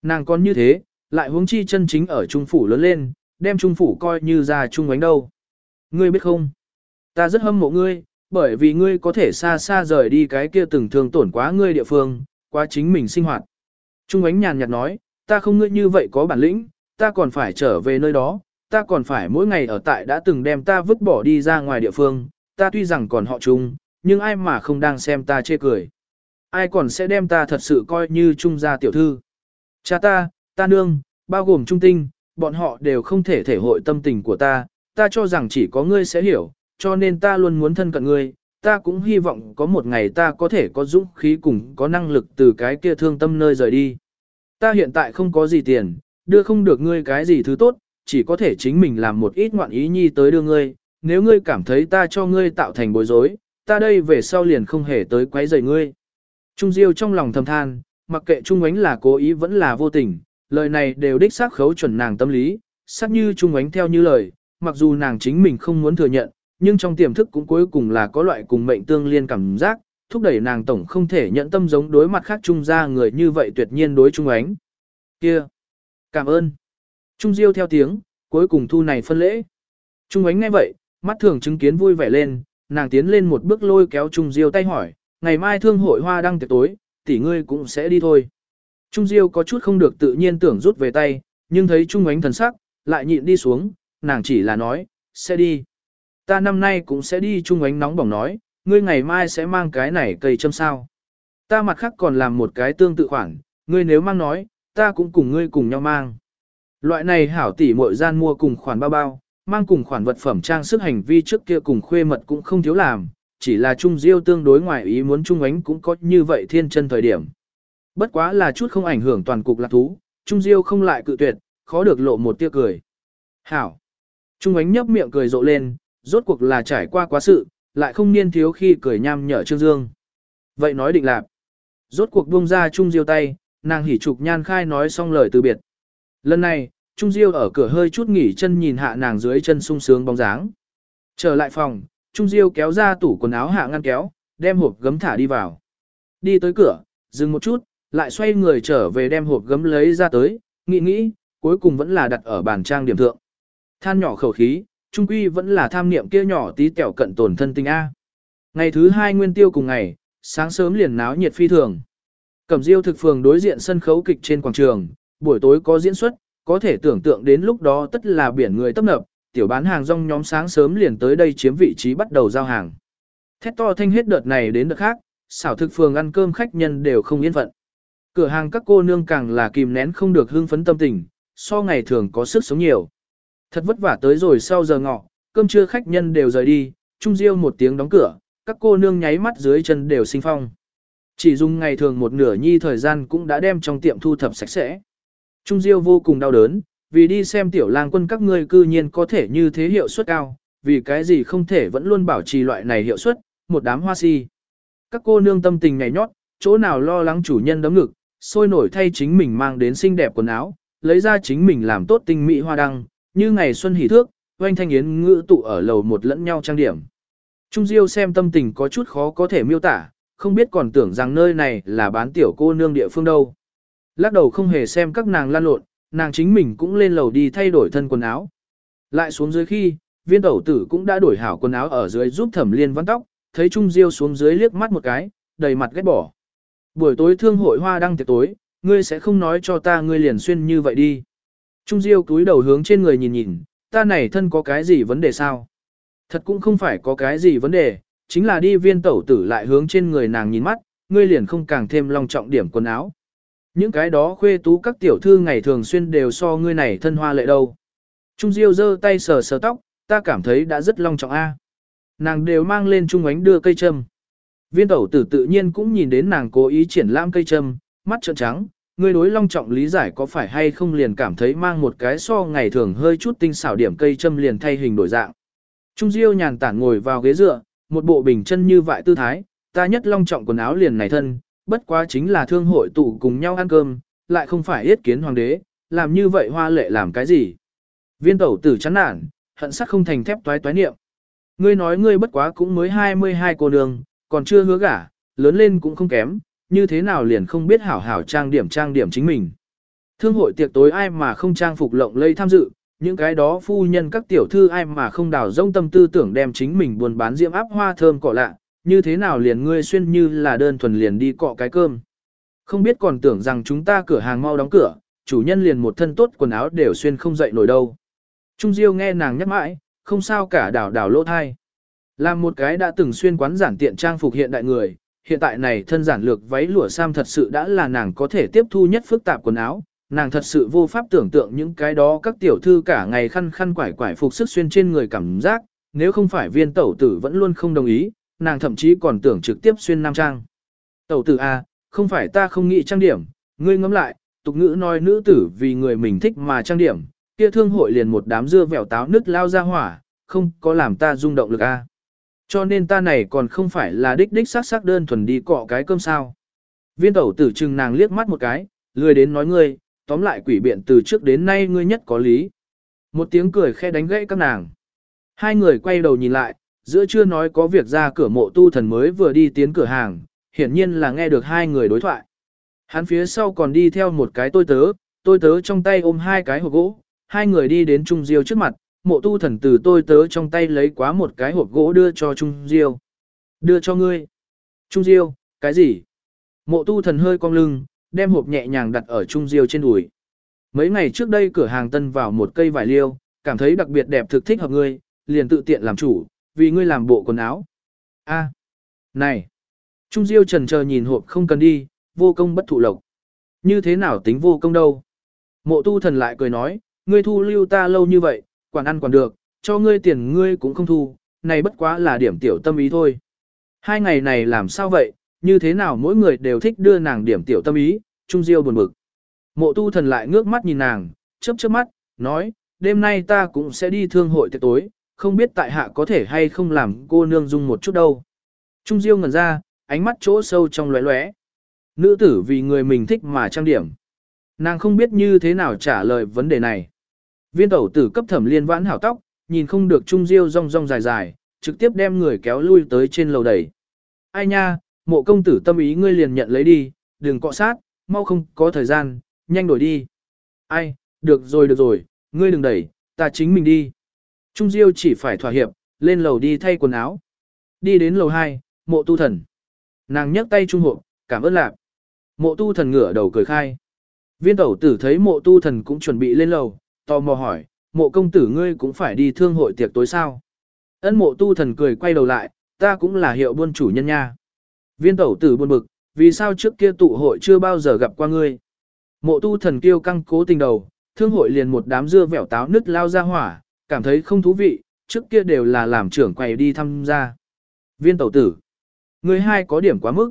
Nàng còn như thế, lại huống chi chân chính ở trung phủ lớn lên, đem trung phủ coi như ra trung ánh đâu. Ngươi biết không? Ta rất hâm mộ ngươi, bởi vì ngươi có thể xa xa rời đi cái kia từng thường tổn quá ngươi địa phương, quá chính mình sinh hoạt. Trung ánh nhàn nhạt nói, ta không ngươi như vậy có bản lĩnh, ta còn phải trở về nơi đó, ta còn phải mỗi ngày ở tại đã từng đem ta vứt bỏ đi ra ngoài địa phương, ta tuy rằng còn họ chung, nhưng ai mà không đang xem ta chê cười. Ai còn sẽ đem ta thật sự coi như trung gia tiểu thư. Cha ta, ta nương, bao gồm trung tinh, bọn họ đều không thể thể hội tâm tình của ta, ta cho rằng chỉ có ngươi sẽ hiểu, cho nên ta luôn muốn thân cận ngươi, ta cũng hy vọng có một ngày ta có thể có dũng khí cùng có năng lực từ cái kia thương tâm nơi rời đi. Ta hiện tại không có gì tiền, đưa không được ngươi cái gì thứ tốt, chỉ có thể chính mình làm một ít ngoạn ý nhi tới đưa ngươi, nếu ngươi cảm thấy ta cho ngươi tạo thành bối rối, ta đây về sau liền không hề tới quấy rầy ngươi. Trung Diêu trong lòng thầm than, mặc kệ Trung Ánh là cố ý vẫn là vô tình, lời này đều đích xác khấu chuẩn nàng tâm lý, xác như Trung Ánh theo như lời, mặc dù nàng chính mình không muốn thừa nhận, nhưng trong tiềm thức cũng cuối cùng là có loại cùng mệnh tương liên cảm giác, thúc đẩy nàng tổng không thể nhận tâm giống đối mặt khác Trung gia người như vậy tuyệt nhiên đối Trung Ánh. Kia! Cảm ơn! Trung Diêu theo tiếng, cuối cùng thu này phân lễ. Trung Ánh nghe vậy, mắt thường chứng kiến vui vẻ lên, nàng tiến lên một bước lôi kéo Trung Diêu tay hỏi, ngày mai thương hội hoa đăng tiệc tối, tỷ ngươi cũng sẽ đi thôi. Trung Diêu có chút không được tự nhiên tưởng rút về tay, nhưng thấy Trung Ánh thần sắc, lại nhịn đi xuống, nàng chỉ là nói, sẽ đi. Ta năm nay cũng sẽ đi Trung Ánh nóng bỏng nói, ngươi ngày mai sẽ mang cái này cây châm sao. Ta mặt khác còn làm một cái tương tự khoản, ngươi nếu mang nói, ta cũng cùng ngươi cùng nhau mang. Loại này hảo tỷ muội gian mua cùng khoản bao bao, mang cùng khoản vật phẩm trang sức hành vi trước kia cùng khuê mật cũng không thiếu làm, chỉ là Trung Diêu tương đối ngoài ý muốn Trung Ánh cũng có như vậy thiên chân thời điểm. Bất quá là chút không ảnh hưởng toàn cục lạc thú, Trung Diêu không lại cự tuyệt, khó được lộ một tia cười. Hảo! Trung Ánh nhấp miệng cười rộ lên, rốt cuộc là trải qua quá sự, lại không niên thiếu khi cười nham nhở Trương Dương. Vậy nói định lạc. Rốt cuộc buông ra Trung Diêu tay, nàng hỉ trục nhan khai nói xong lời từ biệt. Lần này, Trung Diêu ở cửa hơi chút nghỉ chân nhìn hạ nàng dưới chân sung sướng bóng dáng. Trở lại phòng, Trung Diêu kéo ra tủ quần áo hạ ngăn kéo, đem hộp gấm thả đi vào. Đi tới cửa, dừng một chút, lại xoay người trở về đem hộp gấm lấy ra tới, nghĩ nghĩ, cuối cùng vẫn là đặt ở bàn trang điểm thượng. Than nhỏ khẩu khí, trung quy vẫn là tham niệm kia nhỏ tí kẹo cận tổn thân tình A. Ngày thứ hai nguyên tiêu cùng ngày, sáng sớm liền náo nhiệt phi thường. Cẩm diêu thực phường đối diện sân khấu kịch trên quảng trường, buổi tối có diễn xuất, có thể tưởng tượng đến lúc đó tất là biển người tấp nập, tiểu bán hàng rong nhóm sáng sớm liền tới đây chiếm vị trí bắt đầu giao hàng. Thét to thanh hết đợt này đến đợt khác, xảo thực phường ăn cơm khách nhân đều không yên phận. Cửa hàng các cô nương càng là kìm nén không được hưng phấn tâm tình, so ngày thường có sức sống nhiều. Thật vất vả tới rồi sau giờ ngọ, cơm trưa khách nhân đều rời đi, trung diêu một tiếng đóng cửa, các cô nương nháy mắt dưới chân đều sinh phong. Chỉ dùng ngày thường một nửa nhi thời gian cũng đã đem trong tiệm thu thập sạch sẽ. Trung diêu vô cùng đau đớn, vì đi xem tiểu lang quân các ngươi cư nhiên có thể như thế hiệu suất cao, vì cái gì không thể vẫn luôn bảo trì loại này hiệu suất, một đám hoa si. Các cô nương tâm tình nhảy nhót, chỗ nào lo lắng chủ nhân đấm ngực, sôi nổi thay chính mình mang đến xinh đẹp quần áo, lấy ra chính mình làm tốt tinh mỹ hoa đăng, như ngày xuân hỷ thước, oanh thanh yến ngữ tụ ở lầu một lẫn nhau trang điểm. Trung Diêu xem tâm tình có chút khó có thể miêu tả, không biết còn tưởng rằng nơi này là bán tiểu cô nương địa phương đâu. Lắc đầu không hề xem các nàng lan lộn, nàng chính mình cũng lên lầu đi thay đổi thân quần áo. Lại xuống dưới khi, viên tẩu tử cũng đã đổi hảo quần áo ở dưới giúp thẩm liên văn tóc, thấy Trung Diêu xuống dưới liếc mắt một cái, đầy mặt ghét bỏ. Buổi tối thương hội hoa đăng tiệc tối, ngươi sẽ không nói cho ta ngươi liền xuyên như vậy đi. Trung Diêu túi đầu hướng trên người nhìn nhìn, ta này thân có cái gì vấn đề sao? Thật cũng không phải có cái gì vấn đề, chính là đi viên tẩu tử lại hướng trên người nàng nhìn mắt, ngươi liền không càng thêm long trọng điểm quần áo. Những cái đó khuê tú các tiểu thư ngày thường xuyên đều so ngươi này thân hoa lệ đâu. Trung Diêu giơ tay sờ sờ tóc, ta cảm thấy đã rất long trọng a. Nàng đều mang lên trung ánh đưa cây châm. Viên tẩu tử tự nhiên cũng nhìn đến nàng cố ý triển lãm cây châm, mắt trợn trắng, ngươi đối long trọng lý giải có phải hay không liền cảm thấy mang một cái so ngày thường hơi chút tinh xảo điểm cây châm liền thay hình đổi dạng. Trung Diêu nhàn tản ngồi vào ghế dựa, một bộ bình chân như vại tư thái, ta nhất long trọng quần áo liền này thân, bất quá chính là thương hội tụ cùng nhau ăn cơm, lại không phải yết kiến hoàng đế, làm như vậy hoa lệ làm cái gì. Viên tẩu tử chán nản, hận sắc không thành thép toái toái niệm. Ngươi nói ngươi bất quá cũng mới 22 cô nương, còn chưa hứa gả, lớn lên cũng không kém, như thế nào liền không biết hảo hảo trang điểm trang điểm chính mình. Thương hội tiệc tối ai mà không trang phục lộng lây tham dự, những cái đó phu nhân các tiểu thư ai mà không đào rông tâm tư tưởng đem chính mình buồn bán diễm áp hoa thơm cỏ lạ, như thế nào liền ngươi xuyên như là đơn thuần liền đi cọ cái cơm. Không biết còn tưởng rằng chúng ta cửa hàng mau đóng cửa, chủ nhân liền một thân tốt quần áo đều xuyên không dậy nổi đâu. Trung Diêu nghe nàng nhắc mãi, không sao cả đảo đảo lỗ thai. Làm một cái đã từng xuyên quán giản tiện trang phục hiện đại người, hiện tại này thân giản lược váy lụa sam thật sự đã là nàng có thể tiếp thu nhất phức tạp quần áo, nàng thật sự vô pháp tưởng tượng những cái đó các tiểu thư cả ngày khăn khăn quải quải phục sức xuyên trên người cảm giác, nếu không phải viên tẩu tử vẫn luôn không đồng ý, nàng thậm chí còn tưởng trực tiếp xuyên nam trang. Tẩu tử A, à, không phải ta không nghĩ trang điểm, ngươi ngẫm lại, tục ngữ nói nữ tử vì người mình thích mà trang điểm, kia thương hội liền một đám dưa vẻo táo nứt lao ra hỏa, không có làm ta rung động lực A. Cho nên ta này còn không phải là đích đích sắc sắc đơn thuần đi cọ cái cơm sao. Viên tẩu tử chừng nàng liếc mắt một cái, lười đến nói ngươi, tóm lại quỷ biện từ trước đến nay ngươi nhất có lý. Một tiếng cười khe đánh gãy các nàng. Hai người quay đầu nhìn lại, giữa chưa nói có việc ra cửa mộ tu thần mới vừa đi tiến cửa hàng, hiển nhiên là nghe được hai người đối thoại. Hắn phía sau còn đi theo một cái tôi tớ, tôi tớ trong tay ôm hai cái hộp gỗ, hai người đi đến Trung Diêu trước mặt, mộ tu thần từ tôi tớ trong tay lấy quá một cái hộp gỗ đưa cho Trung Diêu. Đưa cho ngươi. Trung Diêu, cái gì? Mộ tu thần hơi cong lưng, đem hộp nhẹ nhàng đặt ở Trung Diêu trên đùi. Mấy ngày trước đây cửa hàng tân vào một cây vải liêu, cảm thấy đặc biệt đẹp thực thích hợp ngươi, liền tự tiện làm chủ, vì ngươi làm bộ quần áo. A, này. Trung Diêu trần chờ nhìn hộp không cần đi, vô công bất thụ lộc. Như thế nào tính vô công đâu? Mộ tu thần lại cười nói, ngươi thu lưu ta lâu như vậy, quản ăn quản được, cho ngươi tiền ngươi cũng không thu, này bất quá là điểm tiểu tâm ý thôi. Hai ngày này làm sao vậy, như thế nào mỗi người đều thích đưa nàng điểm tiểu tâm ý, Trung Diêu buồn bực. Mộ tu thần lại ngước mắt nhìn nàng, chớp chớp mắt, nói, đêm nay ta cũng sẽ đi thương hội tiệc tối, không biết tại hạ có thể hay không làm cô nương dung một chút đâu. Trung Diêu ngẩn ra, ánh mắt chỗ sâu trong lóe lóe. Nữ tử vì người mình thích mà trang điểm. Nàng không biết như thế nào trả lời vấn đề này. Viên tẩu tử cấp thẩm liên vãn hảo tóc, nhìn không được Trung Diêu rong rong dài dài, trực tiếp đem người kéo lui tới trên lầu đẩy. Ai nha, mộ công tử tâm ý ngươi liền nhận lấy đi, đừng cọ sát, mau không có thời gian, nhanh đổi đi. Ai, được rồi được rồi, ngươi đừng đẩy, ta chính mình đi. Trung Diêu chỉ phải thỏa hiệp, lên lầu đi thay quần áo. Đi đến lầu 2, mộ tu thần. Nàng nhấc tay trung hộ, cảm ơn lạc. Mộ tu thần ngửa đầu cười khai. Viên tẩu tử thấy mộ tu thần cũng chuẩn bị lên lầu, tò mò hỏi, mộ công tử ngươi cũng phải đi thương hội tiệc tối sao. Ân mộ tu thần cười quay đầu lại, ta cũng là hiệu buôn chủ nhân nha. Viên tẩu tử buồn bực, vì sao trước kia tụ hội chưa bao giờ gặp qua ngươi. Mộ tu thần kêu căng cố tình đầu, thương hội liền một đám dưa vẻo táo nứt lao ra hỏa, cảm thấy không thú vị, trước kia đều là làm trưởng quầy đi tham gia. Viên tẩu tử, ngươi hai có điểm quá mức.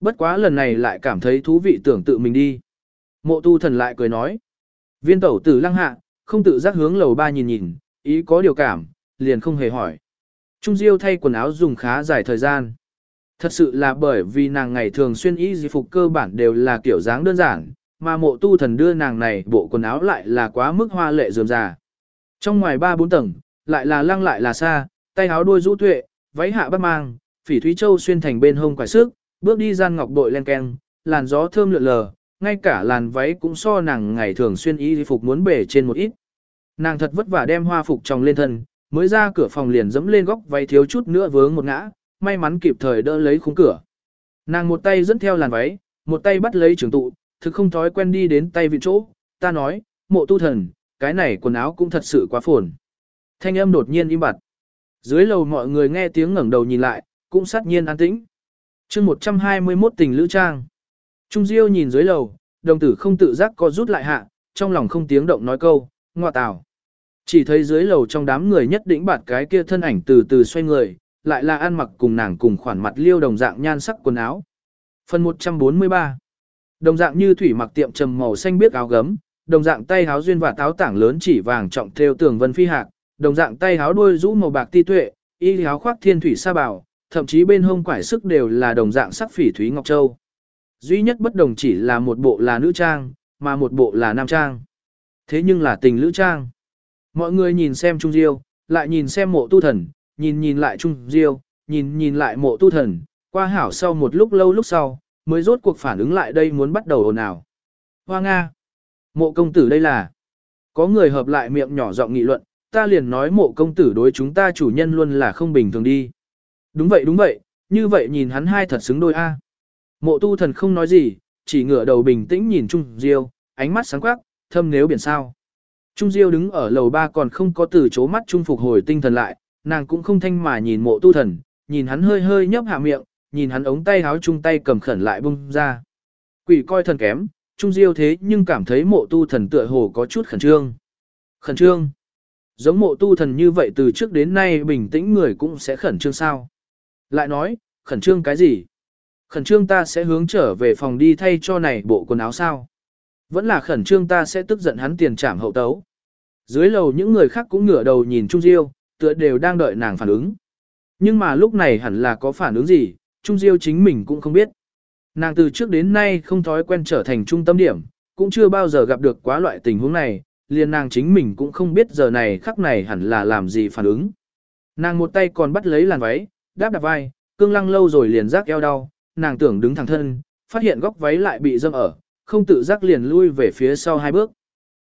Bất quá lần này lại cảm thấy thú vị tưởng tự mình đi. Mộ tu thần lại cười nói. Viên tẩu tử lăng hạ, không tự giác hướng lầu ba nhìn nhìn, ý có điều cảm, liền không hề hỏi. Trung Diêu thay quần áo dùng khá dài thời gian. Thật sự là bởi vì nàng ngày thường xuyên y di phục cơ bản đều là kiểu dáng đơn giản, mà mộ tu thần đưa nàng này bộ quần áo lại là quá mức hoa lệ dườm già. Trong ngoài ba bốn tầng, lại là lăng lại là xa, tay áo đuôi rũ tuệ, váy hạ bắt mang, phỉ thúy châu xuyên thành bên hông quải sức, bước đi gian ngọc bội len keng, làn gió thơm lượn lờ, ngay cả làn váy cũng so nàng ngày thường xuyên y phục muốn bể trên một ít. Nàng thật vất vả đem hoa phục tròng lên thân, mới ra cửa phòng liền dẫm lên góc váy thiếu chút nữa vướng một ngã, may mắn kịp thời đỡ lấy khung cửa. Nàng một tay dẫn theo làn váy, một tay bắt lấy trường tụ, thực không thói quen đi đến tay vị chỗ, ta nói, mộ tu thần, cái này quần áo cũng thật sự quá phồn. Thanh âm đột nhiên im bặt. Dưới lầu mọi người nghe tiếng ngẩng đầu nhìn lại, cũng sát nhiên an tĩnh. chương 121 tình lữ trang. Trung Diêu nhìn dưới lầu, đồng tử không tự giác co rút lại hạ, trong lòng không tiếng động nói câu, ngoa tào. Chỉ thấy dưới lầu trong đám người nhất định bạt cái kia thân ảnh từ từ xoay người, lại là ăn mặc cùng nàng cùng khoản mặt liêu đồng dạng nhan sắc quần áo. Phần 143 Đồng dạng như thủy mặc tiệm trầm màu xanh biếc áo gấm, đồng dạng tay háo duyên và táo tảng lớn chỉ vàng trọng theo tường vân phi hạc, đồng dạng tay háo đuôi rũ màu bạc ti tuệ, y háo khoác thiên thủy sa bảo, thậm chí bên hông quải sức đều là đồng dạng sắc phỉ thúy ngọc châu. Duy nhất bất đồng chỉ là một bộ là nữ trang, mà một bộ là nam trang. Thế nhưng là tình lữ trang. Mọi người nhìn xem Trung Diêu, lại nhìn xem mộ tu thần, nhìn nhìn lại Trung Diêu, nhìn nhìn lại mộ tu thần, qua hảo sau một lúc lâu lúc sau, mới rốt cuộc phản ứng lại đây muốn bắt đầu ồn ào. Hoa Nga! Mộ công tử đây là... Có người hợp lại miệng nhỏ giọng nghị luận, ta liền nói mộ công tử đối chúng ta chủ nhân luôn là không bình thường đi. Đúng vậy đúng vậy, như vậy nhìn hắn hai thật xứng đôi a. Mộ tu thần không nói gì, chỉ ngửa đầu bình tĩnh nhìn Trung Diêu, ánh mắt sáng quắc, thâm nếu biển sao. Trung Diêu đứng ở lầu ba còn không có từ chố mắt Trung phục hồi tinh thần lại, nàng cũng không thanh mà nhìn mộ tu thần, nhìn hắn hơi hơi nhấp hạ miệng, nhìn hắn ống tay háo chung tay cầm khẩn lại bung ra. Quỷ coi thần kém, Trung Diêu thế nhưng cảm thấy mộ tu thần tựa hồ có chút khẩn trương. Khẩn trương. Giống mộ tu thần như vậy từ trước đến nay bình tĩnh người cũng sẽ khẩn trương sao. Lại nói, khẩn trương cái gì? Khẩn trương ta sẽ hướng trở về phòng đi thay cho này bộ quần áo sao? Vẫn là khẩn trương ta sẽ tức giận hắn tiền trảm hậu tấu. Dưới lầu những người khác cũng ngửa đầu nhìn Trung Diêu, tựa đều đang đợi nàng phản ứng. Nhưng mà lúc này hẳn là có phản ứng gì, Trung Diêu chính mình cũng không biết. Nàng từ trước đến nay không thói quen trở thành trung tâm điểm, cũng chưa bao giờ gặp được quá loại tình huống này, liền nàng chính mình cũng không biết giờ này khắc này hẳn là làm gì phản ứng. Nàng một tay còn bắt lấy làn váy, đáp đạp vai, cương lăng lâu rồi liền rác eo đau, nàng tưởng đứng thẳng thân, phát hiện góc váy lại bị dâm ở, không tự giác liền lui về phía sau hai bước.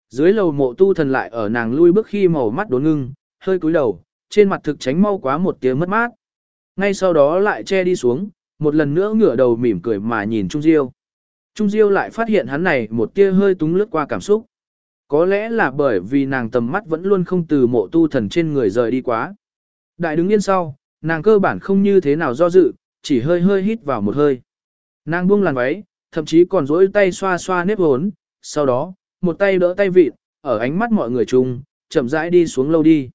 Dưới lầu mộ tu thần lại ở nàng lui bước khi màu mắt đốn ngưng, hơi cúi đầu, trên mặt thực tránh mau quá một tiếng mất mát. Ngay sau đó lại che đi xuống, một lần nữa ngửa đầu mỉm cười mà nhìn Trung Diêu. Trung Diêu lại phát hiện hắn này một tia hơi túng lướt qua cảm xúc. Có lẽ là bởi vì nàng tầm mắt vẫn luôn không từ mộ tu thần trên người rời đi quá. Đại đứng yên sau, nàng cơ bản không như thế nào do dự, chỉ hơi hơi hít vào một hơi. Nàng buông làn váy, thậm chí còn rỗi tay xoa xoa nếp hốn, sau đó, một tay đỡ tay vịt, ở ánh mắt mọi người chung, chậm rãi đi xuống lâu đi.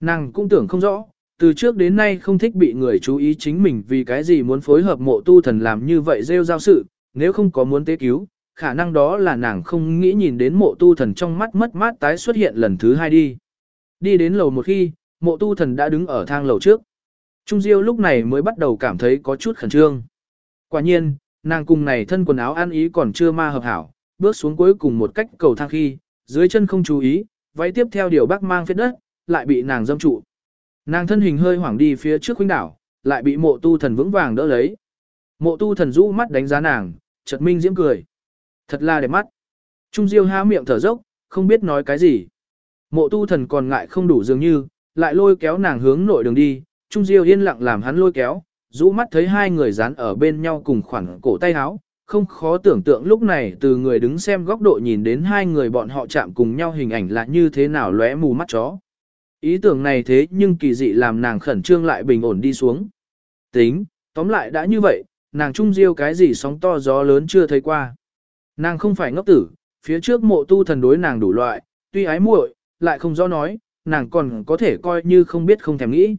Nàng cũng tưởng không rõ, từ trước đến nay không thích bị người chú ý chính mình vì cái gì muốn phối hợp mộ tu thần làm như vậy rêu giao sự, nếu không có muốn tế cứu, khả năng đó là nàng không nghĩ nhìn đến mộ tu thần trong mắt mất mát tái xuất hiện lần thứ hai đi. Đi đến lầu một khi, mộ tu thần đã đứng ở thang lầu trước. Trung Diêu lúc này mới bắt đầu cảm thấy có chút khẩn trương. Quả nhiên, nàng cùng này thân quần áo ăn ý còn chưa ma hợp hảo, bước xuống cuối cùng một cách cầu thang khi, dưới chân không chú ý, váy tiếp theo điều bác mang phết đất, lại bị nàng dâm trụ. Nàng thân hình hơi hoảng đi phía trước huynh đảo, lại bị mộ tu thần vững vàng đỡ lấy. Mộ tu thần rũ mắt đánh giá nàng, chợt minh diễm cười. Thật là đẹp mắt. Trung Diêu há miệng thở dốc, không biết nói cái gì. Mộ tu thần còn ngại không đủ dường như, lại lôi kéo nàng hướng nội đường đi, Trung Diêu yên lặng làm hắn lôi kéo, rũ mắt thấy hai người dán ở bên nhau cùng khoảng cổ tay áo, không khó tưởng tượng lúc này từ người đứng xem góc độ nhìn đến hai người bọn họ chạm cùng nhau hình ảnh là như thế nào lóe mù mắt chó. Ý tưởng này thế nhưng kỳ dị làm nàng khẩn trương lại bình ổn đi xuống. Tính, tóm lại đã như vậy, nàng trung diêu cái gì sóng to gió lớn chưa thấy qua. Nàng không phải ngốc tử, phía trước mộ tu thần đối nàng đủ loại, tuy ái muội, lại không rõ nói, nàng còn có thể coi như không biết không thèm nghĩ.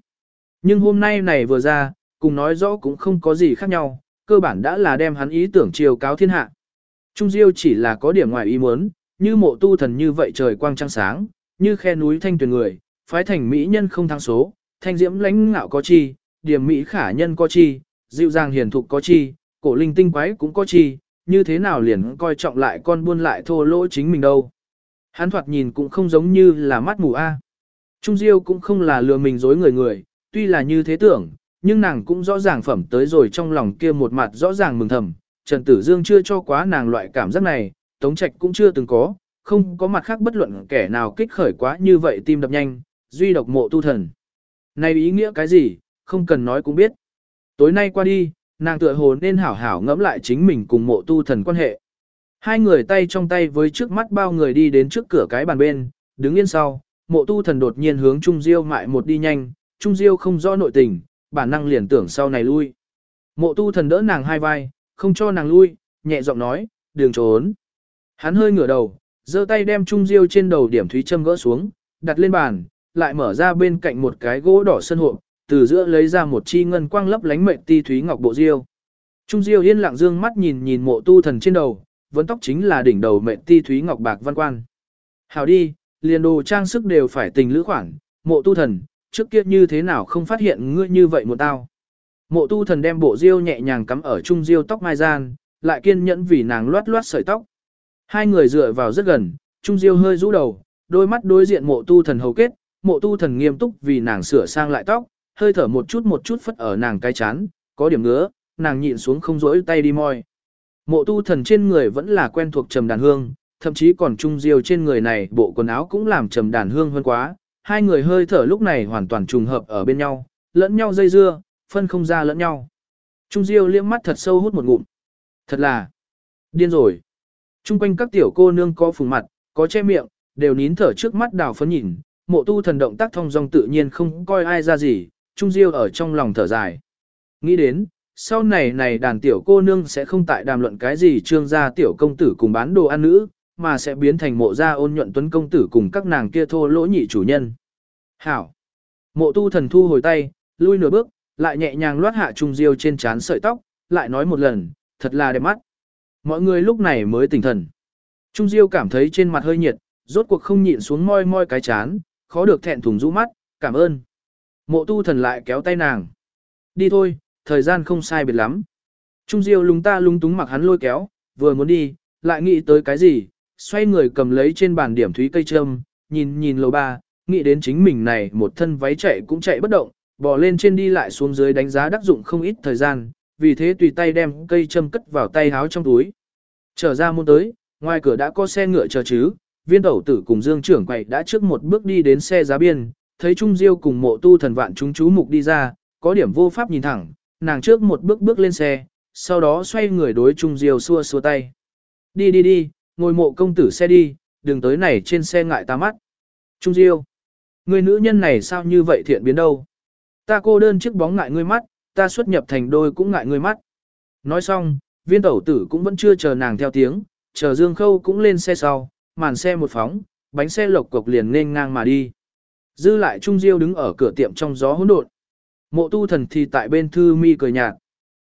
Nhưng hôm nay này vừa ra, cùng nói rõ cũng không có gì khác nhau, cơ bản đã là đem hắn ý tưởng chiều cáo thiên hạ. Trung Diêu chỉ là có điểm ngoài ý muốn, như mộ tu thần như vậy trời quang trăng sáng, như khe núi thanh tuyền người, phái thành mỹ nhân không thăng số, thanh diễm lãnh ngạo có chi, điểm mỹ khả nhân có chi, dịu dàng hiền thục có chi, cổ linh tinh quái cũng có chi, như thế nào liền coi trọng lại con buôn lại thô lỗ chính mình đâu. Hắn thoạt nhìn cũng không giống như là mắt mù a. À. Trung Diêu cũng không là lừa mình dối người người, tuy là như thế tưởng, nhưng nàng cũng rõ ràng phẩm tới rồi trong lòng kia một mặt rõ ràng mừng thầm. Trần Tử Dương chưa cho quá nàng loại cảm giác này, Tống Trạch cũng chưa từng có, không có mặt khác bất luận kẻ nào kích khởi quá như vậy tim đập nhanh, duy độc mộ tu thần. Này ý nghĩa cái gì, không cần nói cũng biết. Tối nay qua đi, nàng tựa hồ nên hảo hảo ngẫm lại chính mình cùng mộ tu thần quan hệ. Hai người tay trong tay với trước mắt bao người đi đến trước cửa cái bàn bên, đứng yên sau, mộ tu thần đột nhiên hướng Trung Diêu mại một đi nhanh, Trung Diêu không rõ nội tình, bản năng liền tưởng sau này lui. Mộ tu thần đỡ nàng hai vai, không cho nàng lui, nhẹ giọng nói, đường trốn. Hắn hơi ngửa đầu, giơ tay đem Trung Diêu trên đầu điểm thúy châm gỡ xuống, đặt lên bàn, lại mở ra bên cạnh một cái gỗ đỏ sân hộp, từ giữa lấy ra một chi ngân quang lấp lánh mệnh ti thúy ngọc bộ diêu. Trung Diêu yên lặng dương mắt nhìn nhìn mộ tu thần trên đầu, vấn tóc chính là đỉnh đầu mệnh ti thúy ngọc bạc văn quan. Hào đi, liền đồ trang sức đều phải tình lữ khoản, mộ tu thần, trước kia như thế nào không phát hiện ngươi như vậy một tao. Mộ tu thần đem bộ diêu nhẹ nhàng cắm ở trung diêu tóc mai gian, lại kiên nhẫn vì nàng loát loát sợi tóc. Hai người dựa vào rất gần, trung diêu hơi rũ đầu, đôi mắt đối diện mộ tu thần hầu kết, mộ tu thần nghiêm túc vì nàng sửa sang lại tóc, hơi thở một chút một chút phất ở nàng cái chán, có điểm ngứa, nàng nhịn xuống không rỗi tay đi moi. Mộ tu thần trên người vẫn là quen thuộc trầm đàn hương, thậm chí còn trung diêu trên người này bộ quần áo cũng làm trầm đàn hương hơn quá, hai người hơi thở lúc này hoàn toàn trùng hợp ở bên nhau, lẫn nhau dây dưa, phân không ra lẫn nhau. Trung diêu liếc mắt thật sâu hút một ngụm. Thật là điên rồi. Trung quanh các tiểu cô nương có phùng mặt, có che miệng, đều nín thở trước mắt đào phấn nhìn, mộ tu thần động tác thông dong tự nhiên không coi ai ra gì, Trung Diêu ở trong lòng thở dài. Nghĩ đến, sau này này đàn tiểu cô nương sẽ không tại đàm luận cái gì trương gia tiểu công tử cùng bán đồ ăn nữ, mà sẽ biến thành mộ gia ôn nhuận tuấn công tử cùng các nàng kia thô lỗ nhị chủ nhân. Hảo! Mộ tu thần thu hồi tay, lui nửa bước, lại nhẹ nhàng loát hạ Trung Diêu trên trán sợi tóc, lại nói một lần, thật là đẹp mắt. Mọi người lúc này mới tỉnh thần. Trung Diêu cảm thấy trên mặt hơi nhiệt, rốt cuộc không nhịn xuống moi moi cái chán, khó được thẹn thùng rũ mắt, cảm ơn. Mộ tu thần lại kéo tay nàng. Đi thôi, thời gian không sai biệt lắm. Trung Diêu lúng ta lúng túng mặc hắn lôi kéo, vừa muốn đi, lại nghĩ tới cái gì, xoay người cầm lấy trên bàn điểm thúy cây trâm, nhìn nhìn lầu ba, nghĩ đến chính mình này một thân váy chạy cũng chạy bất động, bò lên trên đi lại xuống dưới đánh giá đắc dụng không ít thời gian, vì thế tùy tay đem cây châm cất vào tay háo trong túi. Trở ra môn tới, ngoài cửa đã có xe ngựa chờ chứ, viên tẩu tử cùng dương trưởng quậy đã trước một bước đi đến xe giá biên, thấy Trung Diêu cùng mộ tu thần vạn chúng chú mục đi ra, có điểm vô pháp nhìn thẳng, nàng trước một bước bước lên xe, sau đó xoay người đối Trung Diêu xua xua tay. Đi đi đi, ngồi mộ công tử xe đi, đừng tới này trên xe ngại ta mắt. Trung Diêu, người nữ nhân này sao như vậy thiện biến đâu? Ta cô đơn chiếc bóng ngại ngươi mắt, ta xuất nhập thành đôi cũng ngại ngươi mắt. Nói xong, viên tẩu tử cũng vẫn chưa chờ nàng theo tiếng, chờ Dương Khâu cũng lên xe sau, màn xe một phóng, bánh xe lộc cộc liền nên ngang mà đi. Dư lại Trung Diêu đứng ở cửa tiệm trong gió hỗn độn. Mộ tu thần thì tại bên thư mi cười nhạt.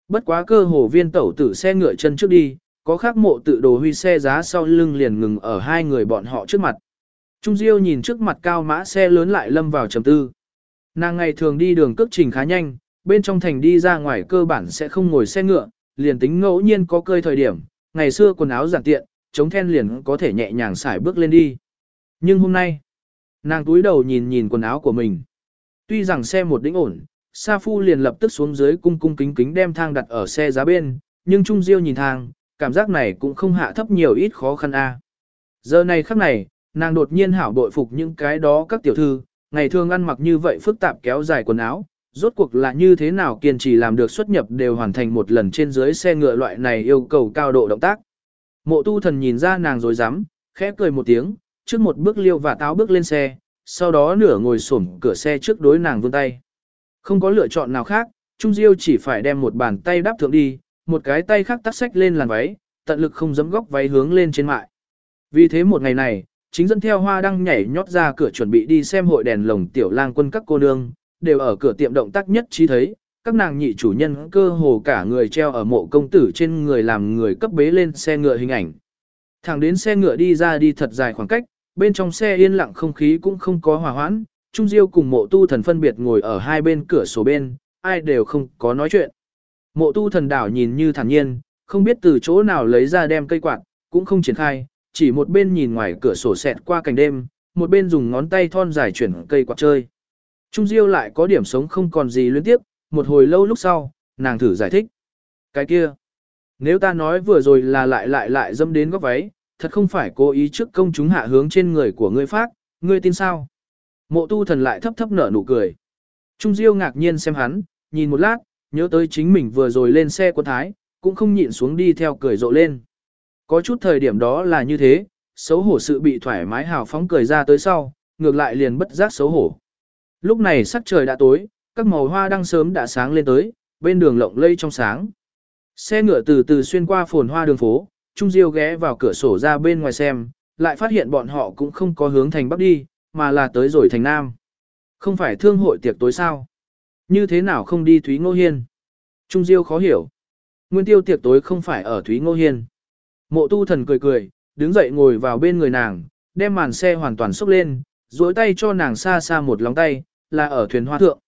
Bất quá cơ hồ viên tẩu tử xe ngựa chân trước đi, có khác mộ tự đồ huy xe giá sau lưng liền ngừng ở hai người bọn họ trước mặt. Trung Diêu nhìn trước mặt cao mã xe lớn lại lâm vào trầm tư. Nàng ngày thường đi đường cước trình khá nhanh, bên trong thành đi ra ngoài cơ bản sẽ không ngồi xe ngựa, liền tính ngẫu nhiên có cơi thời điểm, ngày xưa quần áo giản tiện, chống then liền có thể nhẹ nhàng xài bước lên đi. Nhưng hôm nay, nàng túi đầu nhìn nhìn quần áo của mình. Tuy rằng xe một đỉnh ổn, Sa Phu liền lập tức xuống dưới cung cung kính kính đem thang đặt ở xe giá bên, nhưng Trung Diêu nhìn thang, cảm giác này cũng không hạ thấp nhiều ít khó khăn a. Giờ này khắc này, nàng đột nhiên hảo bội phục những cái đó các tiểu thư, ngày thường ăn mặc như vậy phức tạp kéo dài quần áo, rốt cuộc là như thế nào kiên trì làm được xuất nhập đều hoàn thành một lần trên dưới xe ngựa loại này yêu cầu cao độ động tác. Mộ tu thần nhìn ra nàng rồi dám, khẽ cười một tiếng, trước một bước liêu và táo bước lên xe, sau đó nửa ngồi xổm cửa xe trước đối nàng vươn tay. Không có lựa chọn nào khác, Trung Diêu chỉ phải đem một bàn tay đáp thượng đi, một cái tay khác tắt sách lên làn váy, tận lực không dấm góc váy hướng lên trên mại. Vì thế một ngày này, chính dân theo hoa đang nhảy nhót ra cửa chuẩn bị đi xem hội đèn lồng tiểu lang quân các cô nương, đều ở cửa tiệm động tác nhất trí thấy, các nàng nhị chủ nhân cơ hồ cả người treo ở mộ công tử trên người làm người cấp bế lên xe ngựa hình ảnh. Thẳng đến xe ngựa đi ra đi thật dài khoảng cách, bên trong xe yên lặng không khí cũng không có hòa hoãn, Trung Diêu cùng mộ tu thần phân biệt ngồi ở hai bên cửa sổ bên, ai đều không có nói chuyện. Mộ tu thần đảo nhìn như thản nhiên, không biết từ chỗ nào lấy ra đem cây quạt, cũng không triển khai, chỉ một bên nhìn ngoài cửa sổ xẹt qua cảnh đêm, một bên dùng ngón tay thon dài chuyển cây quạt chơi. Trung Diêu lại có điểm sống không còn gì luyến tiếp, một hồi lâu lúc sau, nàng thử giải thích. Cái kia, nếu ta nói vừa rồi là lại lại lại dâm đến góc váy, thật không phải cố ý trước công chúng hạ hướng trên người của ngươi phát, ngươi tin sao? Mộ tu thần lại thấp thấp nở nụ cười. Trung Diêu ngạc nhiên xem hắn, nhìn một lát, nhớ tới chính mình vừa rồi lên xe quân thái, cũng không nhịn xuống đi theo cười rộ lên. Có chút thời điểm đó là như thế, xấu hổ sự bị thoải mái hào phóng cười ra tới sau, ngược lại liền bất giác xấu hổ. Lúc này sắc trời đã tối, các màu hoa đang sớm đã sáng lên tới, bên đường lộng lây trong sáng. Xe ngựa từ từ xuyên qua phồn hoa đường phố, Trung Diêu ghé vào cửa sổ ra bên ngoài xem, lại phát hiện bọn họ cũng không có hướng thành bắc đi, mà là tới rồi thành nam. Không phải thương hội tiệc tối sao? Như thế nào không đi Thúy Ngô Hiên? Trung Diêu khó hiểu. Nguyên tiêu tiệc tối không phải ở Thúy Ngô Hiên. Mộ tu thần cười cười, đứng dậy ngồi vào bên người nàng, đem màn xe hoàn toàn xốc lên, duỗi tay cho nàng xa xa một lóng tay, là ở thuyền hoa thượng.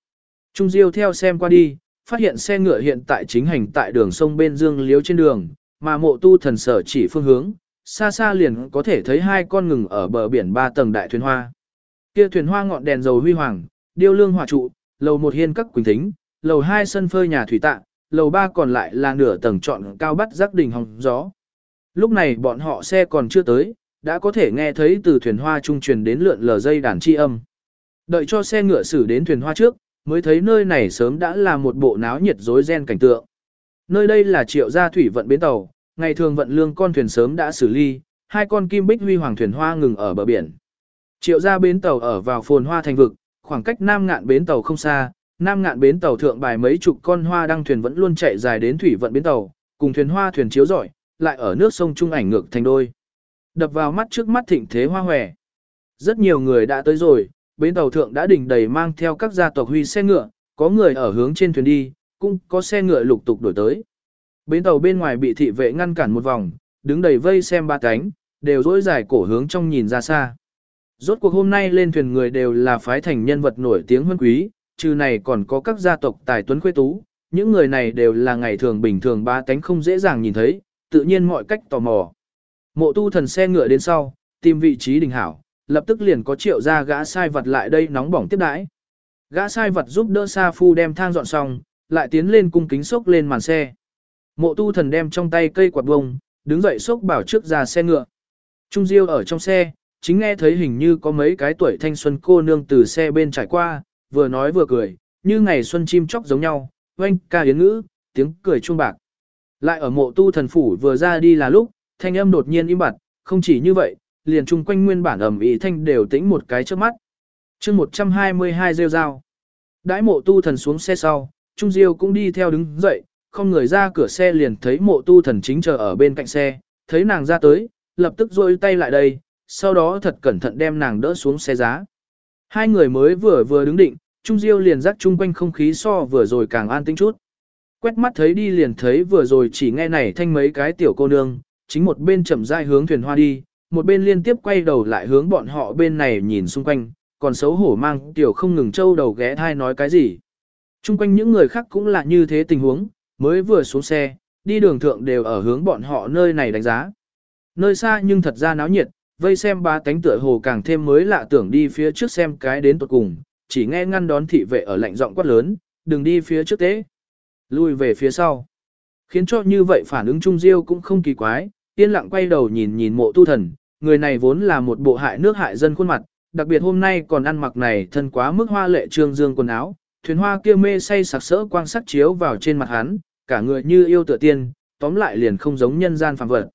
Trung Diêu theo xem qua đi, phát hiện xe ngựa hiện tại chính hành tại đường sông bên dương liếu trên đường, mà mộ tu thần sở chỉ phương hướng, xa xa liền có thể thấy hai con ngừng ở bờ biển ba tầng đại thuyền hoa. Kia thuyền hoa ngọn đèn dầu huy hoàng, điêu lương hỏa trụ, lầu một hiên các quỳnh thính, lầu hai sân phơi nhà thủy tạ, lầu ba còn lại là nửa tầng trọn cao bắt giác đỉnh hồng gió. Lúc này bọn họ xe còn chưa tới, đã có thể nghe thấy từ thuyền hoa trung truyền đến lượn lờ dây đàn chi âm. Đợi cho xe ngựa xử đến thuyền hoa trước, mới thấy nơi này sớm đã là một bộ náo nhiệt rối ren cảnh tượng. Nơi đây là triệu gia thủy vận bến tàu, ngày thường vận lương con thuyền sớm đã xử lý, hai con kim bích huy hoàng thuyền hoa ngừng ở bờ biển. Triệu gia bến tàu ở vào phồn hoa thành vực, khoảng cách nam ngạn bến tàu không xa, nam ngạn bến tàu thượng bài mấy chục con hoa đăng thuyền vẫn luôn chạy dài đến thủy vận bến tàu, cùng thuyền hoa thuyền chiếu rọi, lại ở nước sông trung ảnh ngược thành đôi. Đập vào mắt trước mắt thịnh thế hoa hòe. Rất nhiều người đã tới rồi, bến tàu thượng đã đỉnh đầy mang theo các gia tộc huy xe ngựa, có người ở hướng trên thuyền đi, cũng có xe ngựa lục tục đổi tới. Bến tàu bên ngoài bị thị vệ ngăn cản một vòng, đứng đầy vây xem ba cánh, đều dỗi dài cổ hướng trong nhìn ra xa. Rốt cuộc hôm nay lên thuyền người đều là phái thành nhân vật nổi tiếng huân quý, trừ này còn có các gia tộc tài tuấn khuê tú, những người này đều là ngày thường bình thường ba cánh không dễ dàng nhìn thấy, tự nhiên mọi cách tò mò. Mộ tu thần xe ngựa đến sau, tìm vị trí đình hảo, lập tức liền có triệu ra gã sai vật lại đây nóng bỏng tiếp đãi. Gã sai vật giúp đỡ Sa Phu đem thang dọn xong, lại tiến lên cung kính sốc lên màn xe. Mộ tu thần đem trong tay cây quạt bông, đứng dậy sốc bảo trước ra xe ngựa. Trung Diêu ở trong xe, chính nghe thấy hình như có mấy cái tuổi thanh xuân cô nương từ xe bên trải qua, vừa nói vừa cười, như ngày xuân chim chóc giống nhau, oanh ca yến ngữ, tiếng cười chuông bạc. Lại ở mộ tu thần phủ vừa ra đi là lúc, thanh âm đột nhiên im bặt, không chỉ như vậy, liền chung quanh nguyên bản ẩm ý thanh đều tĩnh một cái trước mắt. chương 122 rêu rao. Đãi mộ tu thần xuống xe sau, Trung Diêu cũng đi theo đứng dậy, không người ra cửa xe liền thấy mộ tu thần chính chờ ở bên cạnh xe, thấy nàng ra tới, lập tức rôi tay lại đây, sau đó thật cẩn thận đem nàng đỡ xuống xe giá. Hai người mới vừa vừa đứng định, Trung Diêu liền rắc chung quanh không khí so vừa rồi càng an tĩnh chút. Quét mắt thấy đi liền thấy vừa rồi chỉ nghe này thanh mấy cái tiểu cô nương, chính một bên chậm rãi hướng thuyền hoa đi, một bên liên tiếp quay đầu lại hướng bọn họ bên này nhìn xung quanh, còn xấu hổ mang tiểu không ngừng trâu đầu ghé thai nói cái gì. Trung quanh những người khác cũng là như thế tình huống, mới vừa xuống xe, đi đường thượng đều ở hướng bọn họ nơi này đánh giá. Nơi xa nhưng thật ra náo nhiệt, vây xem ba tánh tựa hồ càng thêm mới lạ tưởng đi phía trước xem cái đến tuột cùng, chỉ nghe ngăn đón thị vệ ở lạnh giọng quát lớn, đừng đi phía trước tế. Lui về phía sau. Khiến cho như vậy phản ứng Trung Diêu cũng không kỳ quái, yên lặng quay đầu nhìn nhìn mộ tu thần, người này vốn là một bộ hại nước hại dân khuôn mặt, đặc biệt hôm nay còn ăn mặc này thân quá mức hoa lệ trương dương quần áo, thuyền hoa kia mê say sặc sỡ quang sắc chiếu vào trên mặt hắn, cả người như yêu tựa tiên, tóm lại liền không giống nhân gian phàm vật.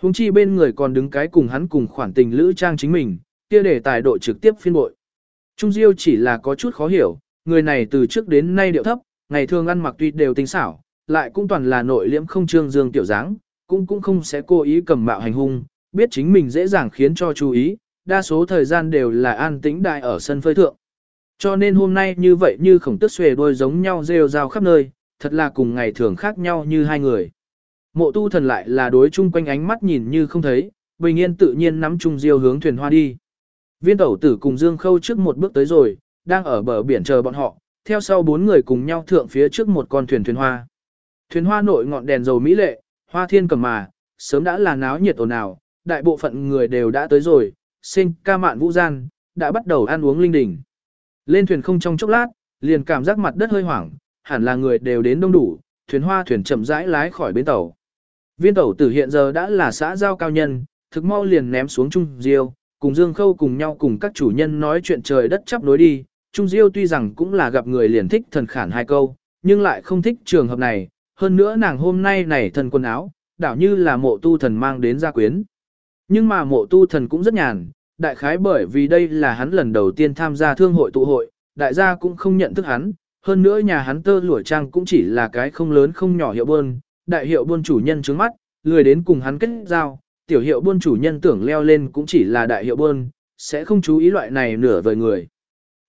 Hùng chi bên người còn đứng cái cùng hắn cùng khoản tình lữ trang chính mình, kia để tài độ trực tiếp phiên bội. Trung Diêu chỉ là có chút khó hiểu, người này từ trước đến nay điệu thấp, ngày thường ăn mặc tuy đều tinh xảo, lại cũng toàn là nội liễm không trương dương tiểu dáng, cũng cũng không sẽ cố ý cầm mạo hành hung, biết chính mình dễ dàng khiến cho chú ý, đa số thời gian đều là an tĩnh đại ở sân phơi thượng. Cho nên hôm nay như vậy như khổng tức xuề đôi giống nhau rêu rao khắp nơi, thật là cùng ngày thường khác nhau như hai người. Mộ tu thần lại là đối chung quanh ánh mắt nhìn như không thấy, bình yên tự nhiên nắm chung diêu hướng thuyền hoa đi. Viên tẩu tử cùng Dương Khâu trước một bước tới rồi, đang ở bờ biển chờ bọn họ, theo sau bốn người cùng nhau thượng phía trước một con thuyền thuyền hoa. Thuyền hoa nội ngọn đèn dầu mỹ lệ, hoa thiên cầm mà, sớm đã là náo nhiệt ồn ào, đại bộ phận người đều đã tới rồi, sinh ca mạn vũ gian, đã bắt đầu ăn uống linh đình. Lên thuyền không trong chốc lát, liền cảm giác mặt đất hơi hoảng, hẳn là người đều đến đông đủ, thuyền hoa thuyền chậm rãi lái khỏi bến tàu. Viên tàu tử hiện giờ đã là xã giao cao nhân, thực mau liền ném xuống Trung Diêu, cùng Dương Khâu cùng nhau cùng các chủ nhân nói chuyện trời đất chắp nối đi. Trung Diêu tuy rằng cũng là gặp người liền thích thần khản hai câu, nhưng lại không thích trường hợp này, hơn nữa nàng hôm nay này thần quần áo, đảo như là mộ tu thần mang đến gia quyến. Nhưng mà mộ tu thần cũng rất nhàn, đại khái bởi vì đây là hắn lần đầu tiên tham gia thương hội tụ hội, đại gia cũng không nhận thức hắn, hơn nữa nhà hắn tơ lụa trang cũng chỉ là cái không lớn không nhỏ hiệu buôn, đại hiệu buôn chủ nhân trướng mắt, lười đến cùng hắn kết giao, tiểu hiệu buôn chủ nhân tưởng leo lên cũng chỉ là đại hiệu buôn, sẽ không chú ý loại này nửa vời người.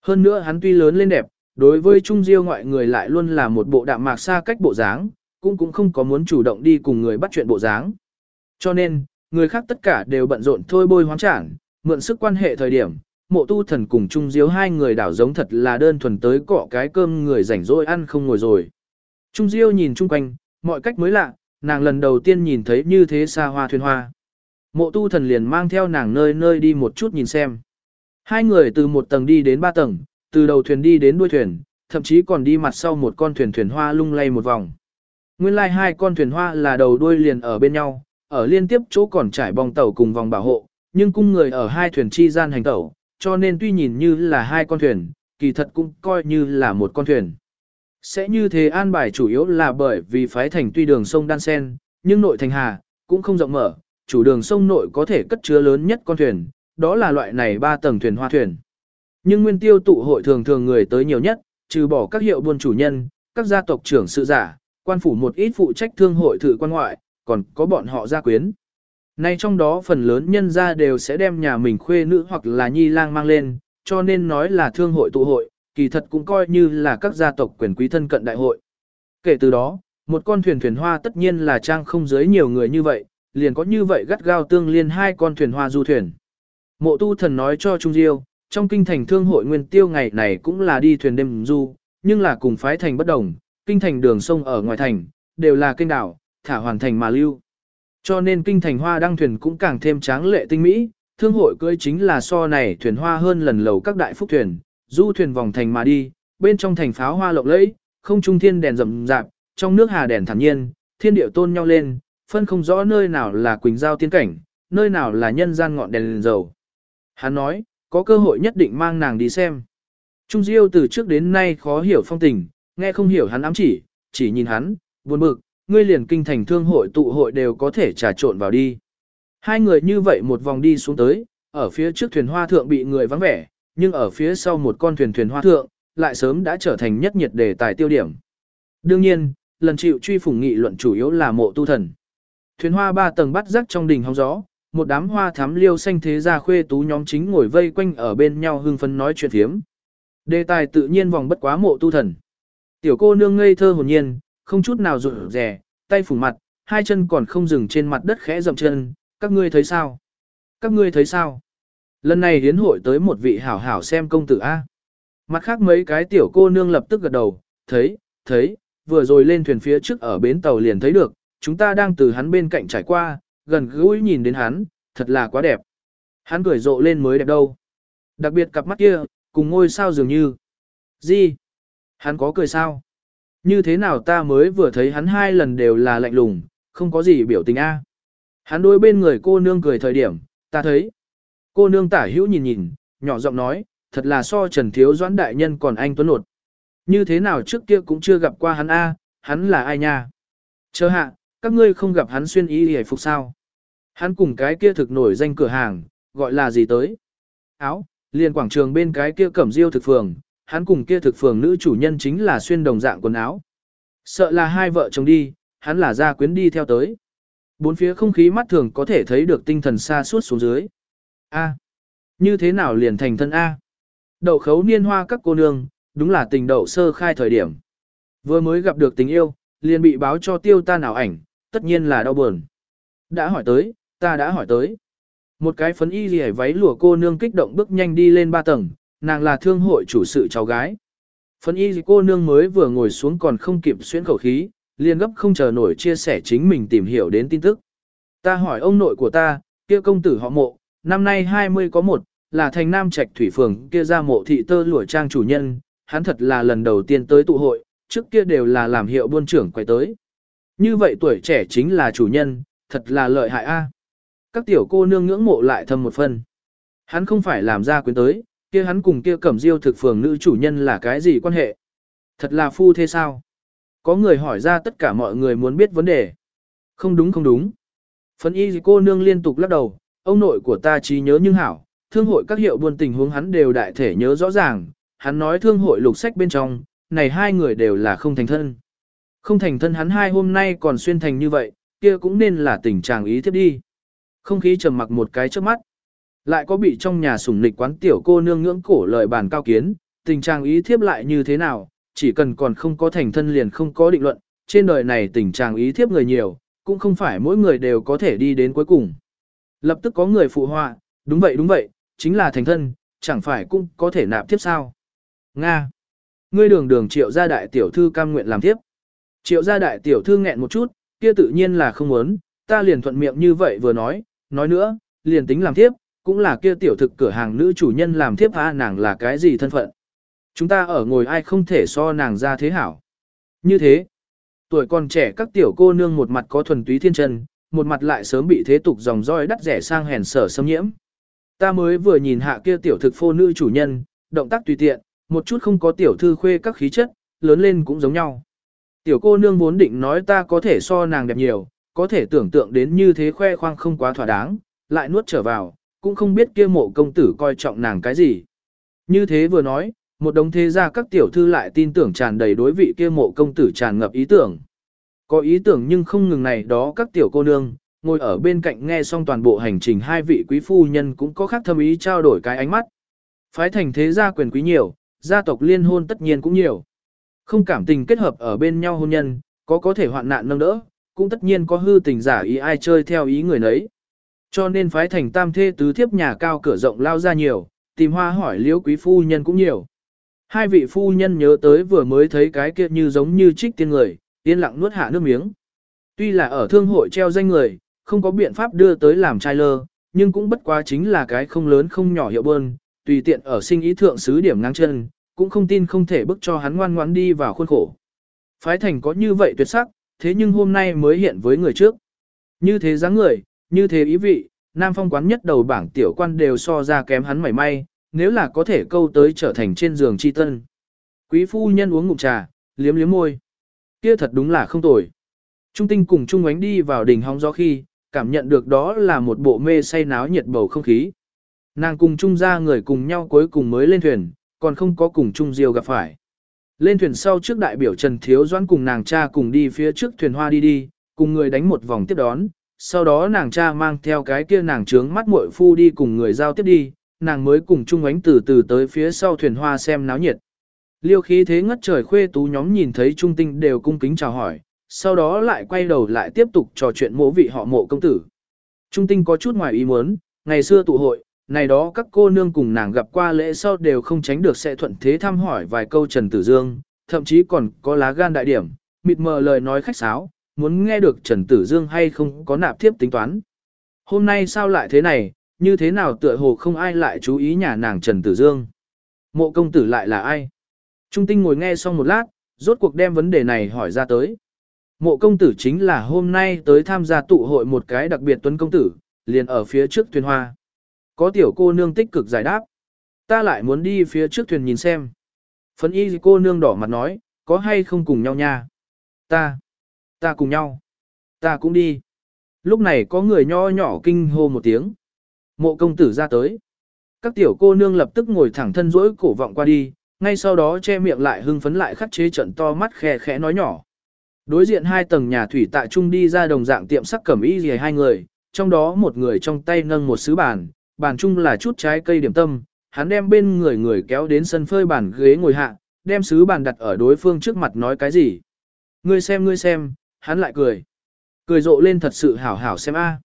Hơn nữa hắn tuy lớn lên đẹp, đối với trung diêu ngoại người lại luôn là một bộ đạm mạc xa cách bộ dáng, cũng cũng không có muốn chủ động đi cùng người bắt chuyện bộ dáng. Cho nên, người khác tất cả đều bận rộn thôi bôi hoán trảng, mượn sức quan hệ thời điểm, mộ tu thần cùng Trung Diếu hai người đảo giống thật là đơn thuần tới cọ cái cơm người rảnh rỗi ăn không ngồi rồi. Trung Diêu nhìn chung quanh, mọi cách mới lạ, nàng lần đầu tiên nhìn thấy như thế xa hoa thuyền hoa. Mộ tu thần liền mang theo nàng nơi nơi đi một chút nhìn xem. Hai người từ một tầng đi đến ba tầng, từ đầu thuyền đi đến đuôi thuyền, thậm chí còn đi mặt sau một con thuyền thuyền hoa lung lay một vòng. Nguyên lai like hai con thuyền hoa là đầu đuôi liền ở bên nhau, ở liên tiếp chỗ còn trải bong tàu cùng vòng bảo hộ, nhưng cung người ở hai thuyền chi gian hành tàu, cho nên tuy nhìn như là hai con thuyền, kỳ thật cũng coi như là một con thuyền. Sẽ như thế an bài chủ yếu là bởi vì phái thành tuy đường sông Đan Sen, nhưng nội thành hà, cũng không rộng mở, chủ đường sông nội có thể cất chứa lớn nhất con thuyền, đó là loại này ba tầng thuyền hoa thuyền. Nhưng nguyên tiêu tụ hội thường thường người tới nhiều nhất, trừ bỏ các hiệu buôn chủ nhân, các gia tộc trưởng sự giả, quan phủ một ít phụ trách thương hội thử quan ngoại, còn có bọn họ gia quyến. Nay trong đó phần lớn nhân gia đều sẽ đem nhà mình khuê nữ hoặc là nhi lang mang lên, cho nên nói là thương hội tụ hội, kỳ thật cũng coi như là các gia tộc quyền quý thân cận đại hội. Kể từ đó, một con thuyền thuyền hoa tất nhiên là trang không giới nhiều người như vậy, liền có như vậy gắt gao tương liên hai con thuyền hoa du thuyền. Mộ tu thần nói cho Trung Diêu, trong kinh thành thương hội nguyên tiêu ngày này cũng là đi thuyền đêm du, nhưng là cùng phái thành bất đồng, kinh thành đường sông ở ngoài thành, đều là kênh đảo, thả hoàn thành mà lưu. Cho nên kinh thành hoa đăng thuyền cũng càng thêm tráng lệ tinh mỹ, thương hội cưới chính là so này thuyền hoa hơn lần lầu các đại phúc thuyền, du thuyền vòng thành mà đi, bên trong thành pháo hoa lộng lẫy, không trung thiên đèn rậm rạp, trong nước hà đèn thản nhiên, thiên điệu tôn nhau lên, phân không rõ nơi nào là quỳnh giao tiên cảnh, nơi nào là nhân gian ngọn đèn, liền dầu. Hắn nói, có cơ hội nhất định mang nàng đi xem. Trung Diêu từ trước đến nay khó hiểu phong tình, nghe không hiểu hắn ám chỉ, chỉ nhìn hắn, buồn bực, ngươi liền kinh thành thương hội tụ hội đều có thể trà trộn vào đi. Hai người như vậy một vòng đi xuống tới, ở phía trước thuyền hoa thượng bị người vắng vẻ, nhưng ở phía sau một con thuyền thuyền hoa thượng, lại sớm đã trở thành nhất nhiệt đề tài tiêu điểm. Đương nhiên, lần chịu truy phủng nghị luận chủ yếu là mộ tu thần. Thuyền hoa ba tầng bắt rắc trong đình hóng gió, một đám hoa thám liêu xanh thế gia khuê tú nhóm chính ngồi vây quanh ở bên nhau hưng phấn nói chuyện thiếm. Đề tài tự nhiên vòng bất quá mộ tu thần. Tiểu cô nương ngây thơ hồn nhiên, không chút nào rụt rè, tay phủ mặt, hai chân còn không dừng trên mặt đất khẽ dậm chân, các ngươi thấy sao? Các ngươi thấy sao? Lần này hiến hội tới một vị hảo hảo xem công tử A. Mặt khác mấy cái tiểu cô nương lập tức gật đầu, thấy, thấy, vừa rồi lên thuyền phía trước ở bến tàu liền thấy được, chúng ta đang từ hắn bên cạnh trải qua, gần gũi nhìn đến hắn, thật là quá đẹp. Hắn cười rộ lên mới đẹp đâu. Đặc biệt cặp mắt kia, cùng ngôi sao dường như. Gì? Hắn có cười sao? Như thế nào ta mới vừa thấy hắn hai lần đều là lạnh lùng, không có gì biểu tình a. Hắn đối bên người cô nương cười thời điểm, ta thấy. Cô nương tả hữu nhìn nhìn, nhỏ giọng nói, thật là so Trần Thiếu Doãn Đại Nhân còn anh Tuấn Nột. Như thế nào trước kia cũng chưa gặp qua hắn a, hắn là ai nha? Chờ hạ, các ngươi không gặp hắn xuyên y hề phục sao? Hắn cùng cái kia thực nổi danh cửa hàng, gọi là gì tới? Áo, liền quảng trường bên cái kia cẩm diêu thực phường, hắn cùng kia thực phường nữ chủ nhân chính là xuyên đồng dạng quần áo. Sợ là hai vợ chồng đi, hắn là gia quyến đi theo tới. Bốn phía không khí mắt thường có thể thấy được tinh thần xa suốt xuống dưới. A. Như thế nào liền thành thân A? Đậu khấu niên hoa các cô nương, đúng là tình đậu sơ khai thời điểm. Vừa mới gặp được tình yêu, liền bị báo cho tiêu ta nào ảnh, tất nhiên là đau buồn. Đã hỏi tới, ta đã hỏi tới. Một cái phấn y gì váy lụa cô nương kích động bước nhanh đi lên ba tầng, nàng là thương hội chủ sự cháu gái. Phần y gì cô nương mới vừa ngồi xuống còn không kịp xuyên khẩu khí, liền gấp không chờ nổi chia sẻ chính mình tìm hiểu đến tin tức. Ta hỏi ông nội của ta, kia công tử họ mộ, năm nay 20 có một, là thành nam trạch thủy phường kia ra mộ thị tơ lụa trang chủ nhân, hắn thật là lần đầu tiên tới tụ hội, trước kia đều là làm hiệu buôn trưởng quay tới. Như vậy tuổi trẻ chính là chủ nhân, thật là lợi hại a. Các tiểu cô nương ngưỡng mộ lại thầm một phần. Hắn không phải làm ra quyến tới, kia hắn cùng kia cẩm diêu thực phường nữ chủ nhân là cái gì quan hệ? Thật là phu thế sao? Có người hỏi ra tất cả mọi người muốn biết vấn đề. Không đúng không đúng. Phấn y cô nương liên tục lắc đầu, ông nội của ta trí nhớ nhưng hảo, thương hội các hiệu buôn tình huống hắn đều đại thể nhớ rõ ràng, hắn nói thương hội lục sách bên trong, này hai người đều là không thành thân. Không thành thân hắn hai hôm nay còn xuyên thành như vậy, kia cũng nên là tình trạng ý thiếp đi. Không khí trầm mặc một cái trước mắt. Lại có bị trong nhà sủng nịch quán tiểu cô nương ngưỡng cổ lời bàn cao kiến, tình trạng ý thiếp lại như thế nào, chỉ cần còn không có thành thân liền không có định luận, trên đời này tình trạng ý thiếp người nhiều, cũng không phải mỗi người đều có thể đi đến cuối cùng. Lập tức có người phụ họa, đúng vậy đúng vậy, chính là thành thân, chẳng phải cũng có thể nạp tiếp sao. Nga. Ngươi đường đường triệu gia đại tiểu thư cam nguyện làm tiếp. Triệu gia đại tiểu thư nghẹn một chút, kia tự nhiên là không muốn, ta liền thuận miệng như vậy vừa nói, nói nữa, liền tính làm tiếp, cũng là kia tiểu thực cửa hàng nữ chủ nhân làm thiếp a nàng là cái gì thân phận. Chúng ta ở ngồi ai không thể so nàng ra thế hảo. Như thế, tuổi còn trẻ các tiểu cô nương một mặt có thuần túy thiên chân, một mặt lại sớm bị thế tục dòng roi đắt rẻ sang hèn sở xâm nhiễm. Ta mới vừa nhìn hạ kia tiểu thực phô nữ chủ nhân, động tác tùy tiện, một chút không có tiểu thư khuê các khí chất, lớn lên cũng giống nhau. Tiểu cô nương vốn định nói ta có thể so nàng đẹp nhiều, có thể tưởng tượng đến như thế khoe khoang không quá thỏa đáng, lại nuốt trở vào, cũng không biết kia mộ công tử coi trọng nàng cái gì. Như thế vừa nói, một đống thế gia các tiểu thư lại tin tưởng tràn đầy đối vị kia mộ công tử tràn ngập ý tưởng. Có ý tưởng nhưng không ngừng này đó các tiểu cô nương, ngồi ở bên cạnh nghe xong toàn bộ hành trình hai vị quý phu nhân cũng có khác thâm ý trao đổi cái ánh mắt. Phái thành thế gia quyền quý nhiều, gia tộc liên hôn tất nhiên cũng nhiều. Không cảm tình kết hợp ở bên nhau hôn nhân, có có thể hoạn nạn nâng đỡ, cũng tất nhiên có hư tình giả ý ai chơi theo ý người nấy. Cho nên phái thành tam thê tứ thiếp nhà cao cửa rộng lao ra nhiều, tìm hoa hỏi liễu quý phu nhân cũng nhiều. Hai vị phu nhân nhớ tới vừa mới thấy cái kia như giống như trích tiên người, tiên lặng nuốt hạ nước miếng. Tuy là ở thương hội treo danh người, không có biện pháp đưa tới làm trai lơ, nhưng cũng bất quá chính là cái không lớn không nhỏ hiệu bơn, tùy tiện ở sinh ý thượng xứ điểm ngang chân, cũng không tin không thể bức cho hắn ngoan ngoãn đi vào khuôn khổ. Phái thành có như vậy tuyệt sắc, thế nhưng hôm nay mới hiện với người trước. Như thế dáng người, như thế ý vị, nam phong quán nhất đầu bảng tiểu quan đều so ra kém hắn mảy may, nếu là có thể câu tới trở thành trên giường chi tân. Quý phu nhân uống ngụm trà, liếm liếm môi. Kia thật đúng là không tồi. Trung tinh cùng Trung ánh đi vào đỉnh hóng gió khi, cảm nhận được đó là một bộ mê say náo nhiệt bầu không khí. Nàng cùng Trung ra người cùng nhau cuối cùng mới lên thuyền, còn không có cùng Trung Diêu gặp phải. Lên thuyền sau trước đại biểu Trần Thiếu Doãn cùng nàng cha cùng đi phía trước thuyền hoa đi đi, cùng người đánh một vòng tiếp đón, sau đó nàng cha mang theo cái kia nàng trướng mắt muội phu đi cùng người giao tiếp đi, nàng mới cùng chung ánh từ từ tới phía sau thuyền hoa xem náo nhiệt. Liêu khí thế ngất trời khuê tú nhóm nhìn thấy trung tinh đều cung kính chào hỏi, sau đó lại quay đầu lại tiếp tục trò chuyện mộ vị họ mộ công tử. Trung tinh có chút ngoài ý muốn, ngày xưa tụ hội, này đó các cô nương cùng nàng gặp qua lễ sau đều không tránh được sẽ thuận thế thăm hỏi vài câu Trần Tử Dương, thậm chí còn có lá gan đại điểm, mịt mờ lời nói khách sáo, muốn nghe được Trần Tử Dương hay không có nạp thiếp tính toán. Hôm nay sao lại thế này, như thế nào tựa hồ không ai lại chú ý nhà nàng Trần Tử Dương. Mộ công tử lại là ai? Trung tinh ngồi nghe xong một lát, rốt cuộc đem vấn đề này hỏi ra tới. Mộ công tử chính là hôm nay tới tham gia tụ hội một cái đặc biệt tuấn công tử, liền ở phía trước thuyền hoa. Có tiểu cô nương tích cực giải đáp. Ta lại muốn đi phía trước thuyền nhìn xem. Phấn y cô nương đỏ mặt nói, có hay không cùng nhau nha? Ta, ta cùng nhau. Ta cũng đi. Lúc này có người nho nhỏ kinh hô một tiếng. Mộ công tử ra tới. Các tiểu cô nương lập tức ngồi thẳng thân rỗi cổ vọng qua đi, ngay sau đó che miệng lại hưng phấn lại khắc chế trận to mắt khẽ khẽ nói nhỏ. Đối diện hai tầng nhà thủy tại trung đi ra đồng dạng tiệm sắc cẩm y gì hai người, trong đó một người trong tay nâng một sứ bàn, bàn chung là chút trái cây điểm tâm, hắn đem bên người người kéo đến sân phơi bàn ghế ngồi hạ, đem sứ bàn đặt ở đối phương trước mặt nói cái gì. Ngươi xem ngươi xem, hắn lại cười. Cười rộ lên thật sự hảo hảo xem a.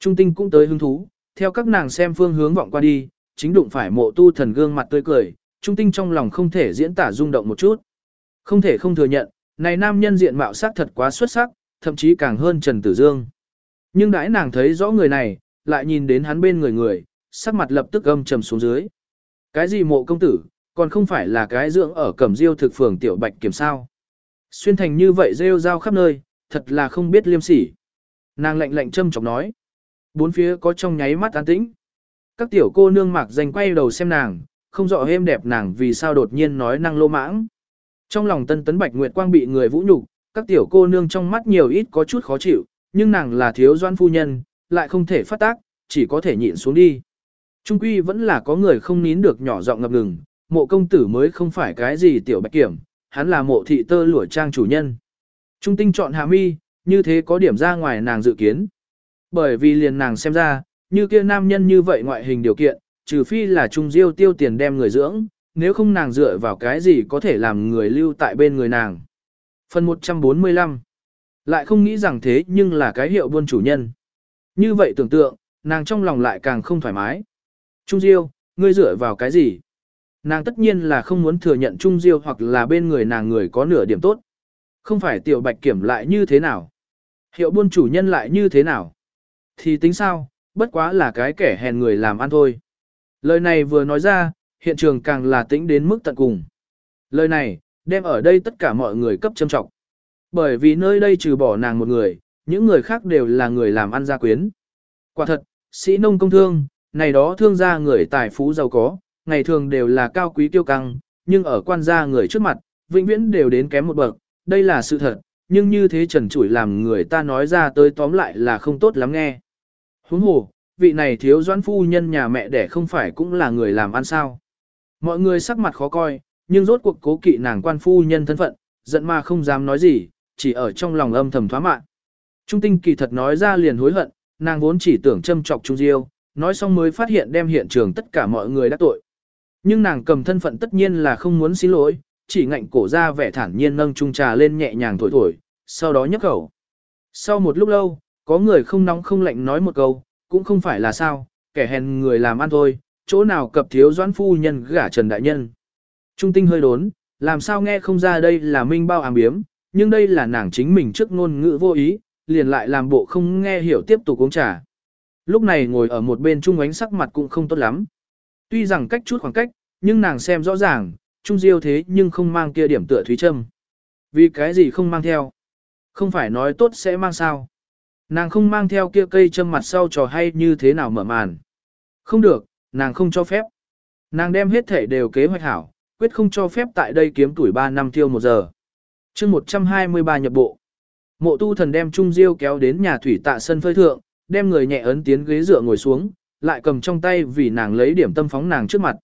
Trung tinh cũng tới hứng thú, theo các nàng xem phương hướng vọng qua đi, chính đụng phải mộ tu thần gương mặt tươi cười, trung tinh trong lòng không thể diễn tả rung động một chút. Không thể không thừa nhận, này nam nhân diện mạo sắc thật quá xuất sắc, thậm chí càng hơn Trần Tử Dương. Nhưng đãi nàng thấy rõ người này, lại nhìn đến hắn bên người người, sắc mặt lập tức âm trầm xuống dưới. Cái gì mộ công tử, còn không phải là cái dưỡng ở cẩm diêu thực phường tiểu bạch kiểm sao. Xuyên thành như vậy rêu rao khắp nơi, thật là không biết liêm sỉ. Nàng lạnh lạnh châm chọc nói. Bốn phía có trong nháy mắt an tĩnh. Các tiểu cô nương mặc danh quay đầu xem nàng, không rõ êm đẹp nàng vì sao đột nhiên nói năng lô mãng. Trong lòng tân tấn bạch nguyệt quang bị người vũ nhục, các tiểu cô nương trong mắt nhiều ít có chút khó chịu, nhưng nàng là thiếu doan phu nhân, lại không thể phát tác, chỉ có thể nhịn xuống đi. Trung quy vẫn là có người không nín được nhỏ giọng ngập ngừng, mộ công tử mới không phải cái gì tiểu bạch kiểm, hắn là mộ thị tơ lụa trang chủ nhân. Trung tinh chọn hạ mi, như thế có điểm ra ngoài nàng dự kiến. Bởi vì liền nàng xem ra, như kia nam nhân như vậy ngoại hình điều kiện, trừ phi là trung diêu tiêu tiền đem người dưỡng, nếu không nàng dựa vào cái gì có thể làm người lưu tại bên người nàng. Phần 145 Lại không nghĩ rằng thế nhưng là cái hiệu buôn chủ nhân. Như vậy tưởng tượng, nàng trong lòng lại càng không thoải mái. Trung Diêu, ngươi dựa vào cái gì? Nàng tất nhiên là không muốn thừa nhận Trung Diêu hoặc là bên người nàng người có nửa điểm tốt. Không phải tiểu bạch kiểm lại như thế nào? Hiệu buôn chủ nhân lại như thế nào? Thì tính sao, bất quá là cái kẻ hèn người làm ăn thôi. Lời này vừa nói ra, hiện trường càng là tĩnh đến mức tận cùng. Lời này, đem ở đây tất cả mọi người cấp châm trọng. Bởi vì nơi đây trừ bỏ nàng một người, những người khác đều là người làm ăn gia quyến. Quả thật, sĩ nông công thương, này đó thương gia người tài phú giàu có, ngày thường đều là cao quý tiêu căng, nhưng ở quan gia người trước mặt, vĩnh viễn đều đến kém một bậc, đây là sự thật, nhưng như thế trần trụi làm người ta nói ra tới tóm lại là không tốt lắm nghe. Huống hồ, vị này thiếu doãn phu nhân nhà mẹ đẻ không phải cũng là người làm ăn sao. Mọi người sắc mặt khó coi, nhưng rốt cuộc cố kỵ nàng quan phu nhân thân phận, giận mà không dám nói gì, chỉ ở trong lòng âm thầm thoá mạn. Trung tinh kỳ thật nói ra liền hối hận, nàng vốn chỉ tưởng châm chọc Trung Diêu, nói xong mới phát hiện đem hiện trường tất cả mọi người đã tội. Nhưng nàng cầm thân phận tất nhiên là không muốn xin lỗi, chỉ ngạnh cổ ra vẻ thản nhiên nâng chung trà lên nhẹ nhàng thổi thổi, sau đó nhấc khẩu. Sau một lúc lâu, có người không nóng không lạnh nói một câu, cũng không phải là sao, kẻ hèn người làm ăn thôi, chỗ nào cập thiếu doãn phu nhân gả trần đại nhân. Trung tinh hơi đốn, làm sao nghe không ra đây là minh bao ám biếm, nhưng đây là nàng chính mình trước ngôn ngữ vô ý, liền lại làm bộ không nghe hiểu tiếp tục uống trà. Lúc này ngồi ở một bên Trung ánh sắc mặt cũng không tốt lắm. Tuy rằng cách chút khoảng cách, nhưng nàng xem rõ ràng, Trung Diêu thế nhưng không mang kia điểm tựa thúy Trâm, Vì cái gì không mang theo? Không phải nói tốt sẽ mang sao? Nàng không mang theo kia cây châm mặt sau trò hay như thế nào mở màn. Không được, nàng không cho phép. Nàng đem hết thể đều kế hoạch hảo, quyết không cho phép tại đây kiếm tuổi 3 năm tiêu một giờ. chương 123 nhập bộ. Mộ tu thần đem Trung Diêu kéo đến nhà thủy tạ sân phơi thượng, đem người nhẹ ấn tiến ghế dựa ngồi xuống, lại cầm trong tay vì nàng lấy điểm tâm phóng nàng trước mặt.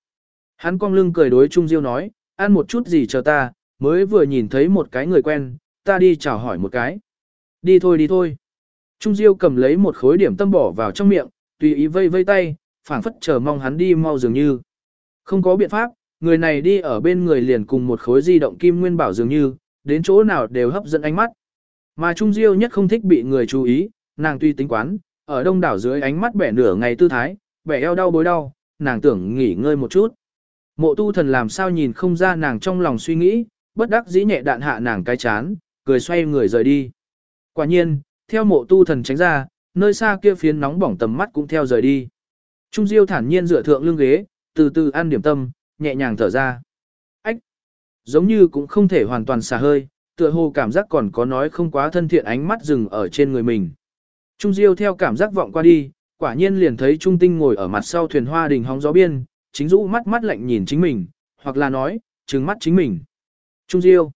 Hắn cong lưng cười đối Trung Diêu nói, ăn một chút gì chờ ta, mới vừa nhìn thấy một cái người quen, ta đi chào hỏi một cái. Đi thôi đi thôi. Trung Diêu cầm lấy một khối điểm tâm bỏ vào trong miệng, tùy ý vây vây tay, phảng phất chờ mong hắn đi mau dường như. Không có biện pháp, người này đi ở bên người liền cùng một khối di động kim nguyên bảo dường như, đến chỗ nào đều hấp dẫn ánh mắt. Mà Trung Diêu nhất không thích bị người chú ý, nàng tuy tính quán, ở đông đảo dưới ánh mắt bẻ nửa ngày tư thái, bẻ eo đau bối đau, nàng tưởng nghỉ ngơi một chút. Mộ tu thần làm sao nhìn không ra nàng trong lòng suy nghĩ, bất đắc dĩ nhẹ đạn hạ nàng cái chán, cười xoay người rời đi. Quả nhiên, theo mộ tu thần tránh ra, nơi xa kia phiến nóng bỏng tầm mắt cũng theo rời đi. Trung Diêu thản nhiên dựa thượng lưng ghế, từ từ ăn điểm tâm, nhẹ nhàng thở ra. Ách! Giống như cũng không thể hoàn toàn xả hơi, tựa hồ cảm giác còn có nói không quá thân thiện ánh mắt dừng ở trên người mình. Trung Diêu theo cảm giác vọng qua đi, quả nhiên liền thấy Trung Tinh ngồi ở mặt sau thuyền hoa đình hóng gió biên, chính rũ mắt mắt lạnh nhìn chính mình, hoặc là nói, trừng mắt chính mình. Trung Diêu.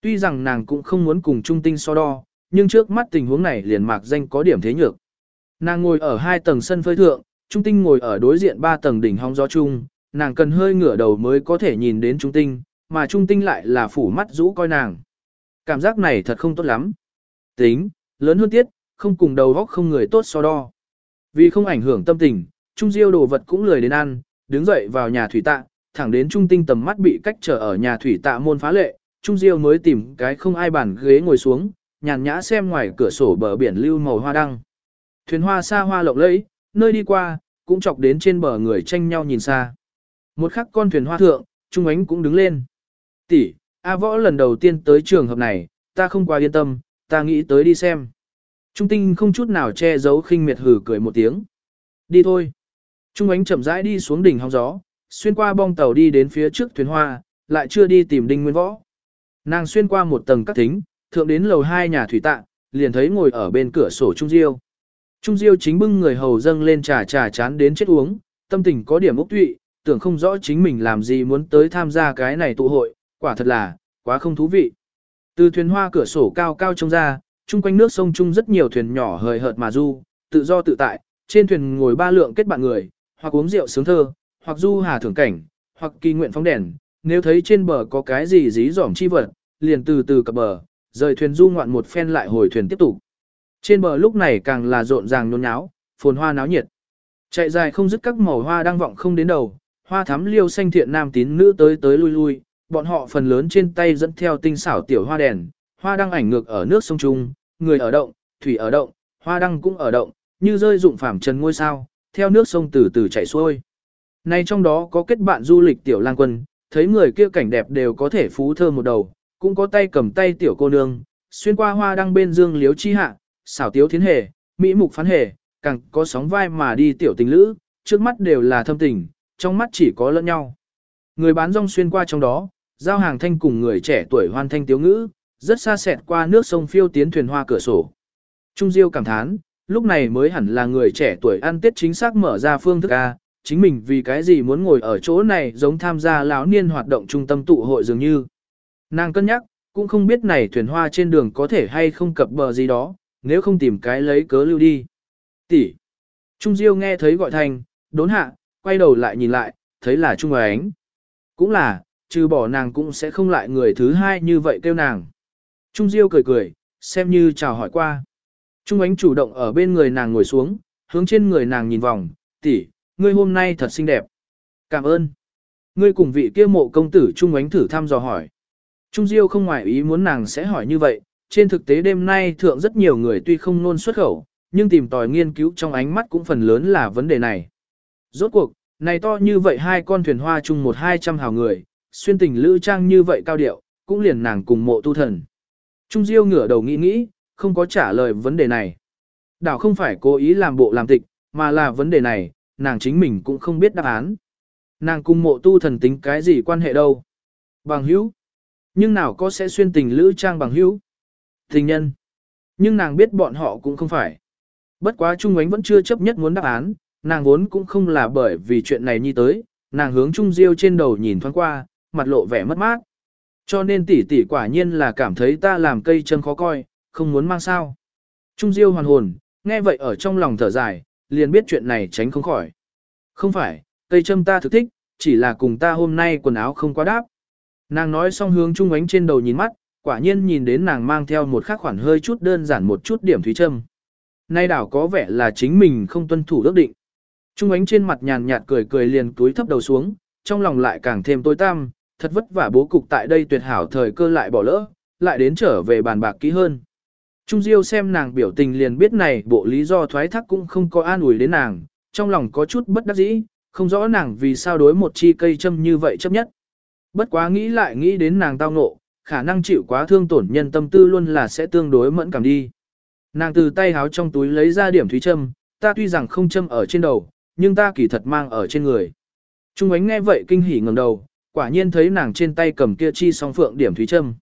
Tuy rằng nàng cũng không muốn cùng Trung Tinh so đo, nhưng trước mắt tình huống này liền mạc danh có điểm thế nhược. Nàng ngồi ở hai tầng sân phơi thượng, Trung Tinh ngồi ở đối diện ba tầng đỉnh hóng gió chung, nàng cần hơi ngửa đầu mới có thể nhìn đến Trung Tinh, mà Trung Tinh lại là phủ mắt rũ coi nàng. Cảm giác này thật không tốt lắm. Tính, lớn hơn tiết, không cùng đầu góc không người tốt so đo. Vì không ảnh hưởng tâm tình, Trung Diêu đồ vật cũng lười đến ăn, đứng dậy vào nhà thủy tạ, thẳng đến Trung Tinh tầm mắt bị cách trở ở nhà thủy tạ môn phá lệ, Trung Diêu mới tìm cái không ai bàn ghế ngồi xuống, nhàn nhã xem ngoài cửa sổ bờ biển lưu màu hoa đăng. Thuyền hoa xa hoa lộng lẫy, nơi đi qua, cũng chọc đến trên bờ người tranh nhau nhìn xa. Một khắc con thuyền hoa thượng, Trung Ánh cũng đứng lên. Tỷ, A Võ lần đầu tiên tới trường hợp này, ta không quá yên tâm, ta nghĩ tới đi xem. Trung tinh không chút nào che giấu khinh miệt hử cười một tiếng. Đi thôi. Trung ánh chậm rãi đi xuống đỉnh hóng gió, xuyên qua bong tàu đi đến phía trước thuyền hoa, lại chưa đi tìm đinh nguyên võ. Nàng xuyên qua một tầng các thính, thượng đến lầu hai nhà thủy tạ, liền thấy ngồi ở bên cửa sổ Trung Diêu. Trung Diêu chính bưng người hầu dâng lên trà trà chán đến chết uống, tâm tình có điểm ốc tụy, tưởng không rõ chính mình làm gì muốn tới tham gia cái này tụ hội, quả thật là, quá không thú vị. Từ thuyền hoa cửa sổ cao cao trông ra, chung quanh nước sông trung rất nhiều thuyền nhỏ hời hợt mà du, tự do tự tại, trên thuyền ngồi ba lượng kết bạn người, hoặc uống rượu sướng thơ, hoặc du hà thưởng cảnh, hoặc kỳ nguyện phóng đèn, nếu thấy trên bờ có cái gì dí dỏm chi vật, liền từ từ cập bờ, rời thuyền du ngoạn một phen lại hồi thuyền tiếp tục. Trên bờ lúc này càng là rộn ràng nhốn nháo, phồn hoa náo nhiệt. Chạy dài không dứt các màu hoa đang vọng không đến đầu, hoa thắm liêu xanh thiện nam tín nữ tới tới lui lui, bọn họ phần lớn trên tay dẫn theo tinh xảo tiểu hoa đèn, hoa đang ảnh ngược ở nước sông Trung, người ở động, thủy ở động, hoa đăng cũng ở động, như rơi dụng phàm trần ngôi sao, theo nước sông từ từ chảy xuôi. Nay trong đó có kết bạn du lịch tiểu lang quân, thấy người kia cảnh đẹp đều có thể phú thơ một đầu, cũng có tay cầm tay tiểu cô nương, xuyên qua hoa đăng bên dương liếu chi hạ, xảo tiếu thiến hề, mỹ mục phán hề, càng có sóng vai mà đi tiểu tình lữ, trước mắt đều là thâm tình, trong mắt chỉ có lẫn nhau. Người bán rong xuyên qua trong đó, giao hàng thanh cùng người trẻ tuổi hoan thanh tiếu ngữ, rất xa xẹt qua nước sông phiêu tiến thuyền hoa cửa sổ. Trung Diêu cảm thán, lúc này mới hẳn là người trẻ tuổi ăn tết chính xác mở ra phương thức A, chính mình vì cái gì muốn ngồi ở chỗ này giống tham gia lão niên hoạt động trung tâm tụ hội dường như. Nàng cân nhắc, cũng không biết này thuyền hoa trên đường có thể hay không cập bờ gì đó, nếu không tìm cái lấy cớ lưu đi. Tỷ. Trung Diêu nghe thấy gọi thành, đốn hạ, quay đầu lại nhìn lại, thấy là Trung Ánh. Cũng là, trừ bỏ nàng cũng sẽ không lại người thứ hai như vậy kêu nàng. Trung Diêu cười cười, xem như chào hỏi qua. Trung Ánh chủ động ở bên người nàng ngồi xuống, hướng trên người nàng nhìn vòng, tỷ, ngươi hôm nay thật xinh đẹp. Cảm ơn. Ngươi cùng vị kia mộ công tử Trung Ánh thử thăm dò hỏi. Trung Diêu không ngoại ý muốn nàng sẽ hỏi như vậy, trên thực tế đêm nay thượng rất nhiều người tuy không nôn xuất khẩu, nhưng tìm tòi nghiên cứu trong ánh mắt cũng phần lớn là vấn đề này. Rốt cuộc, này to như vậy hai con thuyền hoa chung một hai trăm hào người, xuyên tình lữ trang như vậy cao điệu, cũng liền nàng cùng mộ tu thần. Trung Diêu ngửa đầu nghĩ nghĩ, không có trả lời vấn đề này. Đảo không phải cố ý làm bộ làm tịch, mà là vấn đề này, nàng chính mình cũng không biết đáp án. Nàng cùng mộ tu thần tính cái gì quan hệ đâu. Bằng hữu. Nhưng nào có sẽ xuyên tình lữ trang bằng hữu. Tình nhân. Nhưng nàng biết bọn họ cũng không phải. Bất quá Trung Ánh vẫn chưa chấp nhất muốn đáp án, nàng vốn cũng không là bởi vì chuyện này như tới, nàng hướng Trung Diêu trên đầu nhìn thoáng qua, mặt lộ vẻ mất mát. Cho nên tỷ tỷ quả nhiên là cảm thấy ta làm cây chân khó coi, không muốn mang sao. Trung Diêu hoàn hồn, nghe vậy ở trong lòng thở dài, liền biết chuyện này tránh không khỏi. Không phải, cây châm ta thực thích, chỉ là cùng ta hôm nay quần áo không quá đáp. Nàng nói xong hướng Trung Ánh trên đầu nhìn mắt, quả nhiên nhìn đến nàng mang theo một khắc khoản hơi chút đơn giản một chút điểm thúy châm. Nay đảo có vẻ là chính mình không tuân thủ ước định. Trung Ánh trên mặt nhàn nhạt cười cười liền túi thấp đầu xuống, trong lòng lại càng thêm tối tăm, thật vất vả bố cục tại đây tuyệt hảo thời cơ lại bỏ lỡ, lại đến trở về bàn bạc kỹ hơn. Trung Diêu xem nàng biểu tình liền biết này bộ lý do thoái thác cũng không có an ủi đến nàng, trong lòng có chút bất đắc dĩ, không rõ nàng vì sao đối một chi cây châm như vậy chấp nhất. Bất quá nghĩ lại nghĩ đến nàng tao ngộ, khả năng chịu quá thương tổn nhân tâm tư luôn là sẽ tương đối mẫn cảm đi. Nàng từ tay háo trong túi lấy ra điểm thúy châm, ta tuy rằng không châm ở trên đầu, nhưng ta kỳ thật mang ở trên người. Trung ánh nghe vậy kinh hỉ ngẩng đầu, quả nhiên thấy nàng trên tay cầm kia chi song phượng điểm thúy châm.